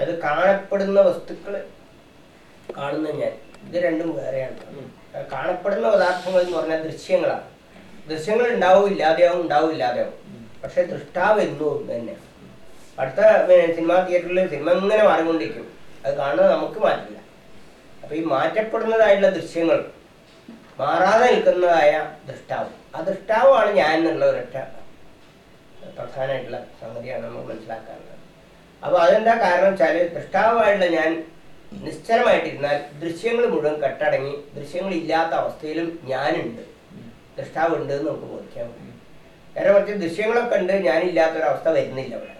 അത് കാണപ്പെടുന്ന വസ്തുക്കൾ കാണുന്ന ഞാൻ. ഇത് രണ്ടും വേറെയാണ്. കാണപ്പെടുന്ന പദാർത്ഥങ്ങൾ എന്ന് പറഞ്ഞാൽ ദൃശ്യങ്ങളാണ്. ദൃശ്യങ്ങൾ ഉണ്ടാവും ഇല്ലാതെയാവും ഉണ്ടാവും ഇല്ലാതെയാവും പക്ഷെ ദൃഷ്ടാവ് എന്നും ഒന്ന് തന്നെ. അടുത്ത സിനിമാ തിയേറ്ററിൽ സിനിമ ഇങ്ങനെ മാറിക്കൊണ്ടിരിക്കും. അത് കാണുന്നത് നമുക്ക് മാറ്റില്ല. അപ്പൊ ഈ മാറ്റപ്പെടുന്നതായിട്ടുള്ള ദൃശ്യങ്ങൾ മാറാതെ നിൽക്കുന്നതായ ദൃഷ്ടാവ്. ആ ദൃഷ്ടാവാണ് ഞാൻ എന്നുള്ള ഒരൊറ്റ പ്രധാനമായിട്ടുള്ള സംഗതിയാണ് നമ്മൾ മനസ്സിലാക്കാറുള്ളത് അപ്പൊ അതെന്താ കാരണം വെച്ചാൽ ദൃഷ്ടാവായിട്ടുള്ള ഞാൻ നിശ്ചലമായിട്ടിരുന്നാൽ ദൃശ്യങ്ങൾ മുഴുവൻ കെട്ടടങ്ങി ദൃശ്യങ്ങൾ ഇല്ലാത്ത അവസ്ഥയിലും ഞാനുണ്ട്. ദൃഷ്ടാവ് ഉണ്ട് എന്ന് നമുക്ക് ബോധിക്കാൻ പറ്റും. നേരെ മറിച്ച് ദൃശ്യങ്ങളൊക്കെ ഉണ്ട് ഞാനില്ലാത്തൊരവസ്ഥ വരുന്നില്ല അവിടെ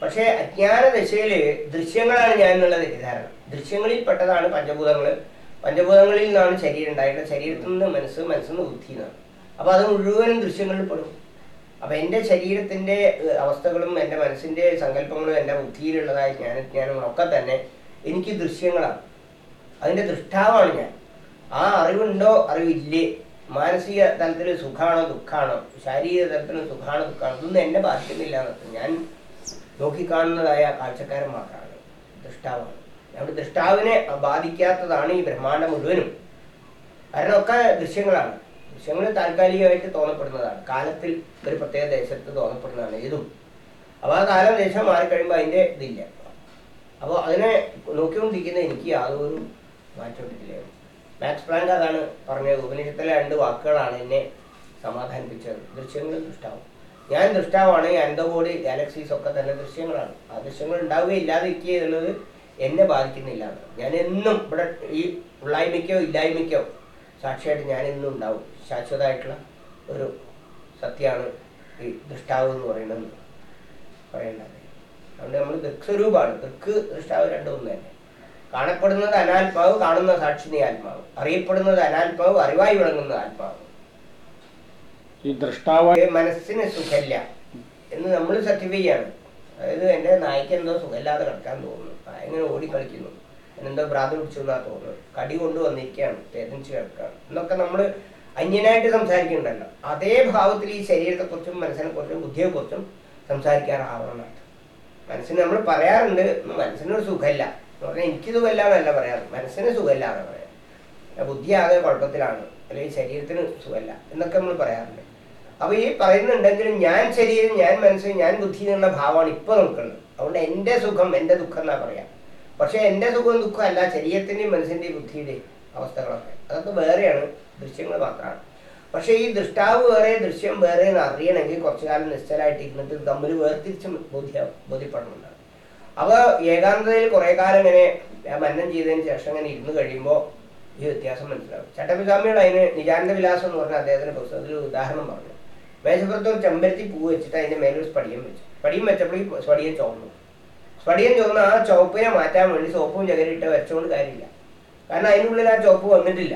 പക്ഷേ അജ്ഞാന ദശയിൽ ദൃശ്യങ്ങളാണ് ഞാൻ എന്നുള്ള തെറ്റിദ്ധാരണ. ദൃശ്യങ്ങളിൽ പെട്ടതാണ് പഞ്ചഭൂതങ്ങൾ പഞ്ചഭൂതങ്ങളിൽ നിന്നാണ് ശരീരം ഉണ്ടായിട്ടുള്ള ശരീരത്തിൽ നിന്ന് മനസ്സ് മനസ്സിൽ നിന്ന് ബുദ്ധി എന്നാണ്. അപ്പൊ അത് മുഴുവനും ദൃശ്യങ്ങളിൽ പെടും. അപ്പൊ എന്റെ ശരീരത്തിന്റെ അവസ്ഥകളും എന്റെ മനസ്സിന്റെ സങ്കല്പങ്ങളും എന്റെ ബുദ്ധിയിലുള്ളതായ ജ്ഞാനജ്ഞാനങ്ങളും ഒക്കെ തന്നെ എനിക്ക് ദൃശ്യങ്ങളാണ്. അതിന്റെ ദൃഷ്ടാവാണ് ഞാൻ. ആ അറിവുണ്ടോ അറിവില്ലേ? മാനസിക തലത്തിൽ സുഖാണോ ദുഃഖാണോ? ശാരീരിക തലത്തിൽ സുഖാണോ ദുഃഖാണോ? ഇതൊന്നും എന്നെ ബാധിക്കുന്നില്ല ഞാൻ നോക്കിക്കാണുന്നതായ കാഴ്ചക്കാരൻ മാത്രമാണ് ദൃഷ്ടാവാണ്. അവിടെ ദൃഷ്ടാവിനെ ബാധിക്കാത്തതാണ് ഈ ബ്രഹ്മാണ്ടം മുഴുവനും. കാരണം ഒക്കെ ദൃശ്യങ്ങളാണ്. ദൃശ്യങ്ങൾ താൽക്കാലികമായിട്ട് തോന്നപ്പെടുന്നതാണ്. കാലത്തിൽ ഒരു പ്രത്യേക ദേശത്ത് തോന്നപ്പെടുന്നതാണ് ഏതും അപ്പോൾ ആ കാലം ദേശം മാറിക്കഴിയുമ്പോൾ അതിന്റെ ഇതില്ല. അപ്പോൾ അതിനെ നോക്കിക്കൊണ്ടിരിക്കുന്ന എനിക്ക് യാതൊരു മാറ്റമില്ല മാക്സ് പ്ലാങ്ക് അതാണ് പറഞ്ഞത്. ഉപനിഷത്തിലെ രണ്ട് വാക്കുകളാണ് എന്നെ സമാധാനിപ്പിച്ചത്. ദൃശ്യങ്ങൾ ദൃഷ്ടാവും. ഞാൻ ദൃഷ്ടാവാണ്. അനന്തകോടി ഗാലക്സീസ് ഒക്കെ തന്നെ ദൃശ്യങ്ങളാണ്. ആ ദൃശ്യങ്ങൾ ഉണ്ടാവുകയില്ലാതെ ഇരിക്കുക എന്നുള്ളത് എന്നെ ബാധിക്കുന്നില്ല ഞാൻ എന്നും ഇവിടെ ഈ ഉള്ളായ്മയ്ക്കോ ഇല്ലായ്മയ്ക്കോ സാക്ഷിയായിട്ട് ഞാൻ എന്നും ഉണ്ടാവും. ശാശ്വതമായിട്ടുള്ള ഒരു സത്യമാണ് ഈ ദൃഷ്ടാവ് എന്ന് പറയുന്നത്. പറയേണ്ടത്. അതുകൊണ്ട് നമ്മൾ ദൃക്സ്വരൂപമാണ്. ദൃക്ക് ദൃഷ്ടാവ് രണ്ടും ഒന്ന് തന്നെ. കാണപ്പെടുന്നത് അനാത്മാവ് കാണുന്ന സാക്ഷിനി ആത്മാവ്. അറിയപ്പെടുന്നത് അനാത്മാവ് അറിവായി വിളങ്ങുന്ന ആത്മാവ്. ഈ ദൃഷ്ടാവ് മനസ്സിന് സുഖമില്ല എന്ന് നമ്മൾ സർട്ടിഫൈ ചെയ്യാണ്. അതായത് എന്റെ നായ്ക്ക് എന്തോ സുഖമില്ലാതെ കിടക്കാൻ തോന്നുന്നു. എങ്ങനെ ഓടിക്കളിക്കുന്നു ഓടി കളിക്കുന്നു. എന്തോ ഭ്രാന്ത് പിടിച്ചു എന്നാ തോന്നുന്നു. കടി കൊണ്ടുവന്നിരിക്കുകയാണ് വേദനിച്ച് കിടക്കുകയാണ്. എന്നൊക്കെ നമ്മൾ അന്യനായിട്ട് സംസാരിക്കുന്നുണ്ടല്ലോ അതേ ഭാവത്തിൽ ഈ ശരീരത്തെക്കുറിച്ചും മനസ്സിനെക്കുറിച്ചും ബുദ്ധിയെക്കുറിച്ചും സംസാരിക്കാറാവണം മനസ്സിന് നമ്മൾ പറയാറുണ്ട് മനസ്സിനൊരു സുഖമില്ല. എന്ന് പറഞ്ഞാൽ എനിക്ക് സുഖമില്ല എന്നല്ല പറയാറ്. മനസ്സിന് സുഖമില്ല എന്ന് പറയാം ബുദ്ധി ആകെ കുഴപ്പത്തിലാണ്. അല്ലെങ്കിൽ ശരീരത്തിന് സുഖമില്ല എന്നൊക്കെ നമ്മൾ പറയാറുണ്ട്. അപ്പൊ ഈ പറയുന്നുണ്ടെങ്കിലും ഞാൻ ശരീരം ഞാൻ മനസ്സ് ഞാൻ ബുദ്ധി എന്നുള്ള ഭാവമാണ് ഇപ്പൊ നമുക്കുള്ളത് അതുകൊണ്ട് എന്റെ സുഖം എന്റെ ദുഃഖം എന്നാ പറയാം. പക്ഷെ എന്റെ സുഖവും ദുഃഖം അല്ല ശരീരത്തിന്റെയും മനസ്സിന്റെയും ബുദ്ധിയുടെയും അവസ്ഥകളൊക്കെ. അതൊക്കെ വേറെയാണ്. ദൃശ്യങ്ങൾ മാത്രമാണ്. പക്ഷേ ഈ ദൃഷ്ടാവ് വേറെ ദൃശ്യം വേറെ എന്ന് അറിയണമെങ്കിൽ കുറച്ചു കാലം നിശ്ചലമായിട്ട് ഇരുന്നിട്ട് തമ്മിൽ വേർതിരിച്ച് ബോധ്യ ബോധ്യപ്പെടുന്നുണ്ട് അപ്പോൾ ഏകാന്തതയിൽ കുറെ കാലം ഇങ്ങനെ മന്നം ചെയ്തതിന് ശേഷം ഇങ്ങനെ ഇരുന്ന് കഴിയുമ്പോൾ ഈ വ്യത്യാസം മനസ്സിലാവും ചട്ടമ്പിസ്വാമിയുടെ അതിന് നിജാനന്ദ വിലാസം എന്ന് പറഞ്ഞ അദ്ദേഹത്തിന്റെ പുസ്തകത്തിൽ ഒരു ഉദാഹരണം പറഞ്ഞു. മേശപ്പുറത്ത് ഒരു ചെമ്പരത്തി പൂ വെച്ചിട്ട് അതിന്റെ മേലൊരു സ്പടിയം വെച്ചു. സ്പടിയം വെച്ചപ്പോൾ ഈ സ്പടിയം ചുവന്നു. സ്പടിയം ചോന്ന ആ ചുവപ്പിനെ മാറ്റാൻ വേണ്ടി സോപ്പും ചകരിട്ട് വെച്ചുകൊണ്ട് കാര്യമില്ല. കാരണം അതിനുള്ളിൽ ആ ചുവപ്പ് വന്നിട്ടില്ല.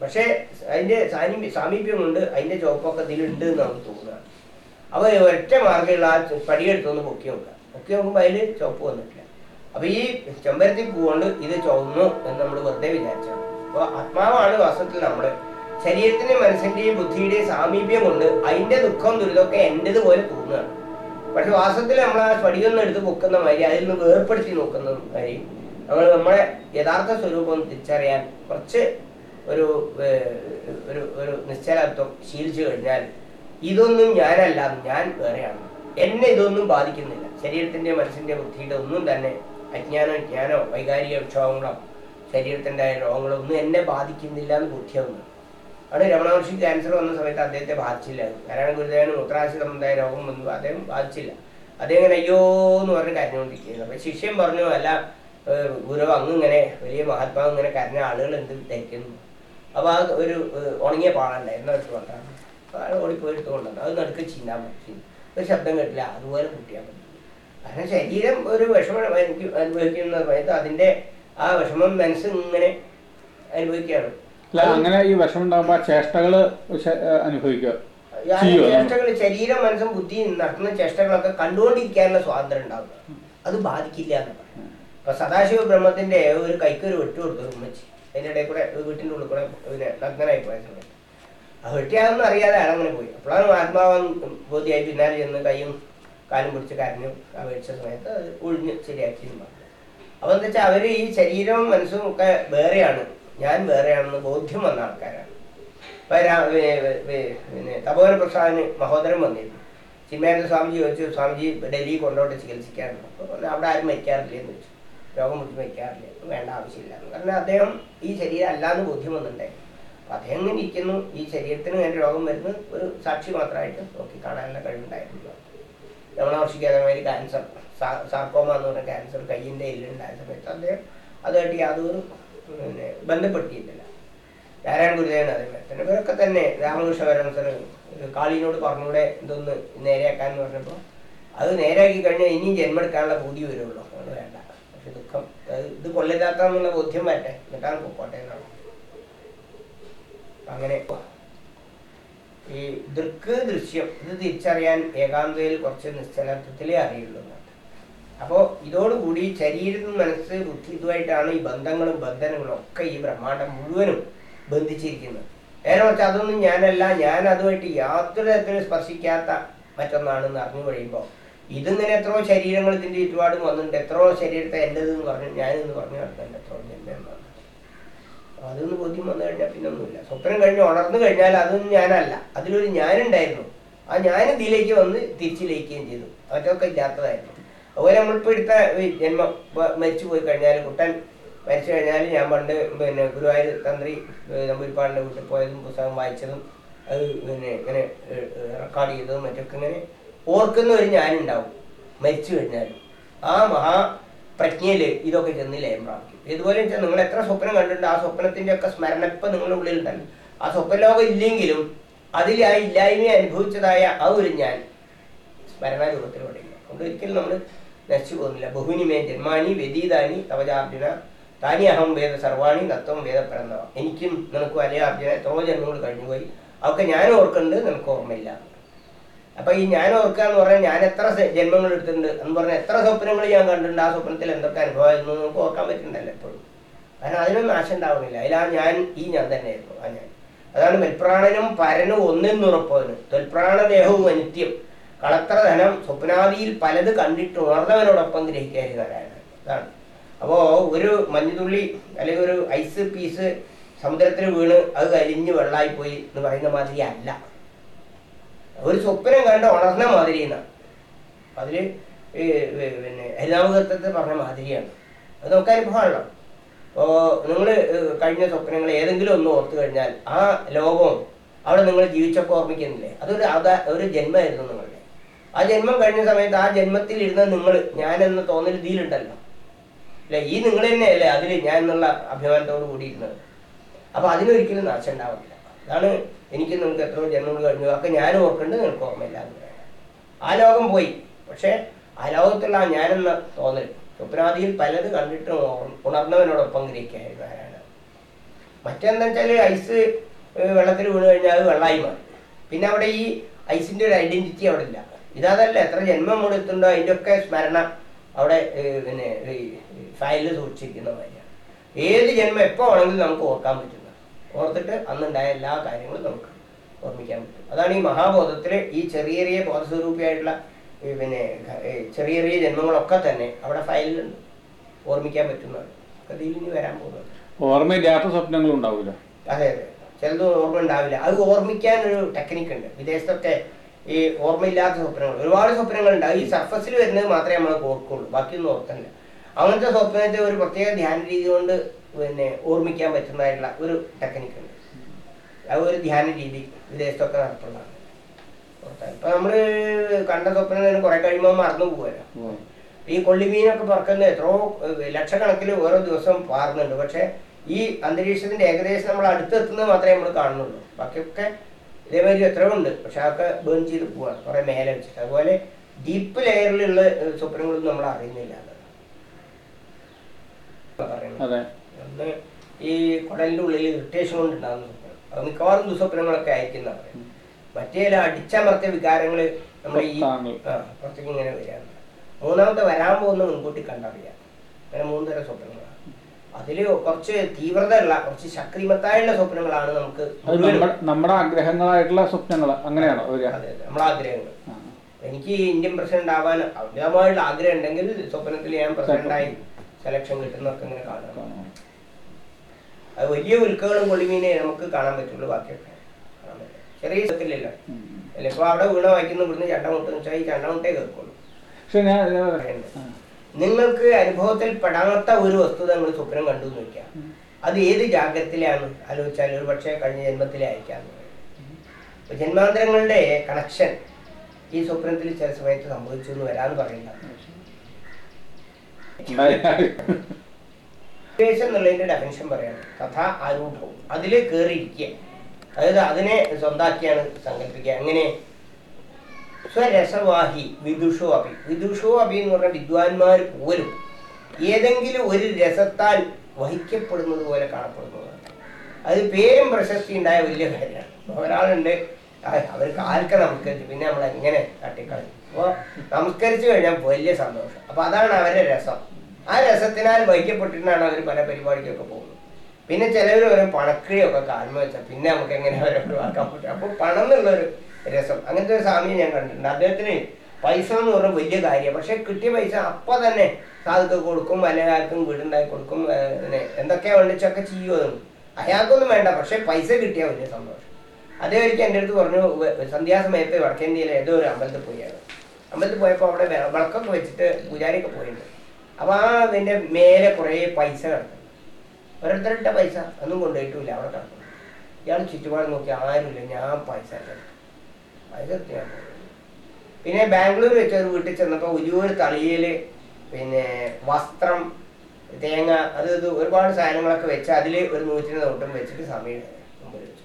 പക്ഷേ അതിന്റെ സാമീപ്യം സാമീപ്യമുണ്ട് അതിന്റെ ചുവപ്പൊക്കെ ഇതിലുണ്ട് എന്ന് നമുക്ക് തോന്നുകയാണ് അവ ഒറ്റ മാർഗമുള്ള ആ പടിയെടുത്തൊന്ന് പൊക്കി നോക്കുക. പൊക്കി നോക്കുമ്പോൾ അതിൽ ചുവപ്പ് വന്നിട്ടില്ല. അപ്പൊ ഈ ചെമ്പരത്തി പൂവുകൊണ്ട് കൊണ്ട് ഇത് ചുവന്നു എന്ന് നമ്മൾ വെറുതെ വിചാരിച്ചാണ്. അപ്പൊ ആത്മാവാണ് വാസ്തവത്തിൽ നമ്മൾ. ശരീരത്തിന്റെയും മനസ്സിന്റെയും ബുദ്ധിയുടെയും സാമീപ്യം കൊണ്ട് അതിന്റെ ദുഃഖം ദുരിതമൊക്കെ എന്റെത് പോലെ തോന്നുകയാണ്. പക്ഷെ വാസ്തവത്തിൽ നമ്മൾ ആ സ്ഫടികൊന്നും എടുത്ത് പൊക്കുന്ന മാതിരി അതിൽ നിന്ന് വേർപ്പെടുത്തി നോക്കുന്ന മാതിരി നമ്മൾ നമ്മുടെ യഥാർത്ഥ സ്വരൂപം തിരിച്ചറിയാൻ കുറച്ച് ഒരു ഒരു ഒരു നിശ്ചലത്വം ശീലിച്ചു കഴിഞ്ഞാൽ ഇതൊന്നും ഞാനല്ല ഞാൻ വേറെയാണ്. എന്നെ ഇതൊന്നും ബാധിക്കുന്നില്ല. ശരീരത്തിന്റെ മനസ്സിന്റെ ബുദ്ധിയുടെ ഒന്നും തന്നെ അജ്ഞാനോ ജ്ഞാനോ വൈകാരിക വിക്ഷോഭങ്ങളോ ശരീരത്തിന്റെ രോഗങ്ങളോ ഒന്നും എന്നെ ബാധിക്കുന്നില്ല എന്ന് ബുദ്ധിയാവുന്നു അവിടെ രമണ ക്യാൻസർ വന്ന സമയത്ത് അദ്ദേഹത്തെ ബാധിച്ചില്ല. നാരായണ ഗുരുദേവന് മൂത്രാശയ സംബന്ധമായ രോഗം വന്നു. അദ്ദേഹം ബാധിച്ചില്ല. അദ്ദേഹം ഇങ്ങനെ അയ്യോ എന്ന് പറഞ്ഞ് കരഞ്ഞുകൊണ്ടിരിക്കുകയായിരുന്നു. അപ്പൊ ശിഷ്യൻ പറഞ്ഞു അല്ല ഗുരു അങ്ങ് ഇങ്ങനെ വലിയ മഹാത്മാവ് ഇങ്ങനെ കരഞ്ഞ ആളുകൾ എന്ത് ധരിക്കുന്നു? അപ്പൊ ആ ഒരു ഉണങ്ങിയ പാടുണ്ടായിരുന്നു എടുത്ത് കൊണ്ടാണ്. അപ്പൊ അയാൾ ഓടിപ്പോയി എടുത്ത് കൊണ്ടുവന്നു. അത് നടുക്ക് ചീന്താൻ പറ്റി. ഒരു ശബ്ദം കേട്ടില്ല. അതുപോലെ കുട്ടിയാൻ പറ്റി കാരണം ശരീരം ഒരു വിഷമം എനിക്ക് അനുഭവിക്കുന്ന സമയത്ത് അതിന്റെ ആ വിഷമം മനസ്സ് ഇങ്ങനെ അനുഭവിക്കുകയാണ്. അങ്ങനെ ഈ വിഷമം ഉണ്ടാകുമ്പോ ആ ചേഷ്ടകൾ അനുഭവിക്കുക ചേഷ്ടകൾ ശരീരം മനസ്സും ബുദ്ധി നടത്തുന്ന ചേഷ്ടകളൊക്കെ കണ്ടുകൊണ്ടിരിക്കാനുള്ള സ്വാതന്ത്ര്യം ഉണ്ടാവുക. അത് ബാധിക്കില്ല എന്ന് പറയും. അപ്പൊ സദാശിവ ബ്രഹ്മത്തിന്റെ ഒരു കൈക്കൊരു വെട്ടു കൊടുത്തു ഒരു ഉമ്മച്ചി. അതിന്റെ ഇടയിൽ കൂടെ ഒരു വീട്ടിന്റെ ഉള്ളിൽ കൂടെ പിന്നെ നഗ്നനായി പോയ സമയത്ത്. ആ വെട്ടിയാണെന്ന് അറിയാതെ അയാളങ്ങനെ പോയി. അപ്പോഴാണ് ആത്മാവൻ ബോധിയായി പിന്നാലെ ചെന്ന് കൈയും കാലും പിടിച്ച് കരഞ്ഞു അപേക്ഷിച്ച സമയത്ത് അത് ഒഴിഞ്ഞ് ശരിയാക്കി അപ്പോൾ എന്താ വെച്ചാൽ അവർ ഈ ശരീരവും മനസ്സും ഒക്കെ വേറെയാണ്. ഞാൻ വേറെയാണെന്ന് ബോധ്യം വന്ന ആൾക്കാരാണ്. ഇപ്പൊ പിന്നെ തപോവന പ്രസാദിന് മഹോദരൻ വന്നിരുന്നു. ചിന്മയാനന്ദ സ്വാമിജി ചോദിച്ചു സ്വാമിജി ഡൽഹി കൊണ്ടോട്ട് ചികിത്സിക്കാറുണ്ട് അപ്പോൾ അവിടെ ആരും മരിക്കാറില്ല എന്ന് രോഗം മുട്ടി വയ്ക്കാറില്ല വേണ്ട ആവശ്യമില്ല. കാരണം അദ്ദേഹം ഈ ശരീരം അല്ലാന്ന് ബോധ്യം വന്നിട്ടുണ്ടായിരുന്നു അപ്പം അദ്ദേഹം ഇങ്ങനെ ഇരിക്കുന്നു. ഈ ശരീരത്തിന് വേണ്ടി രോഗം വരുന്നത് ഒരു സാക്ഷി മാത്രമായിട്ട് നോക്കി കാണാനുള്ള കഴിവുണ്ടായിരുന്നു രമണവർഷിക്ക് അതേമാതിരി ക്യാൻസർ സാർക്കോമ എന്ന് പറഞ്ഞ ക്യാൻസർ കയ്യിന്റെ എല്ലുണ്ടായ സമയത്ത് അദ്ദേഹം അതുമായിട്ട് യാതൊരു പിന്നെ ബന്ധപ്പെടുത്തിയിട്ടില്ല. നാരായണ ഗുരുദേവൻ അതേമാതിരി തന്നെ. ഇവരൊക്കെ തന്നെ രാമകൃഷ്ണ പരമസർ കാളിനോട് പറഞ്ഞൂടെ ഇതൊന്ന് നേരെയാക്കാന്ന് പറഞ്ഞപ്പോൾ അത് നേരെയാക്കി കഴിഞ്ഞാൽ ഇനിയും ജന്മെടുക്കാനുള്ള ബുദ്ധി വരുള്ളൂ. അത് വേണ്ട. ദുഃഖം ഇത് കൊള്ളില്ലാത്തന്നുള്ള ബോധ്യം വരട്ടെ. എന്നിട്ടാണ് പൊക്കോട്ടെ എന്നാണ്. അങ്ങനെ ഈ ദൃക്ക് ദൃശ്യം ഇത് തിരിച്ചറിയാൻ ഏകാന്തയിൽ കുറച്ച് നിശ്ചലത്വത്തിലേ അറിയുള്ളൂ. അപ്പോൾ ഇതോടുകൂടി ശരീരം മനസ്സ് ബുദ്ധി ഇതുമായിട്ടാണ് ഈ ബന്ധങ്ങളും ബന്ധനങ്ങളും ഒക്കെ ഈ ബ്രഹ്മാണ്ടം മുഴുവനും ബന്ധിച്ചിരിക്കുന്നത്. നേരെ മറിച്ച് അതൊന്നും ഞാനല്ല. ഞാൻ അതുമായിട്ട് യാതൊരു തരത്തിലും സ്പർശിക്കാത്ത മറ്റൊന്നാണെന്ന് അറിഞ്ഞു കഴിയുമ്പോൾ ഇതിങ്ങനെ എത്രയോ ശരീരങ്ങൾ ഇതിന്റെ ചുറ്റുപാടും വന്നിട്ടുണ്ട്. എത്രയോ ശരീരത്തെ എന്റെത് എന്ന് പറഞ്ഞു ഞാനെന്ന് പറഞ്ഞു നടക്കുന്നുണ്ട് എത്രയോ ജന്മം അതൊന്ന് ബോധ്യം വന്നു കഴിഞ്ഞാൽ പിന്നെ ഒന്നുമില്ല സ്വപ്നം കഴിഞ്ഞ് ഉണർന്നു കഴിഞ്ഞാൽ അതൊന്നും ഞാനല്ല. അതിലൊരു ഞാനുണ്ടായിരുന്നു. ആ ഞാൻ ഇതിലേക്ക് വന്ന് തിരിച്ചു ലയിക്കുകയും ചെയ്തു. അതൊക്കെ ഇല്ലാത്തതായിരുന്നു. അതുപോലെ നമ്മളിപ്പോൾ എടുത്ത ജന്മം മരിച്ചു പോയി കഴിഞ്ഞാൽ കുട്ടൻ മരിച്ചു കഴിഞ്ഞാൽ ഞാൻ പണ്ട് പിന്നെ ഗുരുവായൂർ തന്ത്രി നമ്പൂരിപ്പാടിന്റെ വീട്ടിൽ പോയതും പുസ്തകം വായിച്ചതും അത് പിന്നെ ഇങ്ങനെ റെക്കോർഡ് ചെയ്തതും മറ്റൊക്കെ ഇങ്ങനെ ഓർക്കുന്ന ഒരു ഞാനുണ്ടാവും. മരിച്ചു കഴിഞ്ഞാൽ ആ മഹാ പ്രജ്ഞയിൽ ഇതൊക്കെ ചെന്ന് ലയം പ്രാപിക്കും. ഇതുപോലെ വെച്ചാൽ നിങ്ങൾ എത്ര സ്വപ്നം കണ്ടിട്ടുണ്ട്? ആ സ്വപ്നത്തിന്റെ ഒക്കെ സ്മരണ ഇപ്പം നിങ്ങളുടെ ഉള്ളിലുണ്ടല്ലോ. ആ സ്വപ്നലോകം ഇല്ലെങ്കിലും അതിൽ ആ ഇല്ലായ്മയെ അനുഭവിച്ചതായ ആ ഒരു ഞാൻ സ്മരണാരൂപത്തിലൂടെ അതുകൊണ്ട് ഒരിക്കലും നമ്മൾ നശിച്ചു പോകുന്നില്ല. ബഹുനിമേ ജന്മാനി വ്യതീതാനി തവജാർജുന താനി അഹം വേദ സർവാണി തത്വം വേദപ്രന്ദവ എനിക്കും നിനക്കും അല്ലേ അർജുന? എത്രയോ ജന്മങ്ങൾ കഴിഞ്ഞുപോയി. അതൊക്കെ ഞാൻ ഓർക്കുന്നുണ്ട് നിനക്ക് ഓർമ്മയില്ല. അപ്പൊ ഈ ഞാൻ ഓർക്കുക എന്ന് പറഞ്ഞാൽ ഞാൻ എത്ര ജന്മങ്ങൾ എടുത്തിട്ടുണ്ട് എന്ന് പറഞ്ഞാൽ എത്ര സ്വപ്നങ്ങൾ ഞാൻ കണ്ടിട്ടുണ്ട് ആ സ്വപ്നത്തിൽ എന്തൊക്കെ അനുഭവമായിരുന്നു നമുക്ക് ഓർക്കാൻ പറ്റുന്നുണ്ടല്ലോ എപ്പോഴും. കാരണം അതിനൊന്നും ആശ ഉണ്ടാവുന്നില്ല അതിലാ ഞാൻ ഈ ഞാൻ തന്നെയായിരുന്നു ആ ഞാൻ. അതാണ് മെൽപ്രാണനും പരനും ഒന്നെന്നുറപ്പവന് തൊൽപ്രാണദേഹവും അനിത്യം. കളത്ര ധനം സ്വപ്നാദിയിൽ പലത് കണ്ടിട്ട് ഉണർന്നവനോടൊപ്പം ഗ്രഹിക്കായിരുന്നു അതാണ്. അപ്പോൾ ഒരു മഞ്ഞുതുള്ളി അല്ലെങ്കിൽ ഒരു ഐസ് പീസ് സമുദ്രത്തിൽ വീണ് അത് കരിഞ്ഞ് വെള്ളമായി പോയി എന്ന് പറയുന്ന മാതിരി അല്ല. ഒരു സ്വപ്നം കണ്ട് ഉണർന്ന മാതിരി എന്നാണ് വി- പിന്നെ ഹരിതാമകൃത്വത്തെ പറഞ്ഞ മാതിരിയാണ്. അത് നമുക്ക് അനുഭവമാണല്ലോ അപ്പോൾ നിങ്ങൾ കഴിഞ്ഞ സ്വപ്നങ്ങൾ ഏതെങ്കിലും ഒന്ന് ഓർത്തു കഴിഞ്ഞാൽ ആ ലോകവും അവിടെ നിങ്ങൾ ജീവിച്ചൊക്കെ ഓർമ്മിക്കുന്നില്ലേ? അതൊരു അതാ ഒരു ജന്മമായിരുന്നു നിങ്ങളുടെ. ആ ജന്മം കഴിഞ്ഞ സമയത്ത് ആ ജന്മത്തിൽ ഇരുന്ന നിങ്ങൾ ഞാനെന്ന് തോന്നൽ ഇതിലുണ്ടല്ലോ അല്ലെ? ഈ നിങ്ങൾ തന്നെയല്ലേ അതിൽ ഞാൻ എന്നുള്ള അഭിമാനത്തോട് കൂടി ഇരുന്നത് അപ്പൊ അതിനൊരിക്കലും നാശം ഉണ്ടാവില്ല അതാണ് എനിക്ക് നിങ്ങൾക്ക് എത്രയോ ജന്മങ്ങൾ കഴിഞ്ഞു. ഒക്കെ ഞാൻ ഓർക്കേണ്ടത് നിനക്ക് ഓർമ്മയില്ല. ആ ലോകം പോയി. പക്ഷേ ആ ലോകത്തുള്ള ആ ഞാനെന്ന തോന്നൽ സ്വപ്നാദിയിൽ പലത് കണ്ടിട്ട് ഉണ- ഉണർന്നവനോടൊപ്പം ഗ്രഹിക്കായിരുന്നു ആരാണ്? മറ്റെന്താ വെച്ചാൽ ഐസ് വെള്ളത്തിൽ വീണ് കഴിഞ്ഞാൽ അത് വെള്ളമായി മാറി. പിന്നെ അവിടെ ഈ ഐസിന്റെ ഒരു ഐഡന്റിറ്റി അവിടെ ഇല്ല. ഇതല്ല എത്ര ജന്മം നമ്മൾ എത്തുണ്ടോ അതിന്റെ ഒക്കെ സ്മരണ അവിടെ പിന്നെ ഫയലിൽ സൂക്ഷിക്കുന്ന മാതിരിയാണ്. ഏത് ജന്മം എപ്പോൾ ആണെങ്കിലും നമുക്ക് ഓർക്കാൻ പറ്റുന്നത് ഓർത്തിട്ട് അന്നുണ്ടായ എല്ലാ കാര്യങ്ങളും നമുക്ക് ഓർമ്മിക്കാൻ പറ്റും. അതാണ് ഈ മഹാബോധത്തിൽ ഈ ചെറിയ ചെറിയ ബോധസ്വരൂപിയായിട്ടുള്ള പിന്നെ ചെറിയ ചെറിയ ജന്മങ്ങളൊക്കെ തന്നെ അവിടെ ഫയലിലുണ്ട് ഓർമ്മിക്കാൻ പറ്റുന്നതാണ്. അതിൽ ഇനി വരാൻ പോകുന്നത്. ഓർമ്മയില്ലാത്ത സ്വപ്നങ്ങൾ ഉണ്ടാവില്ല അതെ അതെ. ചിലത് ഓർമ്മ ഉണ്ടാവില്ല. അത് ഓർമ്മിക്കാൻ ഒരു ടെക്നിക്ക് ഉണ്ട്. വിദേശത്തൊക്കെ ഈ ഓർമ്മയില്ലാത്ത സ്വപ്നങ്ങൾ. ഒരുപാട് സ്വപ്നങ്ങൾ ഉണ്ടാവും. ഈ സർഫസിൽ വരുന്നത് മാത്രമേ നമ്മൾ ഓർക്കുള്ളൂ. ബാക്കിയൊന്നും ഓർക്കണില്ല. അങ്ങനത്തെ സ്വപ്നത്തെ ഒരു പ്രത്യേക ധ്യാന രീതി കൊണ്ട് പിന്നെ ഓർമ്മിക്കാൻ പറ്റുന്നതായിട്ടുള്ള ഒരു ടെക്നിക്ക് ഉണ്ട് അത് ഒരു ധ്യാന രീതി വിദേശത്തൊക്കെ നടത്തുന്നതാണ്. ഇപ്പൊ നമ്മൾ കണ്ട സ്വപ്നം തന്നെ കുറെ കഴിയുമ്പോൾ മറന്നു പോവുമല്ലോ ഉം. ഈ കൊള്ളിമീനൊക്കെ പറക്കുന്നത് എത്രയോ ലക്ഷക്കണക്കിന് ഓരോ ദിവസം പാറുന്നുണ്ട് പക്ഷെ ഈ അന്തരീക്ഷത്തിന്റെ ഏകദേശം നമ്മൾ അടുത്തെത്തുന്നത് മാത്രമേ നമ്മൾ കാണുന്നുള്ളൂ. ബാക്കിയൊക്കെ ഇതേമാതിരി എത്രയോ ഉണ്ട്. പക്ഷെ അതൊക്കെ ബേൺ ചെയ്ത് പോവാണ്. കുറെ മേലെ വെച്ചിട്ട്. അതുപോലെ ഡീപ്പ് ലെയറിലുള്ള സ്വപ്നങ്ങളൊന്നും നമ്മൾ അറിയുന്നില്ല. അതെ. ഒന്ന് ഈ കുടലിന്റെ ഉള്ളിൽ ഇറിറ്റേഷൻ കൊണ്ട് ഉണ്ടാകുന്ന സ്വപ്നം അത് മിക്കവാറും ദുസ്വപ്നങ്ങളൊക്കെ അയക്കുന്ന മറ്റേ അടിച്ചമർത്തിയ വികാരങ്ങൾ നമ്മൾ ഈ പുറത്തേക്ക് ഇങ്ങനെ വരികയാണ് മൂന്നാമത്തെ വരാൻ പോകുന്ന മുൻകൂട്ടി കണ്ടറിയാം. അങ്ങനെ മൂന്നര സ്വപ്നങ്ങളാണ്. അതിൽ കുറച്ച് തീവ്രത ഉള്ള കുറച്ച് ശക്തിമത്തായുള്ള സ്വപ്നങ്ങളാണ് നമുക്ക് നമ്മുടെ നമ്മുടെ ആഗ്രഹങ്ങളായിട്ടുള്ള സ്വപ്നങ്ങൾ അങ്ങനെയാണോ അതെ നമ്മളെ ആഗ്രഹങ്ങൾ എനിക്ക് ഇന്ത്യൻ പ്രസിഡന്റ് ആവാൻ അമിതമായിട്ടുള്ള ആഗ്രഹം ഉണ്ടെങ്കിൽ സ്വപ്നത്തിൽ ഞാൻ പ്രസിഡന്റായി സെലക്ഷൻ കിട്ടുന്നൊക്കെ ഇങ്ങനെ കാണാം അത് വലിയ ഉൽക്കകളും കൊള്ളിമീനെ നമുക്ക് കാണാൻ പറ്റുള്ളൂ ബാക്കിയൊക്കെ. ചെറിയ. അല്ല ഇപ്പൊ അവിടെ വീണ വായിക്കുന്ന ഇവിടുന്ന് ചണ്ടമുട്ട വെച്ചാൽ ഈ ചണ്ടമുട്ടേ കേൾക്കുള്ളൂ പക്ഷെ ഞാൻ നിങ്ങൾക്ക് അനുഭവത്തിൽ പെടാത്ത ഒരു വസ്തുത നിങ്ങൾ സ്വപ്നം കണ്ടു എന്ന് വെക്കാം. അത് ഏത് ജാഗ്രത്തിലാണ് ആലോചിച്ചാൽ ഒരു പക്ഷേ കഴിഞ്ഞ ജന്മത്തിലായിരിക്കാം ജന്മാന്തരങ്ങളുടെ കണക്ഷൻ ഈ സ്വപ്നത്തിൽ ചില സമയത്ത് സംഭവിച്ചു എന്ന് വരാന്ന് പറയില്ല. ഉദ്ദേശം എന്നുള്ളതിന്റെ ഡെഫിനിഷൻ പറയാണ്. കഥ ആരൂഢവും അതിൽ കയറിയിരിക്കുക അതായത് അതിനെ സ്വന്താക്കിയാണ് സങ്കല്പിക്കുക അങ്ങനെ സ്വരസവാഹി വിദുഷോ അഭി വിദുഷോ അഭി എന്ന് പറഞ്ഞ വിദ്വാൻമാർ പോലും ഏതെങ്കിലും ഒരു രസത്താൽ വഹിക്കപ്പെടുന്നത് പോലെ കാണപ്പെടുന്നതാണ്. അത് പേരും പ്രശസ്തി ഉണ്ടായ വലിയ കാര്യമാണ്. ഒരാളുണ്ട് അവർക്ക് ആർക്കെ നമസ്കരിച്ചു പിന്നെ നമ്മൾ എങ്ങനെ തട്ടിക്കളഞ്ഞു അപ്പോൾ നമസ്കരിച്ചു കഴിഞ്ഞാൽ വലിയ സന്തോഷം. അപ്പൊ അതാണ് അവരുടെ രസം. ആ രസത്തിനാൽ വഹിക്കപ്പെട്ടിട്ടാണ് അവർ പല പരിപാടിക്കൊക്കെ പോകുന്നത്. പിന്നെ ചിലവർ ഒരു പണക്കിഴിയൊക്കെ കാൽമ വെച്ചാൽ പിന്നെ നമുക്ക് എങ്ങനെ അവരെ ഒഴിവാക്കാൻ പറ്റും. അപ്പോൾ പണം എന്നുള്ളൊരു രസം. അങ്ങനത്തെ ഒരു സ്വാമിയെ ഞാൻ കണ്ടിട്ടുണ്ട്. അദ്ദേഹത്തിന് പൈസ എന്ന് പറഞ്ഞാൽ വലിയ കാര്യം. പക്ഷെ കിട്ടിയ പൈസ അപ്പൊ തന്നെ സാധുക്ക് കൊടുക്കും വല്ലകാർക്കും വീടുണ്ടാക്കി കൊടുക്കും പിന്നെ എന്തൊക്കെയാ വേണ്ടിച്ചൊക്കെ ചെയ്യുമെന്ന് അയാൾക്കൊന്നും വേണ്ട. പക്ഷെ പൈസ കിട്ടിയാൽ വലിയ സന്തോഷം. അതേ ഒരിക്കൽ എന്റെ അടുത്ത് പറഞ്ഞു സന്ധ്യാസമയത്ത് വടക്കേന്ത്യയിലെ ഏതോ ഒരു അമ്പലത്തിൽ പോയാണ് അമ്പലത്തിൽ പോയപ്പോൾ അവിടെ വിളക്കൊക്കെ വെച്ചിട്ട് പൂജാരിയൊക്കെ പോയിട്ടുണ്ട് അപ്പോൾ ആ അതിന്റെ മേലെ കുറേ പൈസ കിടക്കും. ഓരോരുത്തരുടെ പൈസ ഒന്നും കൊണ്ടുപോയിട്ടില്ല അവിടെ കിടക്കും. ഇയാൾ ചുറ്റുപാട് നോക്കി ആരുമില്ല ഞാൻ പൈസ. പൈസ പിന്നെ ബാംഗ്ലൂർ വെച്ച് ഒരു വീട്ടിൽ ചെന്നപ്പോൾ വലിയൊരു തളിയിൽ പിന്നെ വസ്ത്രം തേങ്ങ അത് ഇത് ഒരുപാട് സാധനങ്ങളൊക്കെ വെച്ച് അതിൽ ഒരു നൂറ്റിന് നോട്ടും വെച്ചിട്ട് സമയം വെച്ചു.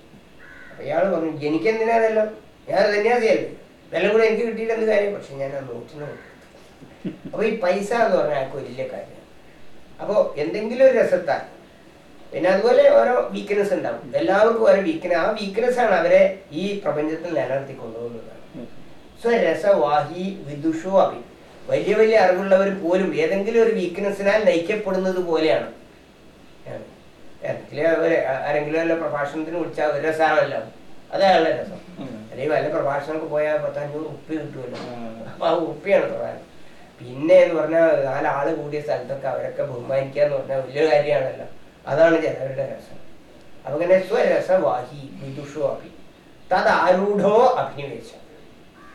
അപ്പൊ ഇയാൾ പറഞ്ഞു എനിക്ക് എന്തിനാ അതെല്ലാം ഞാൻ സന്യാസിയല്ലേ. ഇതെല്ലാം കൂടെ എനിക്ക് കിട്ടിയിട്ട് എന്ത് കാര്യം? പക്ഷെ ഞാൻ ആ നൂറ്റിന് കൊടുത്തു അപ്പൊ ഈ പൈസ എന്ന് പറഞ്ഞാൽ അയാൾക്ക് വലിയ കാര്യമാണ് അപ്പോൾ എന്തെങ്കിലും ഒരു രസത്താൽ പിന്നെ അതുപോലെ ഓരോ വീക്ക്നെസ് ഉണ്ടാവും. എല്ലാവർക്കും ഓരോ വീക്ക്നെസ് ആ വീക്ക്നെസ് ആണ് അവരെ ഈ പ്രപഞ്ചത്തിൽ നിലനിർത്തി കൊണ്ടുപോകുന്നതാണ് രസവാഹി വിദുഷോ അഭി. വലിയ വലിയ അറിവുള്ളവർ പോലും ഏതെങ്കിലും ഒരു വീക്ക്നെസ്സിനാൽ നയിക്കപ്പെടുന്നത് പോലെയാണ്. ആരെങ്കിലും വല്ല പ്രഭാഷണത്തിന് വിളിച്ചാൽ ഒരു രസമാണല്ലോ അതയാളുടെ രസം. അല്ലെങ്കിൽ വല്ല പ്രഭാഷണമൊക്കെ പോയാൽ പത്തഞ്ഞൂറ് ഉപ്പി കിട്ടുമല്ലോ. അപ്പൊ ആ ഉപ്പിയാണ് പ്രധാനം. പിന്നെ എന്ന് പറഞ്ഞാൽ നാലാൾ കൂടിയ സ്ഥലത്തൊക്കെ അവരൊക്കെ ബഹുമാനിക്കുക എന്ന് പറഞ്ഞാൽ വലിയൊരു കാര്യമാണല്ലോ. അതാണ് ജനങ്ങളുടെ രസം. അങ്ങനെ സ്വരസവാഹി വിദുഷോ അഭി. തത് ആരൂഢോ അഭിനിവേശം.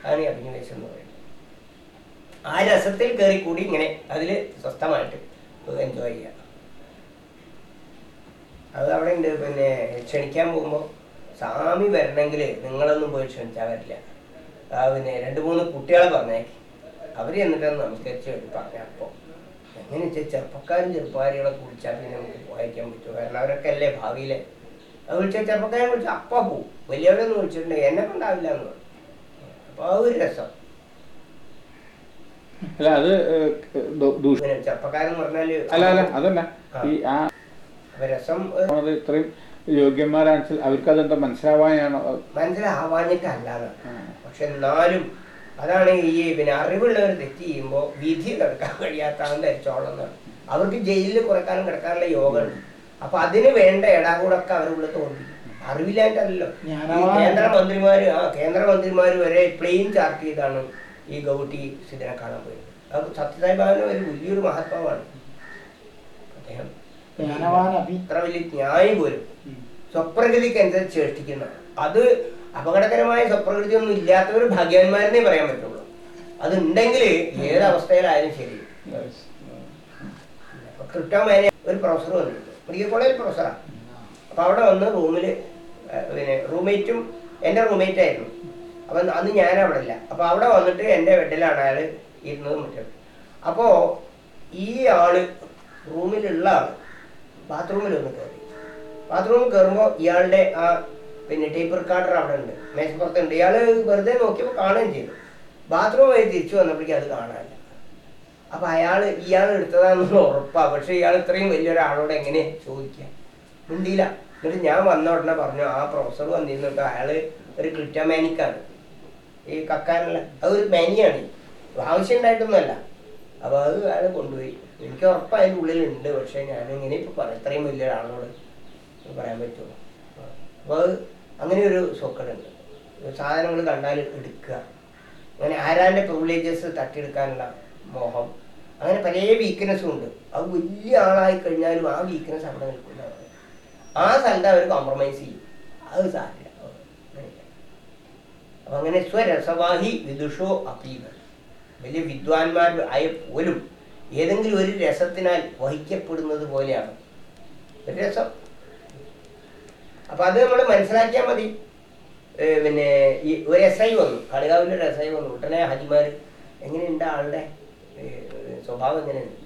അതാണ് ഈ അഭിനിവേശം എന്ന് പറയുന്നത്. ആ രസത്തിൽ കയറി കൂടി ഇങ്ങനെ അതിൽ സ്വസ്ഥമായിട്ട് എൻജോയ് ചെയ്യാം. അത് അവിടെ ഉണ്ട് പിന്നെ ക്ഷണിക്കാൻ പോകുമ്പോൾ സ്വാമി വരണമെങ്കിൽ നിങ്ങളൊന്നും പോയി ക്ഷണിച്ചാൽ വരില്ല. പിന്നെ രണ്ട് മൂന്ന് കുട്ടികളെ പറഞ്ഞേക്ക്. അവർ എന്നിട്ട് നമസ്കരിച്ച് പറഞ്ഞ അപ്പോൾ എങ്ങനെ വെച്ചാൽ ചെറുപ്പക്കാരും ചെറുപ്പക്കാരികളെ കുളിച്ചാൽ പിന്നെ നമുക്ക് വായിക്കാൻ പറ്റുമോ കാരണം അവരൊക്കെ അല്ലേ ഭാവിയിലെ? അത് വിളിച്ചാൽ ചെറുപ്പക്കാരെ വിളിച്ചാൽ അപ്പ പോവും. വലിയവരൊന്നും വിളിച്ചിട്ടുണ്ടെങ്കിൽ എന്നെ കൊണ്ടാവില്ല എന്ന് പറഞ്ഞു അപ്പോൾ ആ ഒരു രസം. അല്ല അത് ചെറുപ്പക്കാരെന്ന് പറഞ്ഞാൽ അല്ല അല്ല അതല്ല. ഈ ആ രസം ഇത്രയും യോഗ്യന്മാരാണെന്ന് അവർക്ക് അതെന്താ മനസ്സിലാവാനാണോ ആ. പക്ഷെ എന്നാലും അതാണ് ഈ പിന്നെ അറിവുള്ളവർ തെറ്റ് ചെയ്യുമ്പോൾ വിധി നടക്കാൻ കഴിയാത്തവൻ ധരിച്ചോളുന്നതാണ് അവർക്ക് ജയിലിൽ കുറെ കാലം കിടക്കാനുള്ള യോഗമുണ്ട് അപ്പൊ അതിന് വേണ്ട ഇടാകൂടൊക്കെ അവരുള്ളിൽ തോന്നി അറിവില്ലായിട്ടല്ലോ ജ്ഞാനവാൻ- കേന്ദ്രമന്ത്രിമാര് ആ കേന്ദ്രമന്ത്രിമാര് വരെ പ്ലെയിൻ ചാർട്ട് ചെയ്താണ് ഈ ഗൗട്ടി സിദ്ധനെ കാണാൻ പോയത്. അപ്പൊ സത്യസായി ഭാവന ഒരു വലിയൊരു മഹത്വമാണ് അദ്ദേഹം അത്ര വലിയ ന്യായം പോലും സ്വപ്രകൃതിക്ക് അനുസരിച്ച് ചേഷ്ടിക്കുന്ന അത് അപകടകരമായ സ്വപ്രകൃതി ഒന്നും ഇല്ലാത്തവർ ഭാഗ്യവാന്മാരെന്നേ പറയാൻ പറ്റുള്ളൂ. അത് ഉണ്ടെങ്കിൽ ഏതവസ്ഥയിലായാലും ശരി. ക്രിപ്റ്റോമാനെ ഒരു പ്രൊഫസർ വന്നിട്ടുണ്ട്. മെഡിക്കൽ കോളേജിൽ പ്രൊഫസറാണ് അപ്പൊ അവിടെ വന്ന് റൂമിൽ പിന്നെ റൂംമേറ്റും എന്റെ റൂംമേറ്റ് ആയിരുന്നു അപ്പൊ അന്ന് ഞാൻ അവിടെ ഇല്ല അപ്പൊ അവിടെ വന്നിട്ട് എന്റെ ബെഡിലാണ് അയാൾ ഇരുന്നത് മറ്റത് അപ്പോ ഈ ആൾ റൂമിലുള്ള ആൾ ബാത്റൂമിൽ ഒന്ന് കയറി. ബാത്റൂമിൽ കയറുമ്പോൾ ഇയാളുടെ ആ പിന്നെ ടേപ്പ് റെക്കോർഡർ അവിടെ ഉണ്ട്. മേശപ്പുറത്തുണ്ട് ഇയാൾ വെറുതെ നോക്കിയപ്പോൾ കാണുകയും ചെയ്തു. ബാത്റൂം വഴി തിരിച്ചു വന്നപ്പോഴേക്കും അത് കാണാനില്ല. അപ്പൊ അയാൾ ഇയാൾ എടുത്തതാണെന്ന് ഉറപ്പാ. പക്ഷെ ഇയാൾ ഇത്രയും വലിയൊരാളോട് എങ്ങനെ ചോദിക്കാം മിണ്ടിയില്ല. എന്നിട്ട് ഞാൻ വന്ന ഉടനെ പറഞ്ഞു ആ പ്രൊഫസർ വന്നിരുന്നിട്ട് അയാൾ ഒരു ക്രിറ്റമാനിക്കാണ് ഈ കക്കാനുള്ള അത് ഒരു മാനിയാണ് ആവശ്യം ഉണ്ടായിട്ടൊന്നുമല്ല അപ്പൊ അത് അയാൾ കൊണ്ടുപോയി. എനിക്ക് ഉറപ്പ് അതിന്റെ ഉള്ളിലുണ്ട്. പക്ഷെ ഞാൻ എങ്ങനെ ഇപ്പൊ പറയാം. ഇത്രയും വലിയ വലിയൊരാളോട് പറയാൻ പറ്റുമോ? അപ്പൊ അത് അങ്ങനെ ഒരു സോക്കടുണ്ട് സാധനങ്ങൾ കണ്ടാൽ എടുക്കുക. അങ്ങനെ ആരാന്റെ പ്രിവിലേജസ് തട്ടിയെടുക്കാനുള്ള മോഹം. അങ്ങനെ പല വീക്ക്നെസ്സും ഉണ്ട്. അത് വലിയ ആളായി കഴിഞ്ഞാലും ആ വീക്ക്നെസ് അവിടെ നിൽക്കുന്ന ആ സ്ഥലത്ത് അവർ കോംപ്രമൈസ് ചെയ്യും. അത് സാരില്ല അപ്പം അങ്ങനെ സ്വരസവാഹി വിദുഷോ അപീവർ വലിയ വിദ്വാൻമാർ ആയ പോലും ഏതെങ്കിലും ഒരു രസത്തിനാൽ വഹിക്കപ്പെടുന്നത് പോലെയാണ്. ഒരു രസം. അപ്പൊ അത് നമ്മൾ മനസ്സിലാക്കിയാൽ മതി. പിന്നെ ഈ ഒരു എസ് ഐ വന്നു. കളികാവിൽ ഒരു എസ് ഐ വന്നു. ഉടനെ ഹജിമാർ എങ്ങനെയുണ്ട് ആളുടെ സ്വഭാവം എങ്ങനെയുണ്ട്?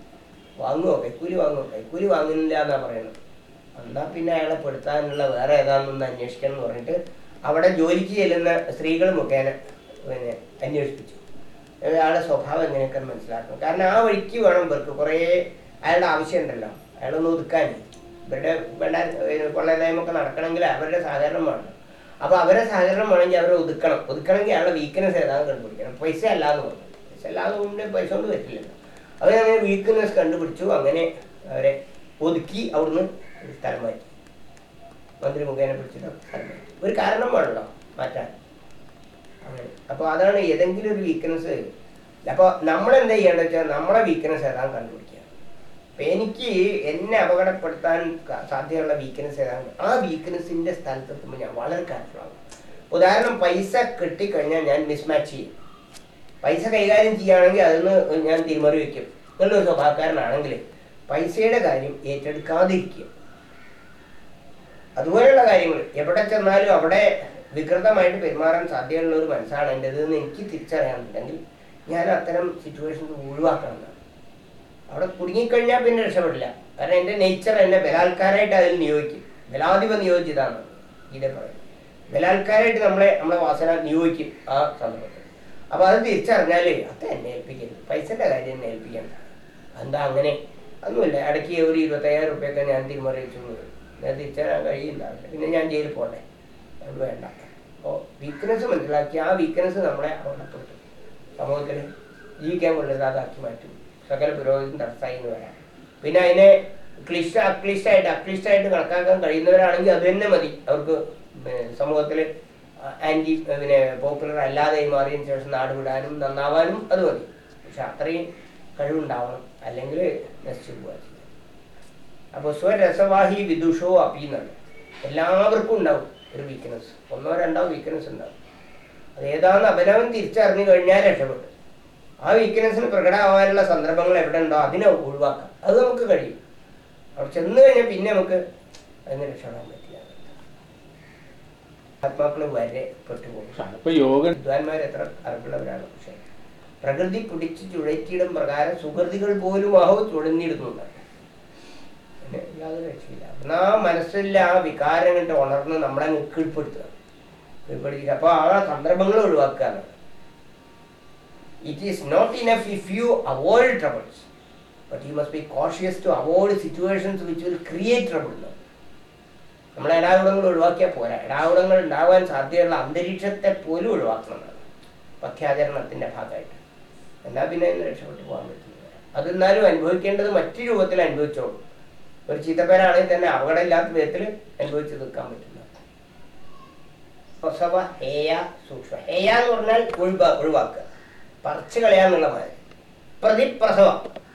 വാങ്ങുമോ കൈക്കൂലി വാങ്ങുമോ കൈക്കൂലി വാങ്ങുന്നില്ല എന്നാ പറയുന്നത്. എന്നാ പിന്നെ അയാളെ പെടുത്താനുള്ള വേറെ ഏതാണെന്നൊന്ന് അന്വേഷിക്കണം എന്ന് പറഞ്ഞിട്ട് അവിടെ ജോലിക്ക് ചെല്ലുന്ന സ്ത്രീകൾ മുഖേന പിന്നെ അന്വേഷിപ്പിച്ചു. അയാളുടെ സ്വഭാവം എങ്ങനെയൊക്കെ മനസ്സിലാക്കണം. കാരണം ആ വഴിക്ക് വേണം ഇവർക്ക് കുറേ അയാളുടെ ആവശ്യമുണ്ടല്ലോ. അയാളൊന്ന് ഒതുക്കാൻ ഇവരുടെ വേണ്ട കൊള്ള നിയമമൊക്കെ നടക്കണമെങ്കിൽ അവരുടെ സഹകരണം വേണം. അപ്പൊ അവരെ സഹകരണം വേണമെങ്കിൽ അവരെ ഒതുക്കണം. ഒതുക്കണമെങ്കിൽ അയാളുടെ വീക്ക്നെസ് ഏതാണ് കണ്ടുപിടിക്കണം. പൈസ അല്ലാതെ പറഞ്ഞു. പൈസ അല്ലാതെ കൊണ്ട് പൈസ കൊണ്ട് പറ്റില്ലല്ലോ അവരങ്ങനെ വീക്ക്നെസ് കണ്ടുപിടിച്ചു. അങ്ങനെ അവരെ ഒതുക്കി അവിടുന്ന് സ്ഥലം മാറ്റി. മന്ത്രി മുഖേന പിടിച്ചിട്ട് സ്ഥലം ഒരു കാരണം വേണല്ലോ മാറ്റാൻ. അങ്ങനെ. അപ്പോൾ അതാണ് ഏതെങ്കിലും ഒരു വീക്ക്നെസ് അപ്പോൾ നമ്മൾ എന്താ ചെയ്യേണ്ടത് വെച്ചാൽ നമ്മളെ വീക്ക്നെസ് ഏതാണ് കണ്ടുപിടിക്കുക എനിക്ക് എന്നെ അപകടപ്പെടുത്താൻ സാധ്യതയുള്ള വീക്ക്നെസ് ഏതാണ്? ആ വീക്ക്നെസ്സിന്റെ സ്ഥലത്തെത്തുമ്പോൾ ഞാൻ വളരെ കെയർഫുള്ളാകും ഉദാഹരണം പൈസ കിട്ടിക്കഴിഞ്ഞാൽ ഞാൻ മിസ്മാച്ച് ചെയ്യും. പൈസ കൈകാര്യം ചെയ്യുകയാണെങ്കിൽ അതിന് ഞാൻ തിരിമറി വയ്ക്കും. നല്ലൊരു സ്വഭാവക്കാരനാണെങ്കിൽ പൈസയുടെ കാര്യം ഏറ്റെടുക്കാതിരിക്കുക. അതുപോലെയുള്ള കാര്യങ്ങൾ എവിടെ ചെന്നാലും അവിടെ വികൃതമായിട്ട് പെരുമാറാൻ സാധ്യതയുള്ള ഒരു മനസ്സാണ് എന്റെത് എന്ന് എനിക്ക് തിരിച്ചറിയാനുണ്ടെങ്കിൽ ഞാൻ അത്തരം സിറ്റുവേഷൻസ് ഒഴിവാക്കണമെന്നാണ് അവിടെ കുടുങ്ങിക്കഴിഞ്ഞാൽ പിന്നെ രക്ഷപ്പെടില്ല. കാരണം എന്റെ നേച്ചർ എന്നെ ബലാത്കാരമായിട്ട് അതിൽ നിയോഗിക്കും. ബലാധിപ നിയോഗിച്ചതാണ് ഗീത പറയും ബലാത്കാരമായിട്ട് നമ്മളെ നമ്മളെ വാസന നിയോഗിക്കും ആ സന്ദർഭത്തിൽ. അപ്പോൾ അത് തിരിച്ചറിഞ്ഞാൽ അത് എന്നെ ഏൽപ്പിക്കരുത്. പൈസന്റെ കാര്യം എന്നെ ഏൽപ്പിക്കണ്ട. എന്താ അങ്ങനെ? ഒന്നുമില്ല. ഇടയ്ക്ക് ഒരു ഇരുപത്തയ്യായിരം റുപ്യൊക്കെ ഞാൻ തിരുമറിയിച്ചു. ഞാൻ തിരിച്ചറിയാൻ കഴിയില്ല. പിന്നെ ഞാൻ ജയിലിൽ പോകണ്ടേ? അത് വേണ്ട. അപ്പോൾ വീക്ക്നെസ് മനസ്സിലാക്കി ആ വീക്ക്നെസ് നമ്മളെ അപകടപ്പെടുത്തും സമൂഹത്തിൽ ജീവിക്കാൻ കൊള്ളില്ലാതാക്കി മാറ്റും. സകല പുരോഗതി തടസ്സായി എന്ന് പറയാം. പിന്നെ അതിനെ ക്ലിഷ്ട അക്ലിഷ്ടമായിട്ട് അക്ലിഷ്ടമായിട്ട് കണക്കാക്കാൻ കഴിയുന്നവരാണെങ്കിൽ അത് തന്നെ മതി. അവർക്ക് സമൂഹത്തിൽ ആന്റി പിന്നെ പോപ്പുലർ അല്ലാതെ മാറിയതിന് ശേഷം നാട് വിടാനും നന്നാവാനും അത് മതി. പക്ഷെ അത്രയും കഴിവുണ്ടാവണം. അല്ലെങ്കിൽ നശിച്ചു പോകാൻ അപ്പോൾ സ്വരസവാഹി വിദുഷോ അപ്പി എന്നാണ് എല്ലാവർക്കും ഉണ്ടാവും ഒരു വീക്ക്നെസ് ഒന്നോ രണ്ടോ വീക്ക്നെസ് ഉണ്ടാവും. അത് ഏതാണെന്ന് അവനവൻ തിരിച്ചറിഞ്ഞു കഴിഞ്ഞാൽ രക്ഷപ്പെട്ടു ആ വീക്ക്നെസ്സിന് പ്രകടമാവാനുള്ള സന്ദർഭങ്ങൾ എവിടെ ഉണ്ടോ അതിനെ ഒഴിവാക്കാം. അത് നമുക്ക് കഴിയും. അവിടെ ചെന്ന് കഴിഞ്ഞാൽ പിന്നെ നമുക്ക് അതിനെ രക്ഷപ്പെടാൻ പറ്റില്ല. ആത്മാക്കൾ വരെ പെട്ടുപോകും. വിദ്വാൻമാർ എത്ര അറിവുള്ളവരാണ്. പക്ഷേ പ്രകൃതി പിടിച്ച് ചുഴറ്റിയിടും പ്രകാരം സുഹൃതികൾ പോലും ആഹോ ചുഴന്നിടുന്നുണ്ട്. യാതൊരു രക്ഷയില്ല. എന്നാ മനസ്സിലെ ആ വികാരം കണ്ട് ഉണർന്ന് നമ്മളെ കീഴ്പ്പെടുത്തുക. കീഴ്പ്പെടുത്തിയിട്ട് അപ്പോൾ ആ സന്ദർഭങ്ങൾ ഒഴിവാക്കുകയാണ്. It is not enough if you avoid troubles, but you must be cautious to avoid situations which will create trouble. നമ്മൾ ഇടാകുടങ്ങൾ ഒഴിവാക്കിയാൽ പോരാ. ഇടാകുടങ്ങൾ ഉണ്ടാവാൻ സാധ്യതയുള്ള അന്തരീക്ഷത്തെ പോലും ഒഴിവാക്കണമെന്നാണ് പഥ്യാചരണത്തിന്റെ ഭാഗമായിട്ട്. എന്നാൽ പിന്നെ അതിന് രക്ഷപ്പെട്ടു പോകാൻ പറ്റുന്നില്ല അതെന്നാലും അനുഭവിക്കേണ്ടത് മറ്റു രൂപത്തിൽ അനുഭവിച്ചോളൂ. ഒരു ചീത്തപ്പേരാണെങ്കിൽ തന്നെ അപകടമില്ലാത്ത വിധത്തിൽ അനുഭവിച്ച് നിൽക്കാൻ പറ്റില്ല. പ്രസവ ഹേയ സൂക്ഷ്മ. ഹേയ എന്ന് പറഞ്ഞാൽ ഒഴിവാ ഒഴിവാക്കുക. പറിച്ചു കളയാന്നുള്ള മാതിരി പ്രതിപ്രസവ.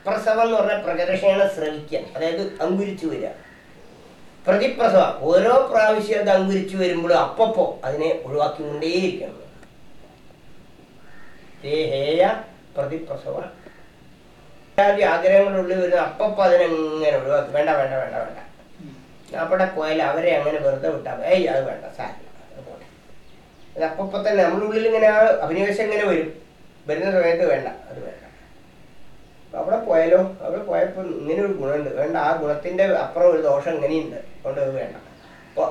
പ്രസവം എന്ന് പറഞ്ഞാൽ പ്രകർഷണ ശ്രവിക്കുക അതായത് അങ്കുരിച്ചു വരിക. പ്രതിപ്രസവ. ഓരോ പ്രാവശ്യം അത് അങ്കുരിച്ചു വരുമ്പോഴും അപ്പപ്പോ അതിനെ ഒഴിവാക്കിക്കൊണ്ടേയിരിക്കണം. ഹേയ പ്രതിപ്രസവ. ആഗ്രഹങ്ങളുള്ളിൽ വരുന്ന അപ്പപ്പോ അതിനെങ്ങനെ ഒഴിവാക്കി? വേണ്ട വേണ്ട വേണ്ട വേണ്ട. അവിടെ പോയാൽ അവരെ അങ്ങനെ വെറുതെ വിട്ടാൽ. ഏയ് അത് വേണ്ട സാരില്ല അത് പോട്ടെ. അപ്പപ്പോ തന്നെ നമ്മളുള്ളിൽ ഇങ്ങനെ ആ അഭിനിവേശം ഇങ്ങനെ വരും. വരുന്ന സമയത്ത് വേണ്ട അത് വേണ്ട. അപ്പൊ അവിടെ പോയാലോ? അവിടെ പോയപ്പോൾ ഇങ്ങനെ ഒരു ഗുണമുണ്ട്. വേണ്ട ആ ഗുണത്തിന്റെ അപ്പുറം ഒരു ദോഷം ഇങ്ങനെയുണ്ട്. അതുകൊണ്ട് അത് വേണ്ട. അപ്പോൾ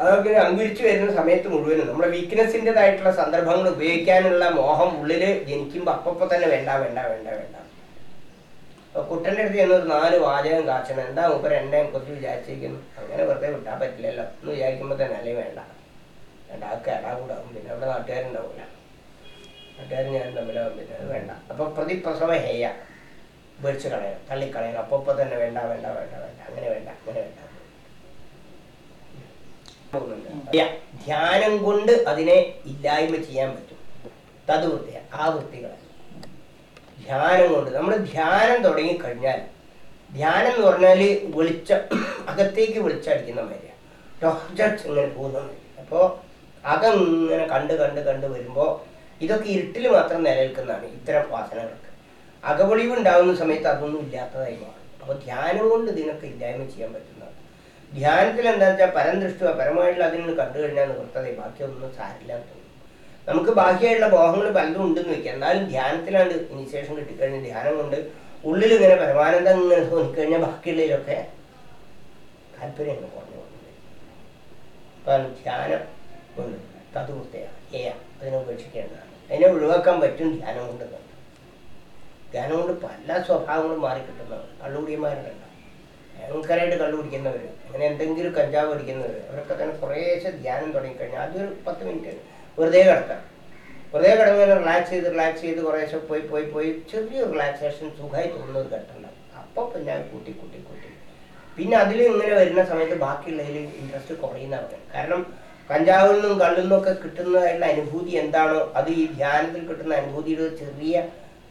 അതൊക്കെ അങ്കുരിച്ചു വരുന്ന സമയത്ത് മുഴുവനും നമ്മുടെ വീക്ക്നെസ്സിന്റെതായിട്ടുള്ള സന്ദർഭങ്ങൾ ഉപയോഗിക്കാനുള്ള മോഹം ഉള്ളിൽ ജനിക്കുമ്പോൾ അപ്പപ്പോൾ തന്നെ വേണ്ട വേണ്ട വേണ്ട വേണ്ട. അപ്പൊ കുട്ടന്റെ അടുത്ത് ചെന്ന് ഒരു നാല് വാചകം കാച്ചണം. എന്താ മൂപ്പർ എന്നെ കുറിച്ച് വിചാരിച്ചിരിക്കുന്നു? അങ്ങനെ വെറുതെ വിട്ടാൻ പറ്റില്ലല്ലോ. എന്ന് വിചാരിക്കുമ്പോൾ തന്നെ അല്ലേ വേണ്ട. വേണ്ട ആ കേടാകൂടാവും പിന്നെ അവിടെ നാട്ടുകാരുണ്ടാവില്ല നാട്ടുകാരും ഞാനും തമ്മിലാവും പിന്നെ അത് വേണ്ട. അപ്പൊ പ്രതിപ്രസവ ഹേയ. വിളിച്ചു കളയണം തള്ളിക്കളയണം. അപ്പൊ ഇപ്പൊ തന്നെ വേണ്ട വേണ്ട വേണ്ട വേണ്ട. അങ്ങനെ വേണ്ട അങ്ങനെ വേണ്ട. ധ്യാനം കൊണ്ട് അതിനെ ഇല്ലായ്മ ചെയ്യാൻ പറ്റും. തത് വൃത്തിയ ആ വൃത്തികളെ. ധ്യാനം കൊണ്ട്. നമ്മൾ ധ്യാനം തുടങ്ങിക്കഴിഞ്ഞാൽ ധ്യാനം എന്ന് പറഞ്ഞാൽ വെളിച്ച അകത്തേക്ക് വെളിച്ചടിക്കുന്ന മാതിരിയാണ് ഇങ്ങനെ പോകുന്ന മാതിരി അപ്പോൾ അകം ഇങ്ങനെ കണ്ട് കണ്ട് കണ്ട് വരുമ്പോൾ ഇതൊക്കെ ഇരുട്ടിൽ മാത്രം നിലനിൽക്കുന്നതാണ് ഇത്തരം വാസനകൾക്ക്. അകപൊളിവ് ഉണ്ടാകുന്ന സമയത്ത് അതൊന്നും ഇല്ലാത്തതായി മാറും. അപ്പോൾ ധ്യാനം കൊണ്ട് ഇതിനൊക്കെ ഇല്ലായ്മ ചെയ്യാൻ പറ്റുന്നതാണ്. ധ്യാനത്തിൽ എന്താ വെച്ചാൽ പരം ദൃഷ്ടുവ പരമായിട്ടുള്ള അതിനൊന്ന് കണ്ടു കഴിഞ്ഞാൽ നിവൃത്തതയും ബാക്കിയൊന്നും സാരില്ല തോന്നും. നമുക്ക് ബാക്കിയായിട്ടുള്ള മോഹങ്ങൾ പലതും ഉണ്ടെന്ന് വെക്കാം. എന്നാലും ധ്യാനത്തിലാണ് ഇനിഷ്യേഷൻ കിട്ടിക്കഴിഞ്ഞാൽ ധ്യാനം കൊണ്ട് ഉള്ളിൽ ഇങ്ങനെ പരമാനന്ദം ഇങ്ങനെ തോന്നിക്കഴിഞ്ഞാൽ ബാക്കിയുള്ളതിലൊക്കെ താല്പര്യങ്ങൾ കുറഞ്ഞു പോകുന്നത് അപ്പം ധ്യാനം കൊണ്ട് തതുവൃത്തയാണ്. ഏയ അതിനെ ഉപേക്ഷിക്കേണ്ടതാണ്. അതിനെ ഒഴിവാക്കാൻ പറ്റും ധ്യാനം കൊണ്ട് ധ്യാനം കൊണ്ട് പല സ്വഭാവങ്ങളും മാറിക്കിട്ടുന്നവർ കള്ളുകുടിയന്മാരുണ്ടല്ലോ. ഭയങ്കരമായിട്ട് കള്ളു കുടിക്കുന്നവർ അങ്ങനെ എന്തെങ്കിലും കഞ്ചാവ് അടിക്കുന്നവർ അവരൊക്കെ തന്നെ കുറേശ്ശെ ധ്യാനം തുടങ്ങിക്കഴിഞ്ഞാൽ അതൊരു പത്ത് മിനിറ്റ് വെറുതെ കിടക്കാം വെറുതെ കിടന്ന് റിലാക്സ് ചെയ്ത് റിലാക്സ് ചെയ്ത് കുറേശ്ശെ പോയി പോയി പോയി ചെറിയൊരു റിലാക്സേഷൻ സുഖമായി തോന്നുന്ന ഒരു ഘട്ടം ഉണ്ടാവും അപ്പോൾ പിന്നെ കൂട്ടി കൂട്ടി കൂട്ടി. പിന്നെ അതിൽ ഇങ്ങനെ വരുന്ന സമയത്ത് ബാക്കിയുള്ളതിൽ ഇൻട്രസ്റ്റ് കുറയുന്നവർ കാരണം കഞ്ചാവിൽ നിന്നും കള്ളിൽ നിന്നൊക്കെ കിട്ടുന്നതായിട്ടുള്ള അനുഭൂതി എന്താണോ അത് ഈ ധ്യാനത്തിൽ കിട്ടുന്ന അനുഭൂതിയുടെ ചെറിയ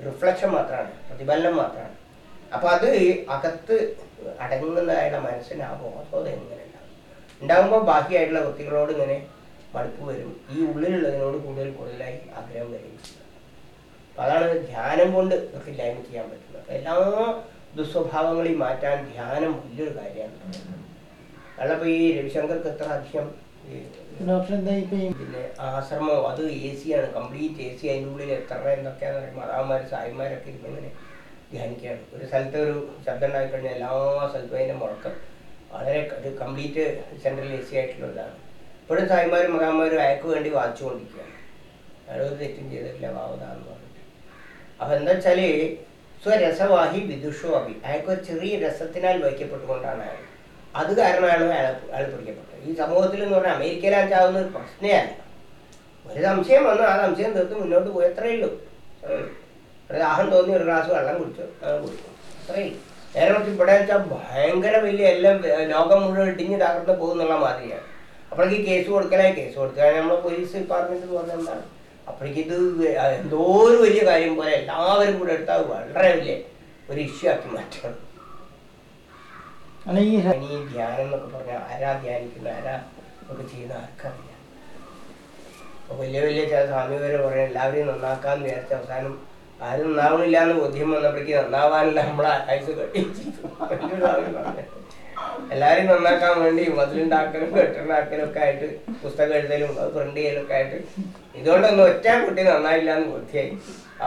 റിഫ്ലക്ഷൻ മാത്രമാണ് പ്രതിഫലനം മാത്രമാണ്. അപ്പൊ അത് അകത്ത് അടങ്ങുന്നതായുള്ള മനസ്സിന് ആ ബോധം എങ്ങനെ ഉണ്ടാകും ഉണ്ടാകുമ്പോൾ ബാക്കിയായിട്ടുള്ള വ്യക്തികളോട് ഇങ്ങനെ മടുപ്പ് വരും. ഈ ഉള്ളിലുള്ളതിനോട് കൂടുതൽ കൂടുതലായി ആഗ്രഹം വരും. അപ്പൊ അതാണ് ധ്യാനം കൊണ്ട് ഇതൊക്കെ ഇല്ലായ്മ ചെയ്യാൻ പറ്റുന്നത്. എല്ലാ ദുസ്വഭാവങ്ങളെയും മാറ്റാൻ ധ്യാനം വലിയൊരു കാര്യമാണ്. അല്ലപ്പോ ഈ രവിശങ്കർക്ക് എത്ര അധികം പിന്നെ ആശ്രമം അത് എ സി ആണ്. കംപ്ലീറ്റ് എ സി അതിന്റെ ഉള്ളിൽ എത്ര എന്തൊക്കെയാന്ന് പറയുമ്പോൾ മാതാവന്മാർ സായിമാരൊക്കെ ഇങ്ങനെ ധ്യാനിക്കുകയാണ്. ഒരു സ്ഥലത്ത് ഒരു ശബ്ദം ഉണ്ടായിക്കഴിഞ്ഞാൽ എല്ലാ സ്ഥലത്തും അതിന്റെ മുഴക്കം വളരെ കംപ്ലീറ്റ് സെൻട്രൽ എ സി ആയിട്ടുള്ളതാണ് ഇപ്പോഴും സായിമാരും അയക്ക് വേണ്ടി വാദിച്ചുകൊണ്ടിരിക്കുകയാണ്. അയാൾ ഒരു തെറ്റും ചെയ്തിട്ടില്ല വാവതാന്ന് പറഞ്ഞിട്ട്. അപ്പം എന്താ വെച്ചാൽ സ്വരസവാഹി വിദുഷോ അഭി. അയാൾക്ക് ചെറിയ രസത്തിനാൽ വഹിക്കപ്പെട്ടുകൊണ്ടാണ് അയാൾ. അത് കാരണമാണ് അയാൾ അയാൾ പിടിക്കപ്പെട്ടത്. ഈ സമൂഹത്തിൽ എന്ന് പറഞ്ഞാൽ അമേരിക്കയിലാച്ചാവുന്ന ഒരു പ്രശ്നമല്ല ഒരു സംശയം വന്നു. ആ സംശയം തീർത്ത് മുന്നോട്ട് പോയി. അത്രയേ ഉള്ളൂ. ദാഹം തോന്നി ഒരു ഗ്ലാസ് വെള്ളം കുടിച്ചു കുടിക്കും അത്രയേ മറിച്ച് ഇവിടെ വെച്ചാൽ ഭയങ്കര വലിയ എല്ലാം ലോകം മുഴുവൻ ഇടിഞ്ഞ് തകർന്ന് പോകുന്നുള്ള മാതിരിയാണ്. അപ്പോഴേക്ക് കേസ് കൊടുക്കലായി. കേസ് കൊടുക്കാൻ നമ്മൾ പോലീസ് ഡിപ്പാർട്ട്മെന്റ് എന്ന് പറഞ്ഞാൽ എന്താണ്? അപ്പോഴേക്ക് ഇത് എന്തോ ഒരു വലിയ കാര്യം പോലെ എല്ലാവരും കൂടെ എടുത്താൽ വളരെ വലിയ ഒരു ഇഷ്യൂ ആക്കി മാറ്റണം അല്ല ഈ ഈ ധ്യാനം എന്നൊക്കെ പറഞ്ഞാൽ ആരാ ധ്യാനിക്കുന്ന? ആരാ ഒക്കെ ചെയ്യുന്ന? ആർക്കറിയാം. അപ്പൊ വലിയ വലിയ ചില സ്വാമിമാര് പറയും എല്ലാവരെയും നന്നാക്കാൻ വിചാരിച്ച അവസാനം ആരും നന്നാവണില്ല എന്ന് ബോധ്യം വന്നപ്പോഴേക്ക് നന്നാവാനില്ല നമ്മളെ ആയുസ് എല്ലാവരും നന്നാക്കാൻ വേണ്ടി മതിലുണ്ടാക്കലും കെട്ടുണ്ടാക്കലും ഒക്കെ ആയിട്ട് പുസ്തകം എഴുതലും അത് പ്രിന്റ് ചെയ്യലും ഒക്കെ ആയിട്ട് ഇതുകൊണ്ടൊന്നും ഒറ്റ കുട്ടി നന്നായില്ല എന്ന് ബോധ്യമായി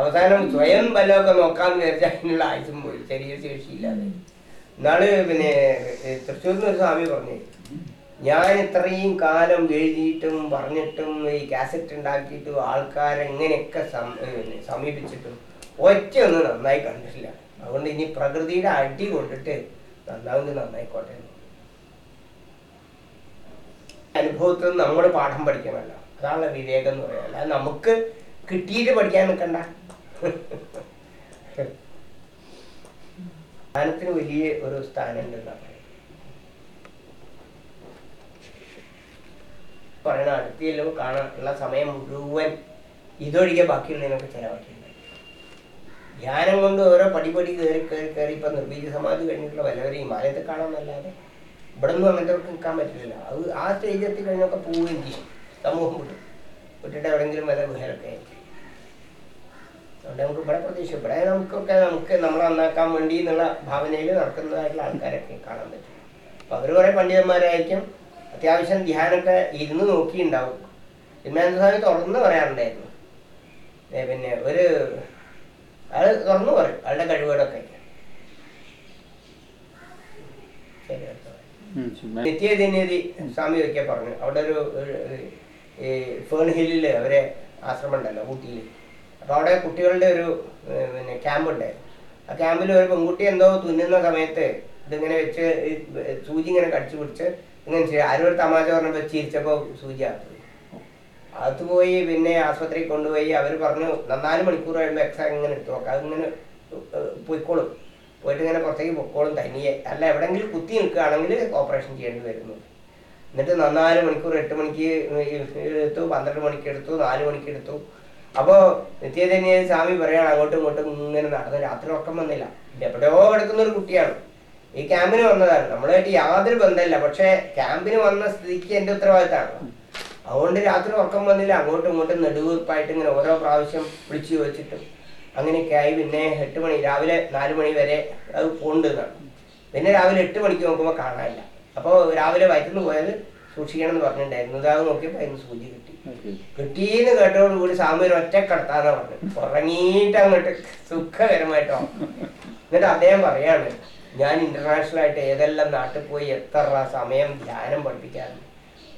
അവസാനം സ്വയം ബലമൊക്കെ നോക്കാമെന്ന് വിചാരിച്ചാൽ അതിനുള്ള ആയുസും പോയി. ശരീര എന്നാൾ പിന്നെ തൃശ്ശൂരിൽ ഒരു സ്വാമി പറഞ്ഞു ഞാൻ ഇത്രയും കാലം എഴുതിയിട്ടും പറഞ്ഞിട്ടും ഈ കാസറ്റ് ഉണ്ടാക്കിയിട്ടും ആൾക്കാരെ എങ്ങനെയൊക്കെ സം- സമീപിച്ചിട്ടും ഒറ്റയൊന്നും നന്നായി കണ്ടിട്ടില്ല. അതുകൊണ്ട് ഇനി പ്രകൃതിയുടെ അടി കൊണ്ടിട്ട് നന്നാവുന്നത് നന്നായിക്കോട്ടെ. അനുഭവത്തിൽ നിന്ന് നമ്മൾ പാഠം പഠിക്കണമല്ലോ. അതാണ് വിവേകം എന്ന് പറയുന്നത് അല്ലാതെ നമുക്ക് കിട്ടിയിട്ട് പഠിക്കാൻ നിൽക്കണ്ട ധ്യാനത്തിന് വലിയ ഒരു സ്ഥാനമുണ്ടെന്നാണ് പറയണ അടുത്തില്ലോ കാണാനുള്ള സമയം മുഴുവൻ ഇതൊഴികെ ബാക്കിയുള്ളതിനൊക്കെ ചിലവാക്കിയിട്ടുണ്ട്. ധ്യാനം കൊണ്ട് ഓരോ പടിപടി കയറി കയറി കയറി ഇപ്പൊ നിർബീജ സമാധി കഴിഞ്ഞിട്ടുള്ള വല്ലവരും ഹിമാലയത്തെ കാണാമെന്നല്ലാതെ ഇവിടെ നിന്നും അങ്ങനത്തെ നിൽക്കാൻ പറ്റില്ല അത് ആ സ്റ്റേജ് എത്തി കഴിഞ്ഞൊക്കെ പോവുകയും ചെയ്യും. സമൂഹം വിട്ടു. വിട്ടിട്ട് എവിടെയെങ്കിലും വല്ല ഗുഹരൊക്കെ ആയിരിക്കും. അതുകൊണ്ട് നമുക്ക് ഇവിടെ പ്രതീക്ഷ ഇവിടെ നമുക്കൊക്കെ നമുക്ക് നമ്മൾ നന്നാക്കാൻ വേണ്ടി എന്നുള്ള ഭാവനയിൽ നടക്കുന്നതായിട്ടുള്ള ആൾക്കാരൊക്കെ കാണാൻ പറ്റും. അപ്പൊ അവർ കുറെ പണ്ഡിതന്മാരായിരിക്കും. അത്യാവശ്യം ധ്യാനമൊക്കെ ഇരുന്ന് നോക്കിയിട്ടുണ്ടാവും. സ്വാമി തുറന്ന് പറയാറുണ്ടായിരുന്നു. പിന്നെ ഒരു അയാൾ തുറന്നു പറയും. അയാളുടെ കഴിവുകളൊക്കെ. നിത്യദിനേതി സ്വാമി ഒക്കെ പറഞ്ഞു. അവിടെ ഒരു ഫേൺ ഹില്ലിൽ അവരെ ആശ്രമം ഉണ്ടല്ലോ ഊട്ടിയിൽ അപ്പോൾ അവിടെ കുട്ടികളുടെ ഒരു പിന്നെ ക്യാമ്പ് ഉണ്ടായിരുന്നു ആ ക്യാമ്പിൽ ഒരു പെൺകുട്ടി എന്തോ തുന്നുന്ന സമയത്ത് ഇതിങ്ങനെ വെച്ച് സൂചി ഇങ്ങനെ കടിച്ചു പിടിച്ച് ഇങ്ങനെ ചെയ്യ- ആരോ ഒരു തമാശ പറഞ്ഞപ്പോൾ ചിരിച്ചപ്പോൾ സൂചി അകത്ത് അത് പോയി പിന്നെ ആശുപത്രി കൊണ്ടുപോയി അവർ പറഞ്ഞു നാല് മണിക്കൂർ കഴിയുമ്പോൾ എക്സ്റേ ഇങ്ങനെ എടുത്തു നോക്കാം. അതിങ്ങനെ പൊയ്ക്കോളും. പോയിട്ട് ഇങ്ങനെ പുറത്തേക്ക് പൊക്കോളും തനിയെ. അല്ല എവിടെങ്കിലും കുത്തി നിൽക്കുകയാണെങ്കിൽ ഓപ്പറേഷൻ ചെയ്യേണ്ടി വരുന്നു എന്നിട്ട് നാല് മണിക്കൂർ എട്ട് മണിക്ക് എടുത്തു പന്ത്രണ്ട് മണിക്ക് എടുത്തു നാല് മണിക്ക് എടുത്തു. അപ്പോ നിത്യചന്യ സ്വാമി പറയാണ് അങ്ങോട്ടും ഇങ്ങോട്ടും ഇങ്ങനെ നടന്ന് രാത്രി ഉറക്കം വന്നില്ല. എവിടെയോ കിടക്കുന്ന ഒരു കുട്ടിയാണ്. ഈ ക്യാമ്പിന് വന്നതാണ്. നമ്മളായിട്ട് യാതൊരു ബന്ധമില്ല. പക്ഷെ ക്യാമ്പിന് വന്ന സ്ഥിതിക്ക് എന്റെ ഉത്തരവാദിത്തമാണ്. അതുകൊണ്ട് രാത്രി ഉറക്കം വന്നില്ല. അങ്ങോട്ടും ഇങ്ങോട്ടും നെടുവീർപ്പായിട്ട് ഇങ്ങനെ ഓരോ പ്രാവശ്യം വിളിച്ചു ചോദിച്ചിട്ടും അങ്ങനെയൊക്കെ ആയി. പിന്നെ എട്ട് മണി രാവിലെ നാല് മണി വരെ അത് പോണ്ടെന്നാണ് പിന്നെ രാവിലെ എട്ട് മണിക്ക് നോക്കുമ്പോൾ കാണാനില്ല. അപ്പോൾ രാവിലെ വയറ്റുന്ന് പോയത് സൂക്ഷിക്കണം എന്ന് പറഞ്ഞിട്ടുണ്ടായിരുന്നു. ഇതാ നോക്കിയപ്പോൾ അതിന് സൂചി കിട്ടി. കിട്ടിയെന്ന് കേട്ടോട് കൂടി ഒരു ഒറ്റ കടത്താന്നാ പറഞ്ഞു ഉറങ്ങിയിട്ട് അങ്ങോട്ട് സുഖകരമായിട്ടോ. എന്നിട്ട് അദ്ദേഹം പറയാണ് ഞാൻ ഇന്റർനാഷണൽ ആയിട്ട് ഏതെല്ലാം നാട്ടിൽ പോയി എത്ര സമയം ധ്യാനം പഠിപ്പിക്കാറുണ്ട്?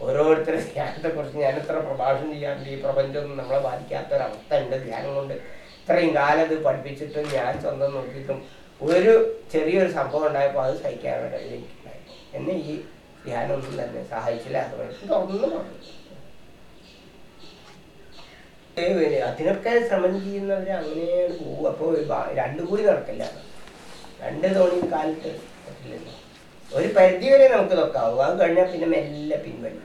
ഓരോരുത്തരും ധ്യാനത്തെ കുറിച്ച് ഞാൻ എത്ര പ്രഭാഷണം ചെയ്യാറുണ്ട്? ഈ പ്രപഞ്ചമൊന്നും നമ്മളെ ബാധിക്കാത്ത ഒരവസ്ഥ ഉണ്ട് ധ്യാനം കൊണ്ട്. ഇത്രയും കാലം ഇത് പഠിപ്പിച്ചിട്ടും ഞാൻ സ്വന്തം നോക്കിയിട്ടും ഒരു ചെറിയൊരു സംഭവം ഉണ്ടായപ്പോൾ അത് സഹിക്കാനുള്ള കഴിവ് എന്നെ ഈ ധ്യാനം ഒന്നും തന്നെ സഹായിച്ചില്ല അതുപോലെ തുറന്നു പറഞ്ഞു അതിനൊക്കെ ശ്രമം ചെയ്യുന്നവർ അങ്ങനെയാണ് പോകും അപ്പോൾ രണ്ടു കൂടി നടക്കില്ല. രണ്ട് തോണി പറ്റില്ലല്ലോ. ഒരു പരിധി വരെ നമുക്ക് നോക്കാവൂ. അത് കഴിഞ്ഞാൽ പിന്നെ മെല്ലെ പിൻവലി.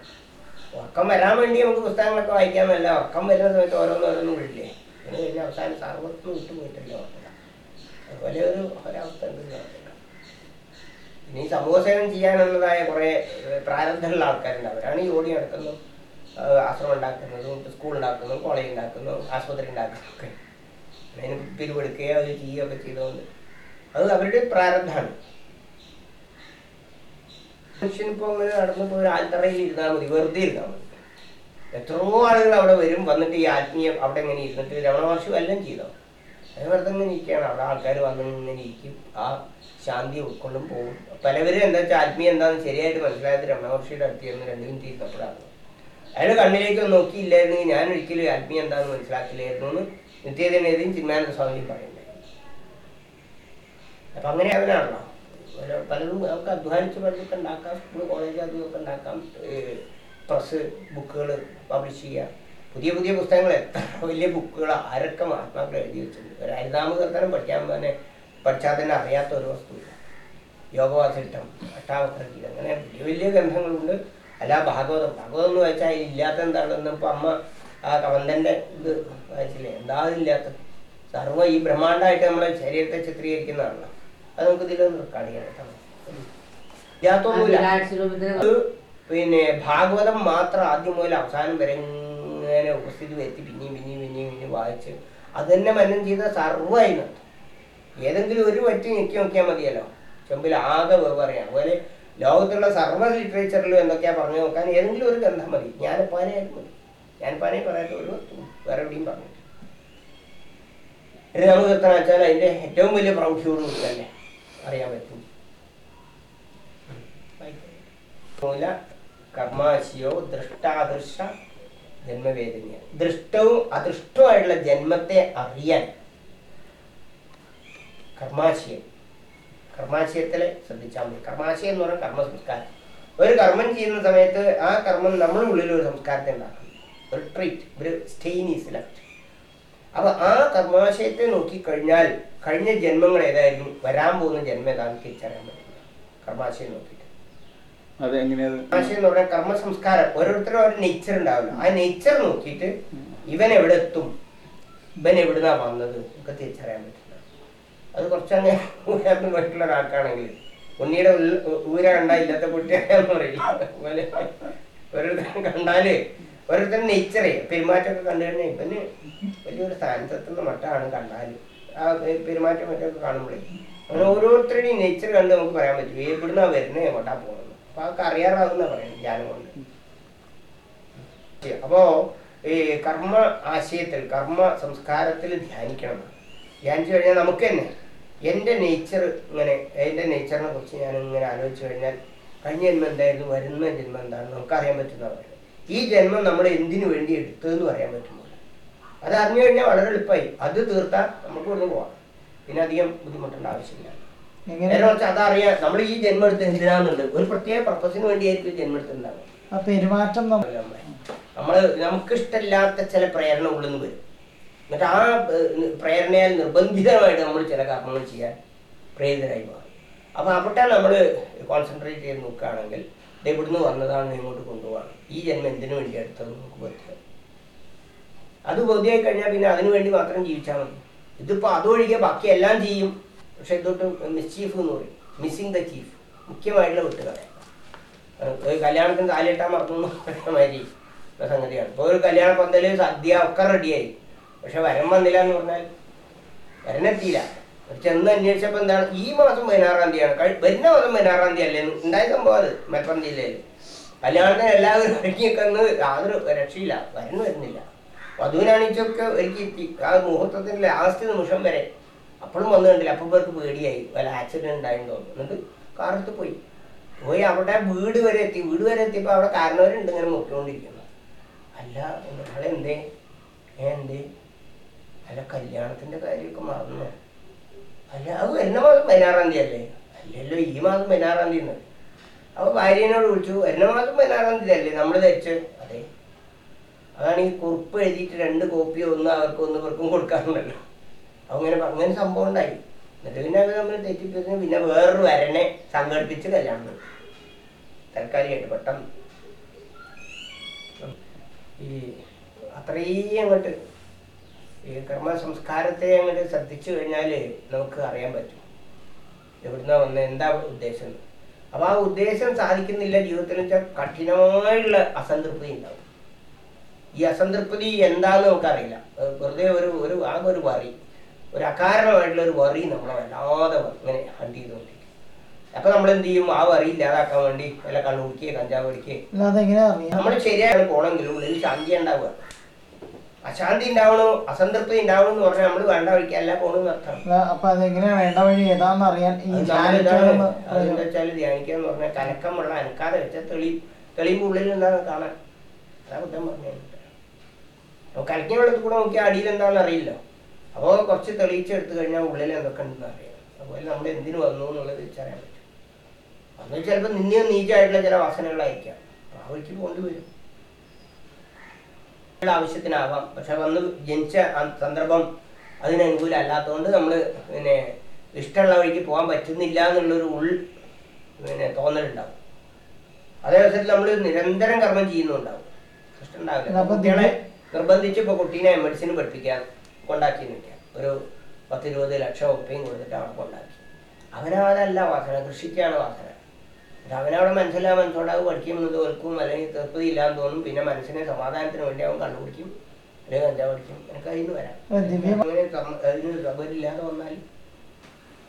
ഉറക്കം വരാൻ വേണ്ടി നമുക്ക് പുസ്തകങ്ങളൊക്കെ വായിക്കാമെന്നല്ല ഉറക്കം വരുന്ന സമയത്ത് ഓരോന്നോരോന്നും വിടില്ലേ? കഴിഞ്ഞാൽ കഴിഞ്ഞ അവസാനം സർവത്തും വിട്ടു പോയിട്ടില്ല അതുപോലെ ഒരു ഒരവസ്ഥ ഇനി സമൂഹ സേവനം ചെയ്യാനുള്ളതായ കുറെ പ്രാരബ്ധമുള്ള ആൾക്കാരുണ്ട്. അവരാണ് ഈ ഓടി നടക്കുന്നു ആശ്രമം ഉണ്ടാക്കുന്നതും സ്കൂൾ ഉണ്ടാക്കുന്നതും കോളേജ് ഉണ്ടാക്കുന്നതും ആശുപത്രി ഉണ്ടാക്കുന്നതും ഒക്കെ. അതിന് പിരിവെടുക്കുകയോ അത് ചെയ്യുകയോ ഒക്കെ ചെയ്തുകൊണ്ട് അത് അവരുടെ പ്രാരബ്ധമാണ് മനുഷ്യനിപ്പോൾ അങ്ങനെ നടന്നു പോയി ആൽത്തറയിൽ ഇരുന്നാൽ മതി വെറുതെ ഇരുന്നാൽ മതി. എത്രയോ ആളുകൾ അവിടെ വരും വന്നിട്ട് ഈ ആത്മീയം അവിടെ ഇങ്ങനെ ഇരുന്നിട്ട് രമണ എല്ലാം വല്ലതും ചെയ്തോ? അത് വെറുതെ ഇങ്ങനെ ഇരിക്കുകയാണ്. അവിടെ ആൾക്കാർ വന്ന് ഇങ്ങനെ ഇരിക്കും ആ ശാന്തി ഉൾക്കൊള്ളും പോകും പലവരും എന്താ വെച്ചാൽ ആത്മീയം എന്താണെന്ന് ശരിയായിട്ട് മനസ്സിലായത് രമണ മഹർഷിയുടെ അടുത്ത് ചെന്ന് രണ്ടു മിനിറ്റ് അയാൾ കണ്ണിലേക്ക് നോക്കിയില്ലായിരുന്നെങ്കിൽ ഞാൻ ഒരിക്കലും ആത്മീയം എന്താണെന്ന് മനസ്സിലാക്കില്ലായിരുന്നു എന്ന് നിത്യേതനേതയും ചിന്മാനന്ദ സ്വാമിയും പറയുന്നത്. അപ്പൊ അങ്ങനെ അവനാണല്ലോ. പലതും നമുക്ക് അധ്വാനിച്ച് പലതൊക്കെ ഉണ്ടാക്കാം സ്കൂൾ കോളേജ് അതുമൊക്കെ ഉണ്ടാക്കാം പ്രസ് ബുക്കുകൾ പബ്ലിഷ് ചെയ്യാം. പുതിയ പുതിയ പുസ്തകങ്ങൾ എത്ര വലിയ ബുക്കുകൾ ആരൊക്കെ മഹാത്മാക്കൾ എഴുതി വെച്ചിട്ടുണ്ട്. ഒരു ഹരിതാമകീർത്തനം പഠിക്കാൻ തന്നെ പഠിച്ചാൽ തന്നെ അറിയാത്ത ഒരു വസ്തുവില്ല. യോഗവാസിട്ടം അഷ്ടാവക്രഗീതം അങ്ങനെ വലിയ വലിയ ഗ്രന്ഥങ്ങളുണ്ട്. അല്ല ഭാഗവതം. ഭാഗവതം എന്ന് വായിച്ചാൽ ഇല്ലാത്ത എന്താണെന്ന് ഇപ്പം അമ്മ ആ കവന്തന്റെ ഇത് വായിച്ചില്ലേ? എന്താ ഇല്ലാത്ത? സർവ ഈ ബ്രഹ്മാണ്ടായിട്ട് നമ്മളെ ശരീരത്തെ ചിത്രീകരിക്കുന്നതാണല്ലോ. അത് നമുക്ക് ഇതിലൊന്ന് റെക്കോർഡ് പിന്നെ ഭാഗവതം മാത്രം ആദ്യം മുതൽ അവസാനം വരെ ഇങ്ങനെ ഉപസ്ഥിതി വരുത്തി പിന്നെയും പിന്നെയും പിന്നെയും പിന്നെയും വായിച്ച് അത് തന്നെ മനം ചെയ്ത സർവമായി നടത്തും ഏതെങ്കിലും ഒരു വറ്റി ഞെക്കി നോക്കിയാൽ മതിയല്ലോ. ചെമ്പിൽ ആകെ വെവ്വേറെയാണ് അതുപോലെ ലോകത്തുള്ള സർവ ലിറ്ററേച്ചറിലും എന്തൊക്കെയാ പറഞ്ഞു നോക്കാൻ ഏതെങ്കിലും ഒരു ഗ്രന്ഥം മതി. ജ്ഞാനപ്പാനയായിട്ട് മതി ജ്ഞാനപ്പാനെ പറയാത്ത ഒരു വേറെ എവിടെയും പറഞ്ഞു നിർത്തണം വെച്ചാൽ അതിന്റെ ഏറ്റവും വലിയ പ്രൗഢിയോട് തന്നെ അറിയാൻ പറ്റും. കർമാശിയോ ദൃഷ്ടാദൃശ ജന്മവേദനയ. ദൃഷ്ടവും അദൃഷ്ടവുമായിട്ടുള്ള ജന്മത്തെ അറിയാൻ കർമാശയം കർമാശയത്തിലെ ശ്രദ്ധിച്ചാൽ മതി. കർമാശയം എന്ന് പറഞ്ഞാൽ കർമ്മ സംസ്കാരം ഒരു കർമ്മം ചെയ്യുന്ന സമയത്ത് ആ കർമ്മം നമ്മുടെ ഉള്ളിൽ ഒരു സംസ്കാരത്തെ ഉണ്ടാക്കും. ഒരു ട്രീറ്റ് ഒരു സ്റ്റെയിൻ ഈസ് ലെഫ്റ്റ് അപ്പൊ ആ കർമാശയത്തെ നോക്കിക്കഴിഞ്ഞാൽ കഴിഞ്ഞ ജന്മങ്ങൾ ഏതായിരുന്നു വരാൻ പോകുന്ന ജന്മം ഏതാണ് തിരിച്ചറിയാൻ പറ്റില്ല. കർമാശയം നോക്കിയിട്ട്. ആശയം എന്ന് പറഞ്ഞാൽ കർമ്മ സംസ്കാരം ഓരോരുത്തരും ഒരു നേച്ചർ ഉണ്ടാവില്ല. ആ നേച്ചർ നോക്കിയിട്ട് ഇവൻ എവിടെ എത്തും? ഇവൻ എവിടുന്നാ വന്നത്? ഒക്കെ തിരിച്ചറിയാൻ പറ്റില്ല. അത് കുറച്ചങ്ങ് ഉയർന്നുപോയിട്ടുള്ള ഒരാൾക്കാണെങ്കിൽ ഉണ്ണിയുടെ ഊര കണ്ടാ ഇല്ലാത്ത കുട്ടിയാണെന്ന് പറയില്ല. അതുപോലെ ഓരോരുത്തരും കണ്ടാൽ ഓരോരുത്തരും നേച്ചറേ പെരുമാറ്റമൊക്കെ കണ്ടു കഴിഞ്ഞാൽ ഇവന് വലിയൊരു സ്ഥാനത്തെത്തുന്ന മട്ടാണ് കണ്ടാൽ. ആ പെരുമാറ്റം മറ്റൊക്കെ കാണുമ്പോഴേ അങ്ങനെ ഓരോരുത്തരുടെയും നേച്ചർ കണ്ട് നമുക്ക് പറയാൻ പറ്റും. എവിടുന്നാ വരുന്നത് എങ്ങോട്ടാ പോകുന്നത്. അപ്പൊ അതൊക്കെ അറിയാറാകുന്ന പറയാം ജ്ഞാനം കൊണ്ട്. അപ്പോ ഈ കർമ്മ ആശയത്തിൽ കർമ്മ സംസ്കാരത്തിൽ ധ്യാനിക്കണം. ധ്യാനിച്ചു കഴിഞ്ഞാൽ നമുക്ക് തന്നെ എന്റെ നേച്ചർ ഇങ്ങനെ എന്റെ നേച്ചറിനെ കുറിച്ച് ഞാൻ ഇങ്ങനെ ആലോചിച്ച് കഴിഞ്ഞാൽ കഴിഞ്ഞ ജന്മം എന്തായിരുന്നു വരുന്ന ജന്മം എന്താണ് നമുക്ക് അറിയാൻ പറ്റുന്ന പറയുന്നത് ഈ ജന്മം നമ്മൾ എന്തിനു വേണ്ടി എടുത്തതെന്ന് പറയാൻ പറ്റുമോ? അത് അറിഞ്ഞു കഴിഞ്ഞാൽ വളരെ എളുപ്പമായി. അത് തീർത്താൽ നമുക്ക് ഒന്ന് പോവാം. പിന്നെ അധികം ബുദ്ധിമുട്ടേണ്ട ആവശ്യമില്ല. നേരെ അതറിയാം. നമ്മൾ ഈ ജന്മം എടുത്ത് എന്തിനാന്നുണ്ട്? ഒരു പ്രത്യേക പർപ്പസിന് വേണ്ടിയായിരിക്കും ജന്മം എടുത്തിട്ടുണ്ടാവും പെരുമാറ്റം നമ്മൾ നമ്മൾ നമുക്കിഷ്ടമില്ലാത്ത ചില പ്രേരണ ഉള്ളിൽ നിന്ന് വരും. എന്നിട്ട് ആ പ്രേരണയാൽ നിർബന്ധിതമായിട്ട് നമ്മൾ ചില കർമ്മങ്ങൾ ചെയ്യാൻ പ്രേരിതരായി മാറും. അപ്പൊ അവിടെ നമ്മൾ കോൺസെൻട്രേറ്റ് ചെയ്ത് നോക്കുകയാണെങ്കിൽ ഇവിടുന്ന് വന്നതാണ് ഇങ്ങോട്ട് കൊണ്ടുപോകണം ഈ ജന്മം എന്തിനു വേണ്ടി എടുത്തത് നമുക്ക് പറ്റില്ല അത് ബോധ്യമായി കഴിഞ്ഞാൽ പിന്നെ അതിനുവേണ്ടി മാത്രം ജീവിച്ചാൽ മതി. ഇതിപ്പോൾ അതൊഴികെ ബാക്കി എല്ലാം ചെയ്യും. പക്ഷെ ഇതൊട്ട് മിസ്ചീഫ് എന്ന് പറയും. മിസ്സിങ് ദ ചീഫ് മുഖ്യമായിട്ടുള്ള വിട്ടുകളെ. ഒരു കല്യാണത്തിന് കാലിട്ടാൽ മറന്നു സംഗതിയാണ്. ഇപ്പോൾ ഒരു കല്യാണ പന്തൽ സദ്യ ഒക്കെ റെഡിയായി പക്ഷെ വരം വന്നില്ല എന്ന് പറഞ്ഞാൽ വരനെത്തിയില്ല ചെന്ന് അന്വേഷിച്ചപ്പോൾ എന്താണ്? ഈ മാസം പതിനാറാം തീയതിയാണ്. വരുന്ന മാസം പതിനാറാം തീയതി അല്ലേ? ഉണ്ടായ സംഭവം അത് മലപ്പുറം ജില്ലയിൽ കല്യാണത്തിന് എല്ലാവരും ഒരുക്കിയൊക്കെ ഒന്ന് യാതൊരു രക്ഷയില്ല. വരൻ വരുന്നില്ല. വധുവിനാണിച്ചൊക്കെ ഒരുക്കി എത്തി. ആ മുഹൂർത്തത്തിന്റെ ലാസ്റ്റ് നിമിഷം വരെ അപ്പോഴും വന്നു കണ്ടില്ല. അപ്പം പേർക്ക് പേടിയായി. വല്ല ആക്സിഡന്റ് ഉണ്ടായിരുന്നു എന്നിട്ട് കാറെടുത്ത് പോയി. പോയി അവിടെ വീട് വരെ എത്തി. വീട് വരെ എത്തിയപ്പോൾ അവിടെ കാരണവരുണ്ട് ഇങ്ങനെ നോക്കിക്കൊണ്ടിരിക്കുന്നത്. അല്ല എന്തേ എന്തേ? അല്ല കല്യാണത്തിന്റെ കാര്യമൊക്കെ മറന്നു. അല്ല അത് വരുന്ന മാസം പതിനാറാം തീയതി അല്ലേ? അല്ലല്ലോ ഈ മാസം പതിനാറാം തീയതി അപ്പൊ ഭാര്യനോട് വിളിച്ചു വരുന്ന മാസം പതിനാറാം തീയതി അല്ലേ നമ്മൾ ധരിച്ച് അതെ. അതാണ് ഈ കുറിപ്പ് എഴുതിയിട്ട് രണ്ട് കോപ്പി ഒന്ന് അവർക്ക് ഒന്ന് ഇവർക്കും കൊടുക്കാറുണ്ടല്ലോ അങ്ങനെ അങ്ങനെ സംഭവം ഉണ്ടായി. എന്നിട്ട് പിന്നെ അവർ നമ്മൾ തെറ്റിപ്പിച്ച് പിന്നെ വേറൊരു വരനെ സംഘടിപ്പിച്ച് കല്യാണം തൽക്കാലിയായിട്ട് പെട്ടെന്ന്. ഈ അത്രയും അങ്ങോട്ട് ഈ കർമ്മ സംസ്കാരത്തെ അങ്ങോട്ട് ശ്രദ്ധിച്ചു കഴിഞ്ഞാൽ നമുക്ക് അറിയാൻ പറ്റും. എവിടുന്ന വന്ന് എന്താ ഉദ്ദേശം. അപ്പൊ ആ ഉദ്ദേശം സാധിക്കുന്നില്ല ജീവിതത്തിൽ വെച്ചാൽ കഠിനമായുള്ള അസംതൃപ്തി ഉണ്ടാവും. ഈ അസംതൃപ്തി എന്താന്ന് നമുക്കറിയില്ല. വെറുതെ ഒരു ഒരു ആകെ ഒരു വറി ഒരു അകാരണമായിട്ടുള്ള ഒരു വറി നമ്മളെ വല്ലാതെ ഇങ്ങനെ ഹണ്ട് ചെയ്തുകൊണ്ടിരിക്കും. അപ്പൊ നമ്മൾ എന്ത് ചെയ്യും? ആ വറി ഇല്ലാതാക്കാൻ വേണ്ടി വല്ല കണ്ണുടിക്കുകയോ കഞ്ചാവ് അറിയാം? നമ്മൾ ശരിയാണ് പോണെങ്കിലും ഉള്ളിൽ ശാന്തി ഉണ്ടാവുക. അശാന്തി ഉണ്ടാവണോ അസംതൃപ്തി ഉണ്ടാവണോ എന്ന് പറഞ്ഞാൽ നമ്മൾ വേണ്ട വഴിക്ക് അല്ല പോണെന്ന് അർത്ഥം. അപ്പൊ അതെങ്ങനെയാ വേണ്ട വഴി? ഏതാന്ന് അറിയാൻ വെച്ചാൽ അതെന്താ വെച്ചാൽ ധ്യാനിക്കുക എന്ന് പറഞ്ഞാൽ കലക്കമുള്ള അനക്കാതെ വെച്ച തെളി തെളിയുമ്പോൾ ഉള്ളിൽ എന്താണ് കാണാൻ. അതാ ബുദ്ധം പറഞ്ഞു അപ്പോൾ കലക്കിയ വെള്ളത്തിൽ കൂടെ നോക്കിയാൽ അടിയിൽ എന്താണെന്ന് അറിയില്ല. അപ്പോൾ കുറച്ച് തെളിയിച്ചെടുത്തു കഴിഞ്ഞാൽ ഉള്ളിൽ എന്തൊക്കെ ഉണ്ടെന്ന് അറിയാം. അതുപോലെ നമ്മൾ എന്തിനു വന്നു എന്നുള്ളത് തിരിച്ചറിയാൻ പറ്റും. അന്ന് ചിലപ്പോൾ നിന്നെയും നീച്ചായിട്ടുള്ള ചില വാസനകളായിരിക്കാം. ആ വഴിക്ക് പോകേണ്ടി വരും. ആവശ്യത്തിനാവാം. പക്ഷെ വന്ന് ജനിച്ച സന്ദർഭം അതിനനുകൂലം അല്ലാത്തതുകൊണ്ട് നമ്മൾ പിന്നെ ഇഷ്ടമുള്ള വഴിക്ക് പോകാൻ പറ്റുന്നില്ല എന്നുള്ളൊരു ഉൾ പിന്നെ തോന്നലുണ്ടാവും. അതേ അവസരത്തിൽ നമ്മൾ നിരന്തരം കർമ്മം ചെയ്യുന്നുണ്ടാവും. ഇഷ്ടമുണ്ടാവില്ല കുട്ടികളെ നിർബന്ധിച്ച് ഇപ്പോൾ കുട്ടീനെ മെഡിസിൻ പഠിപ്പിക്കാൻ കൊണ്ടാക്കി നിൽക്കുക. ഒരു പത്തിരുപത് ലക്ഷം ഉപ്പയും കൊടുത്തിട്ട് അവിടെ കൊണ്ടാക്കി. അവനവനല്ല വാസന കൃഷിക്കാണ് വാസന. എന്നിട്ട് അവനവിടെ മനസ്സിലാ മനസ്സോടെ അത് പഠിക്കും എന്ന് തോൽക്കും അല്ലെങ്കിൽ തൃപ്തി ഇല്ലാന്ന് തോന്നും. പിന്നെ മനസ്സിനെ സമാധാനത്തിന് വേണ്ടി അവൻ കണ്ടുപിടിക്കും. അല്ലെങ്കിൽ കഞ്ചാവ് പഠിക്കും? എനിക്ക് അതിന് വരാം. അങ്ങനെ അതിന് സബരില്ലാതെ വന്നാൽ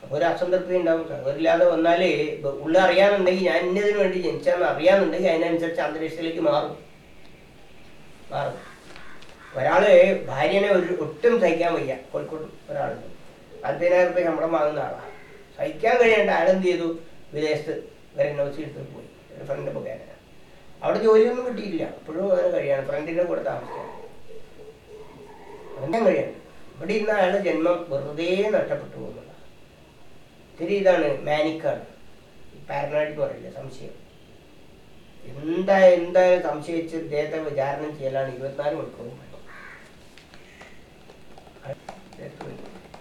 അപ്പൊ ഒരു അസംതൃപ്തി ഉണ്ടാവും. സബരില്ലാതെ വന്നാൽ ഉള്ള അറിയാന്നുണ്ടെങ്കിൽ ഞാൻ ഇന്നതിന് വേണ്ടി ജനിച്ചാന്ന് അറിയാന്നുണ്ടെങ്കിൽ അതിനനുസരിച്ച് അന്തരീക്ഷത്തിലേക്ക് മാറും. മാറും. ഒരാൾ ഭാര്യനെ ഒരു ഒട്ടും സഹിക്കാൻ വയ്യ. കോഴിക്കോട് ഒരാളുണ്ട്. അൻപതിനായിരം റുപ്യ ശമ്പളം വാങ്ങുന്ന ആളാണ് സഹിക്കാൻ കഴിയേണ്ട ആളെന്ത് ചെയ്തു? വിദേശത്ത് വരെ വെച്ച് എടുത്ത് പോയി. ഒരു ഫ്രണ്ട് മുഖേന അവിടെ ജോലിയൊന്നും കിട്ടിയില്ല അപ്പോഴും അങ്ങനെ കഴിയാണ്. ഫ്രണ്ടിന്റെ കൂടെ താമസിക്കാൻ. അങ്ങനെ കഴിയാണ് ഇവിടെ ഇരുന്ന അയാളുടെ ജന്മം വെറുതെ നഷ്ടപ്പെട്ടു പോകുന്നതാണ് ഇത്തിരി ഇതാണ് മാനിക്കാണ് പാരനോയിഡ് എന്ന് പറയില്ല സംശയം. എന്താ എന്തായാലും സംശയിച്ച് ഇദ്ദേഹത്തെ വിചാരണം ചെയ്യലാണ് ഇരുപത്തിനാല് മണിക്കൂറും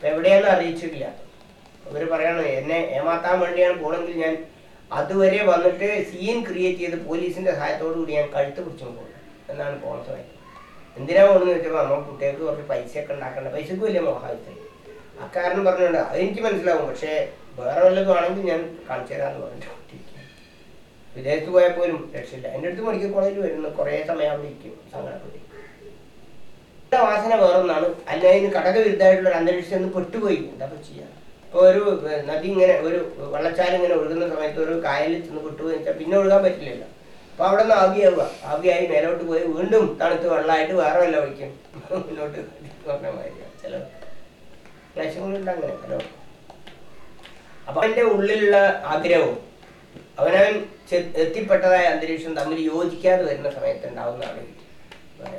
എവിടെയാണെന്ന് അറിയിച്ചിട്ടില്ല. അവർ പറയണോ എന്നെ ഏമാത്താൻ വേണ്ടിയാണ് പോണെങ്കിൽ ഞാൻ അതുവരെ വന്നിട്ട് സീൻ ക്രിയേറ്റ് ചെയ്ത് പോലീസിന്റെ സഹായത്തോടു കൂടി ഞാൻ കഴുത്ത് പിടിച്ചു പോകുന്നത് എന്നാണ് പോണ സമയത്ത് എന്തിനാ പോകുന്നത് വെച്ചപ്പോൾ നമ്മൾ കുട്ടികൾക്ക് കുറച്ച് പൈസയൊക്കെ ഉണ്ടാക്കേണ്ട. പൈസക്ക് വലിയ ആ അക്കാരണം പറഞ്ഞുകൊണ്ട് അതെനിക്ക് മനസ്സിലാവും. പക്ഷേ വേറെ വല്ലതും ആണെങ്കിൽ ഞാൻ കാണിച്ചു തരാമെന്ന് പറഞ്ഞിട്ട് വിദേശത്ത് പോയാൽ പോലും രക്ഷയില്ല. എന്റെ അടുത്ത് മെഡിക്കൽ കോളേജിൽ വരുന്നു കുറേ സമയം അവിടെ ഇരിക്കും സങ്കടപ്പെട്ടി വാസന വേറൊന്നാണ്. അല്ല അതിന് ഘടകവിരുദ്ധമായിട്ടുള്ള ഒരു അന്തരീക്ഷം പെട്ടുപോയി. എന്താ ചെയ്യാ? ഇപ്പോൾ ഒരു നദി ഇങ്ങനെ ഒരു വെള്ളച്ചാൽ ഇങ്ങനെ ഒഴുകുന്ന സമയത്ത് ഒരു കായലിൽ ചെന്ന് പെട്ടുപോയി വെച്ചാൽ പിന്നെ ഒഴുകാൻ പറ്റില്ലല്ലോ. അപ്പോൾ അവിടെ നിന്ന് ആവിയാവുക. ആവിയായി മേലോട്ട് പോയി. വീണ്ടും തണുത്ത് വെള്ളമായിട്ട് വേറെ വല്ല ഒഴിക്കും മുന്നോട്ട് പറഞ്ഞ മാതിരി ചില ക്ലേശങ്ങളുണ്ട് അങ്ങനെ. ഹലോ. അപ്പൊ അവന്റെ ഉള്ളിലുള്ള ആഗ്രഹവും അവനവൻ എത്തിപ്പെട്ടതായ അന്തരീക്ഷം തമ്മിൽ യോജിക്കാതെ വരുന്ന സമയത്ത് ഉണ്ടാവുന്നതാണ്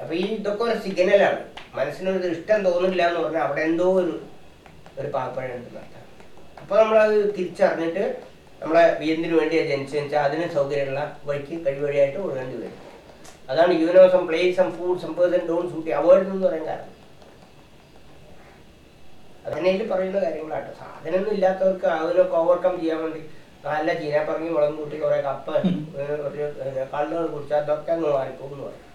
അപ്പൊ ഈ ഇതൊക്കെ ഒരു സിഗ്നലാണ് മനസ്സിനൊരു ഇഷ്ടം തോന്നില്ല എന്ന് പറഞ്ഞാൽ അവിടെ എന്തോ ഒരു ഒരു പാപ്പഴം ഉണ്ടെന്ന് നമ്മൾ അപ്പൊ നമ്മളത് തിരിച്ചറിഞ്ഞിട്ട് നമ്മളെ എന്തിനു വേണ്ടി ജനിച്ചാൽ അതിന് സൗകര്യമുള്ള വഴിക്ക് കഴിവഴിയായിട്ട് ഒഴുകേണ്ടി വരും. അതാണ് യൂണിവേഴ്സം place some food some person don't suit avoid എന്ന് പറയാൻ കാരണം അതിനേൽ പറയുന്ന കാര്യങ്ങളാട്ടോ. സാധനമൊന്നും ഇല്ലാത്തവർക്ക് അതിനൊക്കെ ഓവർകം ചെയ്യാൻ വേണ്ടി നല്ല ചീനപ്പറങ്ങി മുളകും കൂട്ടി കുറെ കപ്പ് കള്ളുകൾ കുടിച്ചാൽ അതൊക്കെ അങ്ങ് മാറിപ്പോകും എന്ന് പറയും.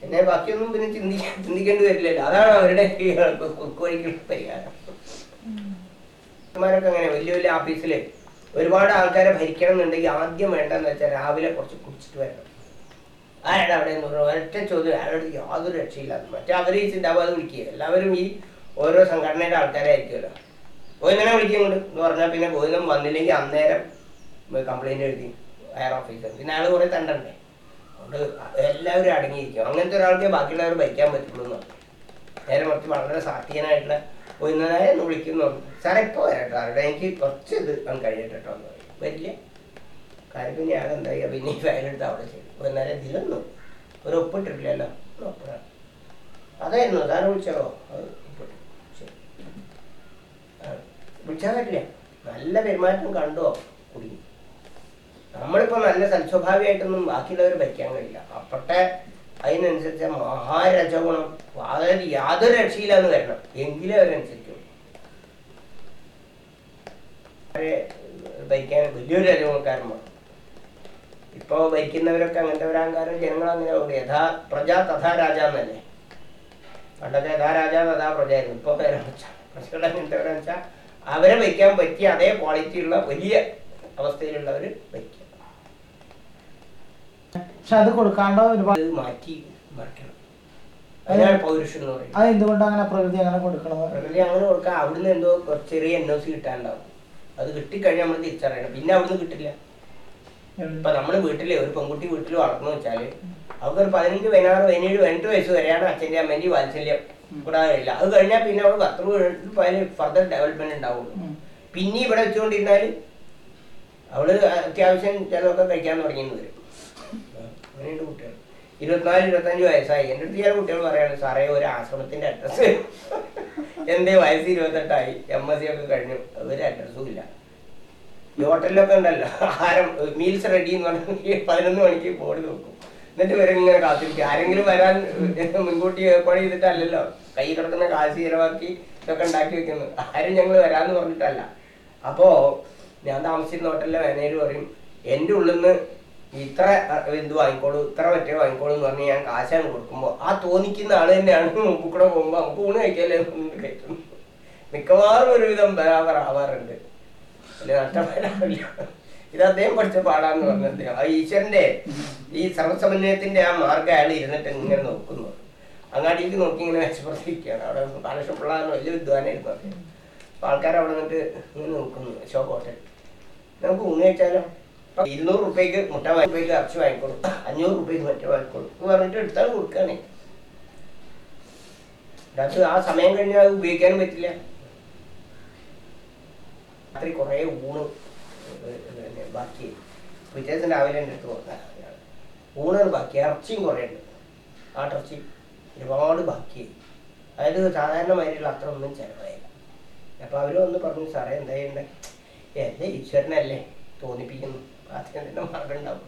പിന്നെ ബാക്കിയൊന്നും പിന്നെ ചിന്തിക്കാൻ ചിന്തിക്കേണ്ടി വരില്ലല്ലോ. അതാണ് അവരുടെ കുക്കുവഴിക്കുള്ള പരിഹാരം. മാരൊക്കെ അങ്ങനെ വലിയ വലിയ ഓഫീസിൽ ഒരുപാട് ആൾക്കാരെ ഭരിക്കണം എന്നുണ്ടെങ്കിൽ ആദ്യം വേണ്ടെന്ന് വെച്ചാൽ രാവിലെ കുറച്ച് കുടിച്ചിട്ട് വരണം. ആരുടെ അവിടെ എന്ന് പറഞ്ഞു ഒരൊറ്റ ചോദ്യം അയാളോട് യാതൊരു രക്ഷയില്ലാതെ മറ്റേ അവർ ഈ ചിന്താബാധ വിളിക്കുക. എല്ലാവരും ഈ ഓരോ സംഘടനയുടെ ആൾക്കാരായിരിക്കുമല്ലോ. ഗോവിന്ദനെ വിളിക്കുന്നുണ്ട് എന്ന് പറഞ്ഞാൽ പിന്നെ പോയിന്നും വന്നില്ലെങ്കിൽ അന്നേരം കംപ്ലൈന്റ് എഴുതി ഹയർ ഓഫീസർ പിന്നെ ആൾ കുറേ തണ്ടണ്ടേ? അതുകൊണ്ട് എല്ലാവരും അടങ്ങിയിരിക്കും. അങ്ങനത്തെ ഒരാൾക്ക് ബാക്കിയുള്ളവർ ഭരിക്കാൻ പറ്റുള്ളൂ എന്ന് പറഞ്ഞു. നേരെ മറിച്ച് വളരെ സാത്വികനായിട്ടുള്ള ഗോവിന്ദനായ എന്ന് വിളിക്കുന്നു. സാറേ ഇപ്പോൾ വരട്ടോ അവിടെ എനിക്ക് കുറച്ച് ഇത് ഞാൻ കഴിഞ്ഞിട്ടോ എന്ന് പറയും. വലിയ കാര്യം പിന്നെ ഞാൻ എന്താ ചെയ്യുക പിന്നെ ഈ ഫയലെടുത്ത് അവിടെ അപ്പോൾ എന്നാലും ഇതിലൊന്നും ഒരു ഒപ്പിട്ടിട്ടില്ലല്ലോ. ഒപ്പിടാം അതായിരുന്നു. താൻ വിളിച്ചോ അത് ഒപ്പിട്ടു. വിളിച്ചാൽ പറ്റില്ല. നല്ല പെരുമാറ്റം കണ്ടോ? കുടുങ്ങി. നമ്മളിപ്പോ നല്ല സൽസ്വഭാവിയായിട്ടൊന്നും ബാക്കിയുള്ളവർ ഭരിക്കാൻ കഴിയില്ല. അപ്പട്ടെ അതിനനുസരിച്ച് മഹാരജഗുണം അതായത് യാതൊരു രക്ഷയില്ലാന്ന് വരണം. എങ്കിലേ അവരനുസരിക്കും അവരെ ഭരിക്കാൻ വലിയൊരു രജഗുണക്കാരന്മാർ. വേണം ഇപ്പൊ ഭരിക്കുന്നവരൊക്കെ അങ്ങനത്തെ ഒരഹങ്കാരം ജനങ്ങൾ അങ്ങനെ യഥാ പ്രജ തഥാ രാജ എന്നല്ലേ പണ്ടൊക്കെ യഥാ രാജ തഥാ പ്രജയായിരുന്നു. ഇപ്പൊ പേരെ പ്രജകൾ അങ്ങനത്തെ വെച്ചാൽ അവരെ ഭരിക്കാൻ പറ്റിയ അതേ ക്വാളിറ്റിയുള്ള വലിയ അവസ്ഥയിലുള്ളവർ ഭരിക്കുക പക്ഷെ അത് കൊടുക്കാണ്ട് ഒരുപാട് മാറ്റി മറിക്കണം. അതിനാണ് പൗരുഷൻ എന്ന് പറയുന്നത്. അത് എന്തുകൊണ്ട് അങ്ങനെ പ്രകൃതി അങ്ങനെ കൊടുക്കണം പ്രകൃതി അങ്ങനെ കൊടുക്കാൻ അവിടുന്ന് എന്തോ ചെറിയ എൻ ഒ സി കിട്ടാനുണ്ടാവും. അത് കിട്ടിക്കഴിഞ്ഞാൽ നമ്മൾ തിരിച്ചറിയണം. പിന്നെ അവിടുന്ന് കിട്ടില്ല. ഇപ്പൊ നമ്മൾ വീട്ടിൽ ഒരു പെൺകുട്ടി വീട്ടിൽ വളർന്നു വെച്ചാൽ അവർക്ക് ഒരു പതിനഞ്ച് പതിനാറ് പതിനേഴ് പതിനെട്ട് വയസ്സ് വരെയാണ് അച്ഛന്റെ അമ്മേന്റെ വാത്സല്യം കൂടാതെ കഴിയില്ല അത് കഴിഞ്ഞാൽ പിന്നെ അവൾ പത്ത് ഫർദർ ഡെവലപ്മെന്റ് ഉണ്ടാവും പിന്നെ ഇവിടെ വെച്ചുകൊണ്ടിരുന്നാൽ അവൾ അത്യാവശ്യം ചിലതൊക്കെ കഴിക്കാൻ തുടങ്ങിയെന്ന് വരും. അങ്ങനെയുണ്ട് കുട്ടികൾ. ഇരുപത്തിനാല് ഇരുപത്തഞ്ച് വയസ്സായി. എന്റെ അടുത്ത് ചില കുട്ടികൾ പറയാണ് സാറേ ഒരു ആശ്രമത്തിന്റെ അഡ്രസ്സ് എന്റെ വയസ്സ് ഇരുപത്തെട്ടായി. എം എസ് സി ഒക്കെ കഴിഞ്ഞു. ഒരു അഡ്രസ്സും ഇല്ല. ഹോട്ടലിലൊക്കെ ഉണ്ടല്ലോ. ആരം മീൽസ് റെഡി എന്ന് പറഞ്ഞാൽ പതിനൊന്ന് മണിക്ക് ബോർഡ് നോക്കും എന്നിട്ട് വരെ ഇങ്ങനെ കാത്തിരിക്കും. ആരെങ്കിലും വരാൻ മുൻകൂട്ടി ഏർപ്പാട് ചെയ്തിട്ടല്ലല്ലോ. കൈ കിടക്കുന്ന കാശ് ചിലവാക്കി ഇതൊക്കെ ഉണ്ടാക്കി വെക്കുന്നു ആരും ഞങ്ങൾ വരാന്ന് പറഞ്ഞിട്ടല്ല. അപ്പോ ഞാൻ താമസിച്ചിരുന്ന ഹോട്ടലിലെ മാനേജർ പറയും എന്റെ ഉള്ളിൽ നിന്ന് ഇത്ര എന്ത് വാങ്ങിക്കോളൂ ഇത്ര മറ്റേ വാങ്ങിക്കോളൂ എന്ന് പറഞ്ഞ് ഞാൻ കാശാണ് കൊടുക്കുമ്പോൾ ആ തോന്നിക്കുന്ന ആൾ തന്നെയാണ് മുമ്പ് കൂടെ പോകുമ്പോൾ നമുക്ക് ഊണ് കഴിക്കാല്ലേ കഴിക്കുന്നു. മിക്കവാറും ഒരുവിധം ബരാബർ ആവാറുണ്ട്. വലിയ നഷ്ടപ്പെടാറില്ല ഇത് അദ്ദേഹം പഠിച്ച പാടാന്ന് പറഞ്ഞ അദ്ദേഹം. ആ ഈശ്വരന്റെ ഈ സർവസമന്വയത്തിന്റെ ആ മാർഗം അയാൾ ഇരുന്നിട്ട് ഇങ്ങനെ നോക്കുന്നു. അങ്ങാടിക്ക് നോക്കി ഇങ്ങനെ മെച്ചപ്പെടുത്തിയിരിക്കുകയാണ് അവിടെ ബാലകൃഷ്ണ പിള്ള എന്ന് വലിയ വിദ്വാനായിരുന്നു അദ്ദേഹം. അപ്പൊ ആൾക്കാർ അവിടെ നിന്നിട്ട് ഇങ്ങനെ നോക്കുന്നു. ഹോട്ടൽ. നമുക്ക് ഊണ് കഴിച്ചാലോ? ഇരുന്നൂറ് റുപ്യക്ക് മുട്ട വാങ്ങിപ്പോയി ഇറച്ചി വാങ്ങിക്കോളൂ അഞ്ഞൂറ് റുപ്യക്ക് മറ്റേ വാങ്ങിക്കോളൂ എന്ന് പറഞ്ഞിട്ട് എടുത്താൽ കൊടുക്കാനേ അത് ആ സമയം കഴിഞ്ഞാൽ അത് ഉപയോഗിക്കാനും പറ്റില്ല. രാത്രി കുറേ ഊണ് ബാക്കി. പിറ്റേ രാവിലെ എന്റെ അടുത്ത് പോകുന്ന ഊണാണ് ബാക്കി. ഇറച്ചിയും കുറേ ഉണ്ട്. ആട്ടിറച്ചി ഒരുപാട് ബാക്കി. അതായത് സാധാരണ മാതിരിയുള്ള അത്ര ഒന്നും ചിലവായില്ല. അപ്പോൾ അവർ വന്ന് പറഞ്ഞു സാറേ എന്താ ചെയ്യണ്ടേ? എന്റെ ഈശ്വരനല്ലേ തോന്നിപ്പിക്കുന്നു. തന്നെ മാർഗം ഉണ്ടാവും.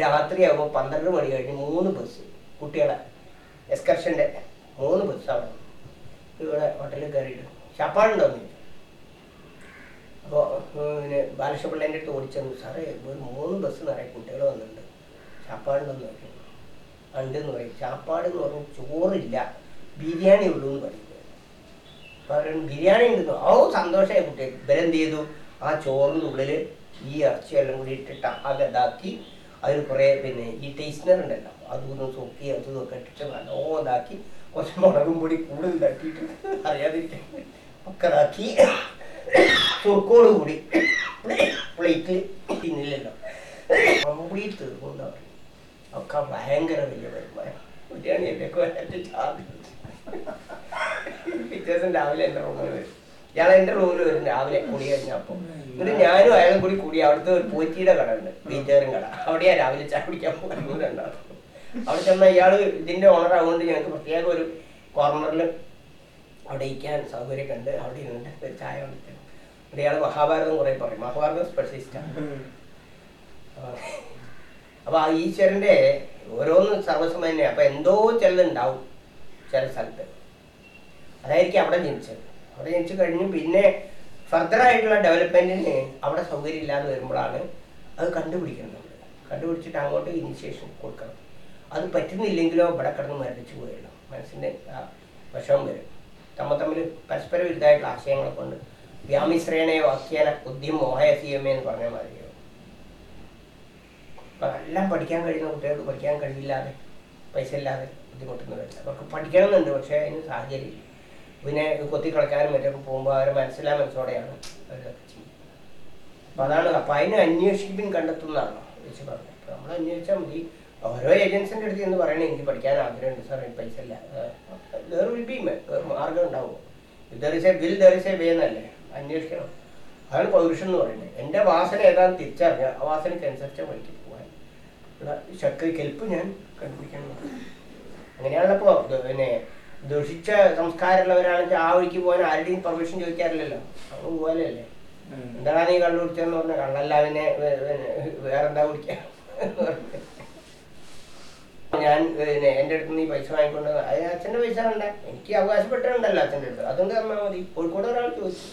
രാത്രിയാകുമ്പോൾ പന്ത്രണ്ട് മണി കഴിഞ്ഞ് മൂന്ന് ബസ് കുട്ടികളെ എക്സ്കർഷന്റെ മൂന്ന് ബസ് അവിടെ. ഇവിടെ ഹോട്ടലിൽ കയറിയിട്ട്. ശപ്പാടുണ്ടോ എന്ന് ചോദിച്ചു അപ്പോൾ പിന്നെ ബാലകൃഷ്ണപിള്ളേന്റെ അടുത്ത് ഓടിച്ചെന്നു. സാറേ ഒരു മൂന്ന് ബസ് നിറയെ കുട്ടികൾ വന്നിട്ടുണ്ട്. ചാപ്പാടുണ്ടെന്ന് പറഞ്ഞു ഉണ്ടെന്ന് പറയും. ചാപ്പാട് എന്ന് പറഞ്ഞു ചോറില്ല. ബിരിയാണി ഉള്ളൂ എന്ന് പറയും. അവർ ബിരിയാണി ഉണ്ടെന്ന്. ഓ സന്തോഷമായി കുട്ടികൾ ഇവരെന്ത് ചെയ്തു? ആ ചോറിന്റെ ഉള്ളിൽ ഈ ഇറച്ചി എല്ലാം കൂടി ഇട്ടിട്ട് ആകെ ഇതാക്കി അതിൽ കുറേ പിന്നെ ഈ ടേസ്റ്റർ ഉണ്ടല്ലോ അതൊന്നും സോക്കി അതും ഒക്കെ ഇട്ടിട്ട് നല്ലോ കുറച്ച് മുളകും പൊടി കൂടുതൽ തട്ടിയിട്ട് അറിയാതിരിക്കാൻ ഒക്കെ ഇതാക്കി ചുർക്കോട് കൂടി പ്ലേറ്റിൽ തിന്നില്ലല്ലോ. കൂടി തീർന്നു ഒക്കെ ഭയങ്കര വലിയ വരുമാനം. ബിരിയാണി വരട്ടി ചാർജ് പിറ്റേ ദിവസം രാവിലെ എന്റെ റൂമിൽ വരും ഇയാൾ എന്റെ റൂമിൽ വരും രാവിലെ കുടി കഴിഞ്ഞപ്പോൾ എന്നിട്ട് ഞാനും അയാളും കൂടി കൂടി അവിടുത്തെ ഒരു പോറ്റിയുടെ കട ഉണ്ട് വീറ്റേറും കട. അവിടെയാ രാവിലെ ചായ കുടിക്കാൻ പോകുന്നത് രണ്ടാളും അവിടെ ചെന്ന ഇയാൾ ഇതിന്റെ ഓണർ ആവുകൊണ്ട് ഞങ്ങൾക്ക് പ്രത്യേക ഒരു കോർണറിൽ അവിടെ ഇരിക്കാൻ സൗകര്യമൊക്കെ ഉണ്ട് അവിടെ ഇരുന്നിട്ട് ഒരു ചായ കൊടുത്തു അവിടെ ഇയാൾ മഹാഭാരതം കുറേ പറയും. മഹാഭാരതം സ്പെഷ്യലിസ്റ്റാണ് അപ്പൊ ആ ഈശ്വരന്റെ ഓരോന്ന് സർവസമന്യ അപ്പൊ എന്തോ ചിലതുണ്ടാവും ചില സ്ഥലത്ത്. അതായിരിക്കും അവിടെ ജനിച്ചത്. അവിടെ ജനിച്ചു കഴിഞ്ഞു. പിന്നെ ഫർദർ ആയിട്ടുള്ള ഡെവലപ്മെന്റിന് അവിടെ സൗകര്യം ഇല്ലാതെ വരുമ്പോഴാണ് അത് കണ്ടുപിടിക്കുന്നത് നമ്മൾ കണ്ടുപിടിച്ചിട്ട് അങ്ങോട്ട് ഇനിഷ്യേഷൻ കൊടുക്കണം. അത് പറ്റുന്നില്ലെങ്കിലോ ഇവിടെ കിടന്ന് മരടിച്ചു പോയുള്ളൂ മനസ്സിന്റെ ആ വിഷമം വരും. തമ്മ തമ്മിൽ പരസ്പര വിരുദ്ധമായിട്ടുള്ള ആശയങ്ങളെ കൊണ്ട് വ്യാമിശ്രേണയെ വാക്യേന ബുദ്ധിയും മോഹയസിയമേ എന്ന് പറഞ്ഞ മാതിരിയോ അപ്പം എല്ലാം പഠിക്കാൻ കഴിയുന്ന കുട്ടികൾക്ക് പഠിക്കാൻ കഴിയില്ലാതെ പൈസ ഇല്ലാതെ ബുദ്ധിമുട്ടുന്നവരില്ല. അവർക്ക് പഠിക്കണമെന്നുണ്ട് പക്ഷേ അതിന് സാഹചര്യമില്ല. പിന്നെ കൊത്തി കളിക്കാനും മറ്റൊക്കെ പോകുമ്പോൾ അവരെ മനസ്സിലാ മനസ്സോടെയാണ് അവരൊക്കെ ചെയ്യുന്നത്. അപ്പൊ അതാണ് അപ്പൊ അതിനെ അന്വേഷിപ്പിൻ കണ്ടെത്തുന്നതാണ് വെച്ച് പറഞ്ഞത്. അപ്പം നമ്മൾ അന്വേഷിച്ചാൽ മതി. ഓരോ ഏജൻസിന്റെ അടുത്ത് എന്ന് പറയണേ എനിക്ക് പഠിക്കാൻ ആഗ്രഹമുണ്ട് സാർ എനിക്ക് പൈസ ഇല്ല. വേറെ വിൽ ബി മാർഗം ഉണ്ടാവും. There is a will there അന്വേഷിക്കണം. അതാണ് പൗരുഷം എന്ന് പറയുന്നത്. എന്റെ വാസന ഏതാണെന്ന് തിരിച്ചറിഞ്ഞ ആ വാസനയ്ക്ക് അനുസരിച്ച് വഴിക്ക് പോകാൻ ശക്തി കെൽപ്പ് ഞാൻ കണ്ടുപിടിക്കണം. അങ്ങനെയാണല്ലോ ഇപ്പോൾ പിന്നെ ദുഷിച്ച സംസ്കാരമുള്ളവരാണെങ്കിൽ ആ വഴിക്ക് പോകാൻ ആരുടെയും പെർമിഷൻ ചോദിക്കാറില്ലല്ലോ. അങ്ങ് പോകാനല്ലേ എന്താണ് നീ കള്ളു കുടിച്ചതെന്ന് പറഞ്ഞ കള്ളല്ല പിന്നെ വേറെന്താ കുടിക്കാൻ ഞാൻ പിന്നെ എന്റെ അടുത്ത് നീ പൈസ വാങ്ങിക്കൊണ്ട് അച്ഛന്റെ അത് അച്ഛന്റെ പൈസ വേണ്ട. എനിക്ക് അവകാശപ്പെട്ടിട്ടുണ്ടല്ലോ അച്ഛന്റെ അടുത്ത്. അതുകൊണ്ട് തന്നാൽ മതി. കോഴിക്കോട് ഒരാൾ ചോദിച്ചു.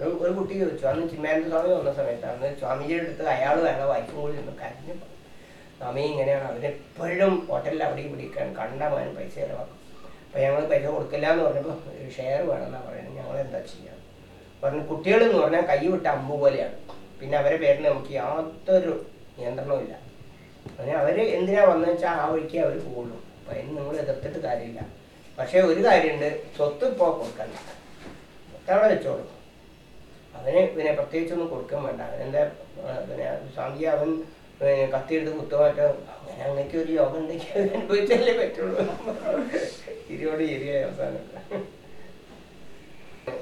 ഒരു ഒരു കുട്ടി ചോദിച്ചു. അന്ന് ചിമ്മാനന്ദ സ്വാമി വന്ന സമയത്ത് അന്ന് സ്വാമിജിയുടെ അടുത്ത് അയാൾ വേണം വൈഫും കൂടി നിന്ന് കരഞ്ഞു. സ്വാമി ഇങ്ങനെയാണ്. അവരെപ്പോഴും ഹോട്ടലിൽ അവിടെ പിടിക്കാൻ കണ്ടാൽ പൈസ ചിലവാക്കും. അപ്പോൾ ഞങ്ങൾ പൈസ കൊടുക്കില്ല എന്ന് പറഞ്ഞപ്പോൾ ഷെയർ വേണമെന്നാണ് പറയുന്നത്. ഞങ്ങൾ എന്താ ചെയ്യുക പറഞ്ഞു കുട്ടികളെന്ന് പറഞ്ഞാൽ കൈ വിട്ട അമ്പ് പോലെയാണ്. പിന്നെ അവരെ പേരിൽ നമുക്ക് യാതൊരു നിയന്ത്രണവും ഇല്ല. അങ്ങനെ അവർ എന്തിനാ വന്നു വെച്ചാൽ ആ വഴിക്ക് അവർ പോകുള്ളൂ. അപ്പം അതിന് നിങ്ങൾ എതിർത്തിട്ട് കാര്യമില്ല. പക്ഷേ ഒരു കാര്യമുണ്ട്. സ്വത്ത് ഇപ്പോൾ കൊടുക്കണ്ട. അവിടെ വെച്ചോളൂ. അവന് പിന്നെ പ്രത്യേകിച്ചൊന്നും കൊടുക്കാൻ വേണ്ട. അവനെന്താ പിന്നെ സ്വാമി അവൻ കത്തിയെടുത്ത് അങ്ങനെ അങ്ങനെയൊക്കെ ഒരു യോഗം ഉണ്ടെങ്കിൽ അനുഭവിച്ചല്ലേ പറ്റുള്ളൂ. ഇരുപത് ശരിയായ അവസാനം.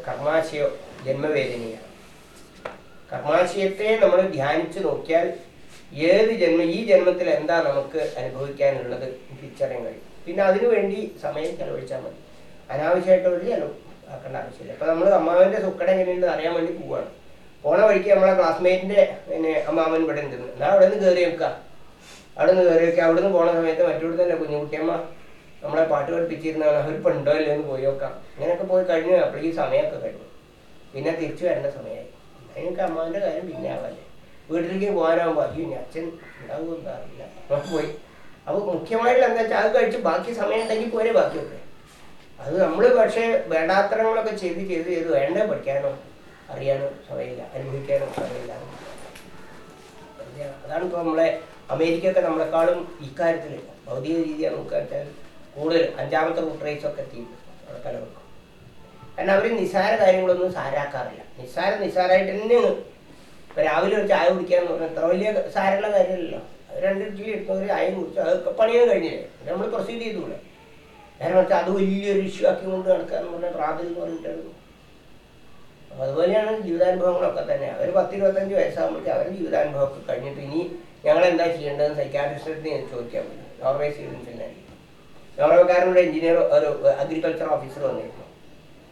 കർമാശയോ ജന്മവേദനയാണ്. കർമാശയത്തെ നമ്മൾ ധ്യാനിച്ചു നോക്കിയാൽ ഏത് ജന്മ ഈ ജന്മത്തിൽ എന്താ നമുക്ക് അനുഭവിക്കാനുള്ളത് തിരിച്ചറിയാൻ കഴിയും. പിന്നെ അതിനു വേണ്ടി സമയം ചെലവഴിച്ചാൽ മതി. അനാവശ്യമായിട്ട് ഒരു ചെലവ് ആക്കേണ്ട ആവശ്യമില്ല. അപ്പൊ നമ്മൾ അമ്മാവന്റെ സുക്കട എങ്ങനെയുണ്ടെന്ന് അറിയാൻ വേണ്ടി പോവാണ്. പോണ വഴിക്ക് നമ്മളെ ക്ലാസ്മേറ്റിന്റെ പിന്നെ അമ്മാവൻ ഇവിടെ ഉണ്ടെന്ന് എന്നാ അവിടെ നിന്ന് കയറി വെക്കുക അവിടെ നിന്ന് കയറി വെക്കുക അവിടെ നിന്ന് പോണ സമയത്ത് മറ്റൊരു തന്നെ കുഞ്ഞുകുട്ടിയമ്മ നമ്മളെ പാട്ട് പഠിപ്പിച്ചിരുന്നാണ് അവർ ഉണ്ടോ ഇല്ലയോ എന്ന് പോയി നോക്കാം. ഇങ്ങനെയൊക്കെ പോയി കഴിഞ്ഞു അപ്പോഴേ ഈ സമയമൊക്കെ കഴിഞ്ഞു. പിന്നെ തിരിച്ചു വരേണ്ട സമയമായി. അതിനൊക്കെ അമ്മാവിന്റെ കാര്യം പിന്നെ ആവാല്ലേ. വീട്ടിലേക്ക് പോകാനാകുമ്പോൾ അയ്യോ ഇനി അച്ഛൻ ഉണ്ടാകുമെന്ന് അറിയില്ല. അപ്പൊ പോയി. അപ്പോൾ മുഖ്യമായിട്ടുള്ള എന്താ വെച്ചാൽ അത് കഴിച്ച് ബാക്കി സമയം ഉണ്ടെങ്കിൽ പോരെ ബാക്കിയൊക്കെ. അത് നമ്മൾ പക്ഷേ വേണ്ടാത്തരങ്ങളൊക്കെ ചെയ്ത് ചെയ്ത് ചെയ്ത് വേണ്ട പഠിക്കാനോ അറിയാനോ സമയമില്ല. അനുഭവിക്കാനോ സമയമില്ല. അതാണ് ഇപ്പോൾ നമ്മളെ അമേരിക്ക ഒക്കെ നമ്മളെക്കാളും ഇക്കാര്യത്തിൽ ഭൗതിക രീതിയാണ് നോക്കുക വെച്ചാൽ കൂടുതൽ അഞ്ചാമത്തെ കൂട്ടറേസൊക്കെ എത്തിയിട്ടുണ്ട് അവിടെ പലർക്കും കാരണം അവർ നിസ്സാര കാര്യങ്ങളൊന്നും സാരാക്കാറില്ല. നിസ്സാര നിസ്സാരമായിട്ട് തന്നെ ഇപ്പം രാവിലെ ഒരു ചായ കുടിക്കാന്ന് പറഞ്ഞാൽ അത്ര വലിയ സാരമുള്ള കാര്യമല്ലല്ലോ. അവർ രണ്ട് ഇഡ്ഡലി എടുത്തവർ ചായ കുടിച്ചു അതൊക്കെ പണിയും കഴിഞ്ഞില്ലേ? നമ്മൾ പ്രൊസീഡ് ചെയ്തുകൂടെ നേരെ വെച്ചാൽ അത് വലിയൊരു ഇഷ്യൂ ആക്കി കൊണ്ട് നടക്കാന്ന് പറഞ്ഞാൽ പ്രാതിൽ എന്ന് പറഞ്ഞിട്ടായിരുന്നു അതുപോലെയാണ് ജീവിതാനുഭവങ്ങളൊക്കെ തന്നെ. അവർ പത്ത് ഇരുപത്തഞ്ച് വയസ്സാകുമ്പോഴേക്കും അവരുടെ ജീവിതാനുഭവമൊക്കെ കഴിഞ്ഞിട്ട് ഇനി ഞങ്ങൾ എന്താ ചെയ്യേണ്ടതെന്ന് സൈക്കാട്രിസ്റ്റിനെ ചോദിക്കാൻ പറ്റും നോർവേ തന്നെ നോർവേക്കാരനോട് എഞ്ചിനീയർ ഒരു അഗ്രികൾച്ചർ ഓഫീസർ വന്നിരുന്നു.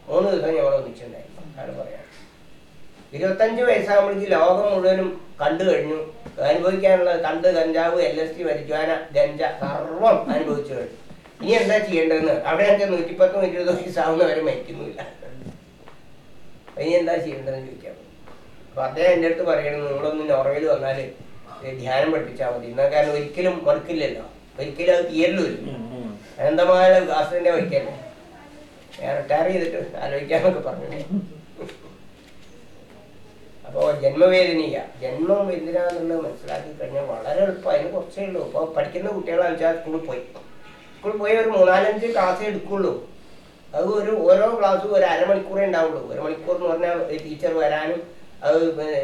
മൂന്ന് ദിവസം ഞങ്ങൾ ഒന്നിച്ചിട്ടുണ്ടായിരുന്നു അതാണ് പറയാം. ഇരുപത്തഞ്ച് വയസ്സാകുമ്പോഴേക്ക് ലോകം മുഴുവനും കണ്ടു കഴിഞ്ഞു. അനുഭവിക്കാനുള്ളത് കണ്ട് കഞ്ചാവ് L S D marijuana ganja സർവം അനുഭവിച്ചു കഴിഞ്ഞു. ഇനി എന്താ ചെയ്യേണ്ടതെന്ന്? അവിടെ എനിക്ക് നൂറ്റിപ്പത്ത് നൂറ്റി ഇരുപത് വയസ്സാവുന്നവരെ മരിക്കുന്നില്ല. ഇനി എന്താ ചെയ്യേണ്ടതെന്ന് ചോദിക്കാം അപ്പൊ അദ്ദേഹം എന്റെ അടുത്ത് പറയണത് നിങ്ങളൊന്ന് നോർവേയിൽ വന്നാൽ ധ്യാനം പഠിപ്പിച്ചാൽ മതി. എന്നാൽ കാരണം ഒരിക്കലും മറുക്കില്ലല്ലോ ഒരിക്കലും അത് തീരലുമില്ല അനന്തമായ വികാസത്തിന്റെ വഴിക്കല്ലേ. ഞാൻ റിട്ടയർ ചെയ്തിട്ട് ആലോചിക്കാന്നൊക്കെ പറഞ്ഞു. അപ്പോൾ ജന്മവേദനീയ. ജന്മം എന്തിനാന്നുള്ളത് മനസ്സിലാക്കി കഴിഞ്ഞാൽ വളരെ എളുപ്പം. അതിന് കുറച്ചേ ഉള്ളൂ. ഇപ്പോൾ പഠിക്കുന്ന കുട്ടികളാണെന്ന് വെച്ചാൽ സ്കൂളിൽ പോയി. സ്കൂളിൽ പോയി ഒരു മൂന്നാലഞ്ച് ക്ലാസ് എടുക്കുള്ളൂ. അത് ഒരു ഓരോ ക്ലാസ്സും ഒരു അരമണിക്കൂറേ ഉണ്ടാവുള്ളൂ. ഒരു മണിക്കൂർ എന്ന് പറഞ്ഞാൽ ടീച്ചർ വരാനും അത്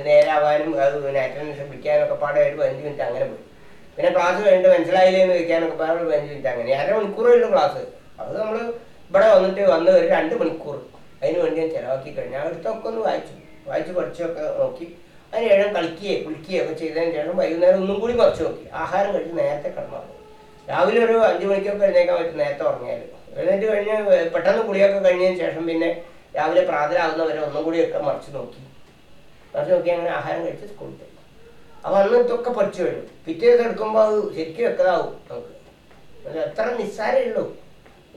നേരാവാനും അത് പിന്നെ അറ്റൻഡൻസ് പിടിക്കാനൊക്കെ പാടെ ഒരു പതിനഞ്ച് മിനിറ്റ് അങ്ങനെ പോയി. പിന്നെ ക്ലാസ് കഴിഞ്ഞിട്ട് മനസ്സിലായില്ലേ എന്ന് വെക്കാനൊക്കെ പാടെ ഒരു പതിനഞ്ച് മിനിറ്റ് അങ്ങനെ. അരമണിക്കൂറേ ഉള്ളൂ ക്ലാസ് അത് നമ്മൾ ഇവിടെ വന്നിട്ട് വന്ന് ഒരു രണ്ട് മണിക്കൂർ. അതിന് വേണ്ടി ഞാൻ ചിലവാക്കി കഴിഞ്ഞാൽ അടുത്തൊക്കെ ഒന്ന് വായിച്ചു. വായിച്ച് പഠിച്ചൊക്കെ നോക്കി. അതിന് ശേഷം കളിക്കുകയോ കുളിക്കുകയോ ഒക്കെ ചെയ്തതിന് ശേഷം വൈകുന്നേരം ഒന്നും കൂടി മറിച്ച് നോക്കി. ആഹാരം കഴിച്ച് നേരത്തെ കിടന്നു രാവിലെ ഒരു അഞ്ച് മണിക്കൊക്കെ എഴുന്നേക്കാൻ പറ്റും നേരത്തെ ഉറങ്ങിയാൽ എഴുന്നേറ്റ് കഴിഞ്ഞ് പെട്ടെന്ന് കുളിയൊക്കെ കഴിഞ്ഞതിന് ശേഷം പിന്നെ രാവിലെ പ്രാതലാകുന്നവരെ ഒന്നും കൂടി ഒക്കെ മറിച്ച് നോക്കി. നോക്കി അങ്ങനെ ആഹാരം കഴിച്ച് സ്കൂളിൽ പോയി അപ്പൊ അന്ന് ഇതൊക്കെ പഠിച്ചു കഴിഞ്ഞു. പിറ്റേ ദിവസം എടുക്കുമ്പോൾ അത് ശരിക്കും വെക്കതാവും നമുക്ക്. എത്ര നിസ്സാരമേ ഉള്ളൂ.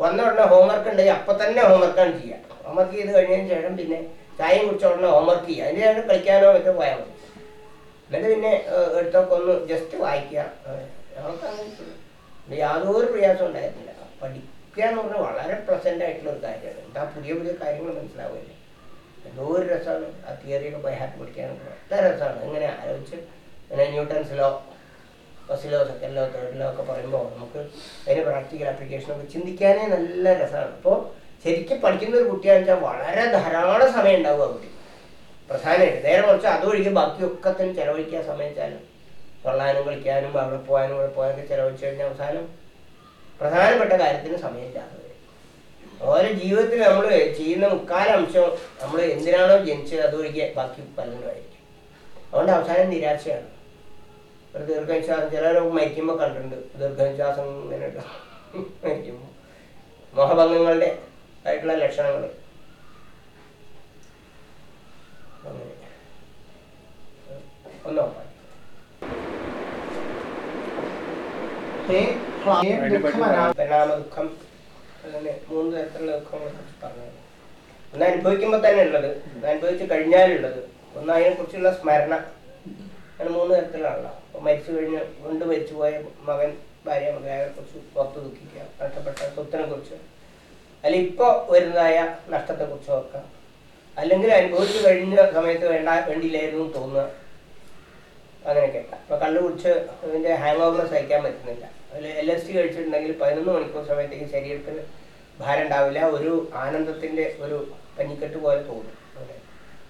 വന്ന ഉടനെ ഹോംവർക്ക് ഉണ്ടെങ്കിൽ അപ്പം തന്നെ ഹോംവർക്കാണ് ചെയ്യുക ഹോംവർക്ക് ചെയ്ത് കഴിഞ്ഞതിന് ശേഷം പിന്നെ ചായയും കുടിച്ച ഉടനെ ഹോംവർക്ക് ചെയ്യുക അതിന് ശേഷം കളിക്കാനോ മറ്റോ പോയാൽ മതി. എന്നിട്ട് പിന്നെ എടുത്തൊക്കെ ഒന്ന് ജസ്റ്റ് വായിക്കുക. ഞങ്ങൾക്ക് അങ്ങനെ യാതൊരു പ്രയാസം ഉണ്ടായിരുന്നില്ല. പഠിക്കുക എന്ന് പറഞ്ഞാൽ വളരെ പ്ലസന്റ് ആയിട്ടുള്ള ഒരു കാര്യമാണ്. എന്താ പുതിയ പുതിയ കാര്യങ്ങൾ മനസ്സിലാവില്ലേ എന്തോ ഒരു രസമാണ്. ആ തിയറിയൊക്കെ ബൈ ഹാർട്ട് പഠിക്കാനൊക്കെ നല്ല രസമാണ്. ഇങ്ങനെ ആലോചിച്ച് ഇങ്ങനെ Newton's law first law second law third law ഒക്കെ പറയുമ്പോൾ നമുക്ക് അതിന് പ്രാക്ടിക്കൽ ആപ്ലിക്കേഷനൊക്കെ ചിന്തിക്കാനേ നല്ല രസമാണ്. അപ്പോൾ ശരിക്കും പഠിക്കുന്ന ഒരു കുട്ടിയാണെന്ന് വെച്ചാൽ വളരെ ധാരാളം സമയം ഉണ്ടാവും ആ കുട്ടി. പ്രധാനമായിട്ട് നേരെ കുറച്ച് അതൊഴികെ ബാക്കിയൊക്കെ തന്നെ ചിലവഴിക്കാൻ സമയത്താലും തൊള്ളാനും കളിക്കാനും അവിടെ പോകാനും ഇവിടെ പോകാനൊക്കെ ചിലവഴിച്ച് കഴിഞ്ഞാൽ അവസാനം പ്രധാനപ്പെട്ട കാര്യത്തിന് സമയമില്ലാതെ ഓരോ ജീവിതത്തിൽ നമ്മൾ ചെയ്യുന്ന മുക്കാലംശം നമ്മൾ എന്തിനാണോ ജനിച്ചത് അതൊഴികെ ബാക്കി പലതും ആയിരിക്കും. അതുകൊണ്ട് അവസാനം നിരാശയാണ്. ഒരു ദീർഘനിശ്വാസം ചിലരൊക്കെ മരിക്കുമ്പോൾ കണ്ടിട്ടുണ്ട്. ദീർഘനിശ്വാസം ഇങ്ങനെ. മരിക്കുമ്പോൾ മോഹഭംഗങ്ങളുടെ ആയിട്ടുള്ള ലക്ഷണങ്ങൾ ഒന്നോ പരിണാമ ദുഃഖം അങ്ങനെ മൂന്ന് തരത്തിലുള്ള ദുഃഖങ്ങളെ കുറിച്ച് പറഞ്ഞത്. ഒന്ന് അനുഭവിക്കുമ്പോൾ തന്നെ ഉള്ളത്. അനുഭവിച്ച് കഴിഞ്ഞാലുള്ളത് ഒന്ന് അതിനെ കുറിച്ചുള്ള സ്മരണ. അങ്ങനെ മൂന്ന് അപ്പോൾ മരിച്ചു കഴിഞ്ഞ് കൊണ്ട് മരിച്ചു പോയ മകൻ ഭാര്യ മകനെ കുറിച്ച് പുറത്ത് ദുഃഖിക്കുക നഷ്ടപ്പെട്ട സ്വത്തിനെ കുറിച്ച്. അല്ല ഇപ്പോൾ വരുന്നതായ നഷ്ടത്തെ കുറിച്ച് ഓർക്കുക. അല്ലെങ്കിൽ അനുഭവിച്ചു കഴിഞ്ഞ സമയത്ത് വേണ്ട വേണ്ടിയില്ലായിരുന്നു തോന്നുക. അങ്ങനെ കേട്ടാ കള്ളു കുടിച്ച് അതിന്റെ ഹാങ് ഓവർ സഹിക്കാൻ പറ്റുന്നില്ല. എൽ എസ് ടി കഴിച്ചിട്ടുണ്ടെങ്കിൽ പതിനൊന്ന് മണിക്കൂർ സമയത്തേക്ക് ശരീരത്തിന് ഭാരം ഉണ്ടാവില്ല ഒരു ആനന്ദത്തിന്റെ ഒരു പനിക്കെട്ട് പോലെ തോന്നും. അങ്ങനെ.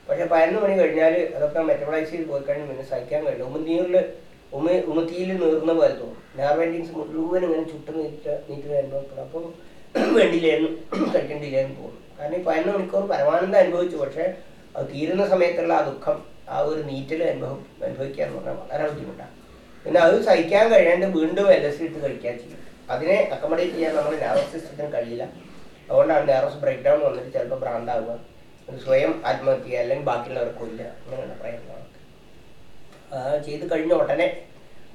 പക്ഷെ പതിനൊന്ന് മണി കഴിഞ്ഞാൽ അതൊക്കെ മെറ്റബോളൈസ് ചെയ്ത് പോയി കഴിഞ്ഞാൽ പിന്നെ സഹിക്കാൻ കഴിയില്ല. ഉമിനീറിൽ ഉമ ഉമത്തിയിൽ നീർന്ന പോലെ തോന്നും. നെയർ വെൻഡിങ്സ് മുഴുവൻ ഇങ്ങനെ ചുട്ട് നീറ്റ നീറ്റ് അനുഭവപ്പെടും അപ്പം വേണ്ടിയില്ലായിരുന്നു കഴിക്കേണ്ടിയില്ലായിരുന്നു തോന്നും. കാരണം ഈ പതിനൊന്ന് മണിക്കൂർ പരമാനന്ദം അനുഭവിച്ചു. പക്ഷേ അത് തീരുന്ന സമയത്തുള്ള ആ ദുഃഖം ആ ഒരു നീറ്റൽ അനുഭവം അനുഭവിക്കുക എന്ന് പറഞ്ഞാൽ വളരെ ബുദ്ധിമുട്ടാണ്. പിന്നെ അത് സഹിക്കാൻ കഴിയാണ്ട് വീണ്ടും എൽ എസ് ഇട്ട് കഴിക്കാൻ ചെയ്യും. അതിനെ അക്കോമഡേറ്റ് ചെയ്യാൻ നമ്മുടെ നെർവസ് സിസ്റ്റത്തിന് കഴിയില്ല. അതുകൊണ്ടാണ് നെർവസ് ബ്രേക്ക് ഡൗൺ വന്നിട്ട് ചിലപ്പോൾ ഭ്രാന്താവുക. സ്വയം ആത്മഹത്യ അല്ലെങ്കിൽ ബാക്കിയുള്ളവർ കൊല്ലുക. അങ്ങനെയുള്ള ആ ചെയ്ത് കഴിഞ്ഞ ഉടനെ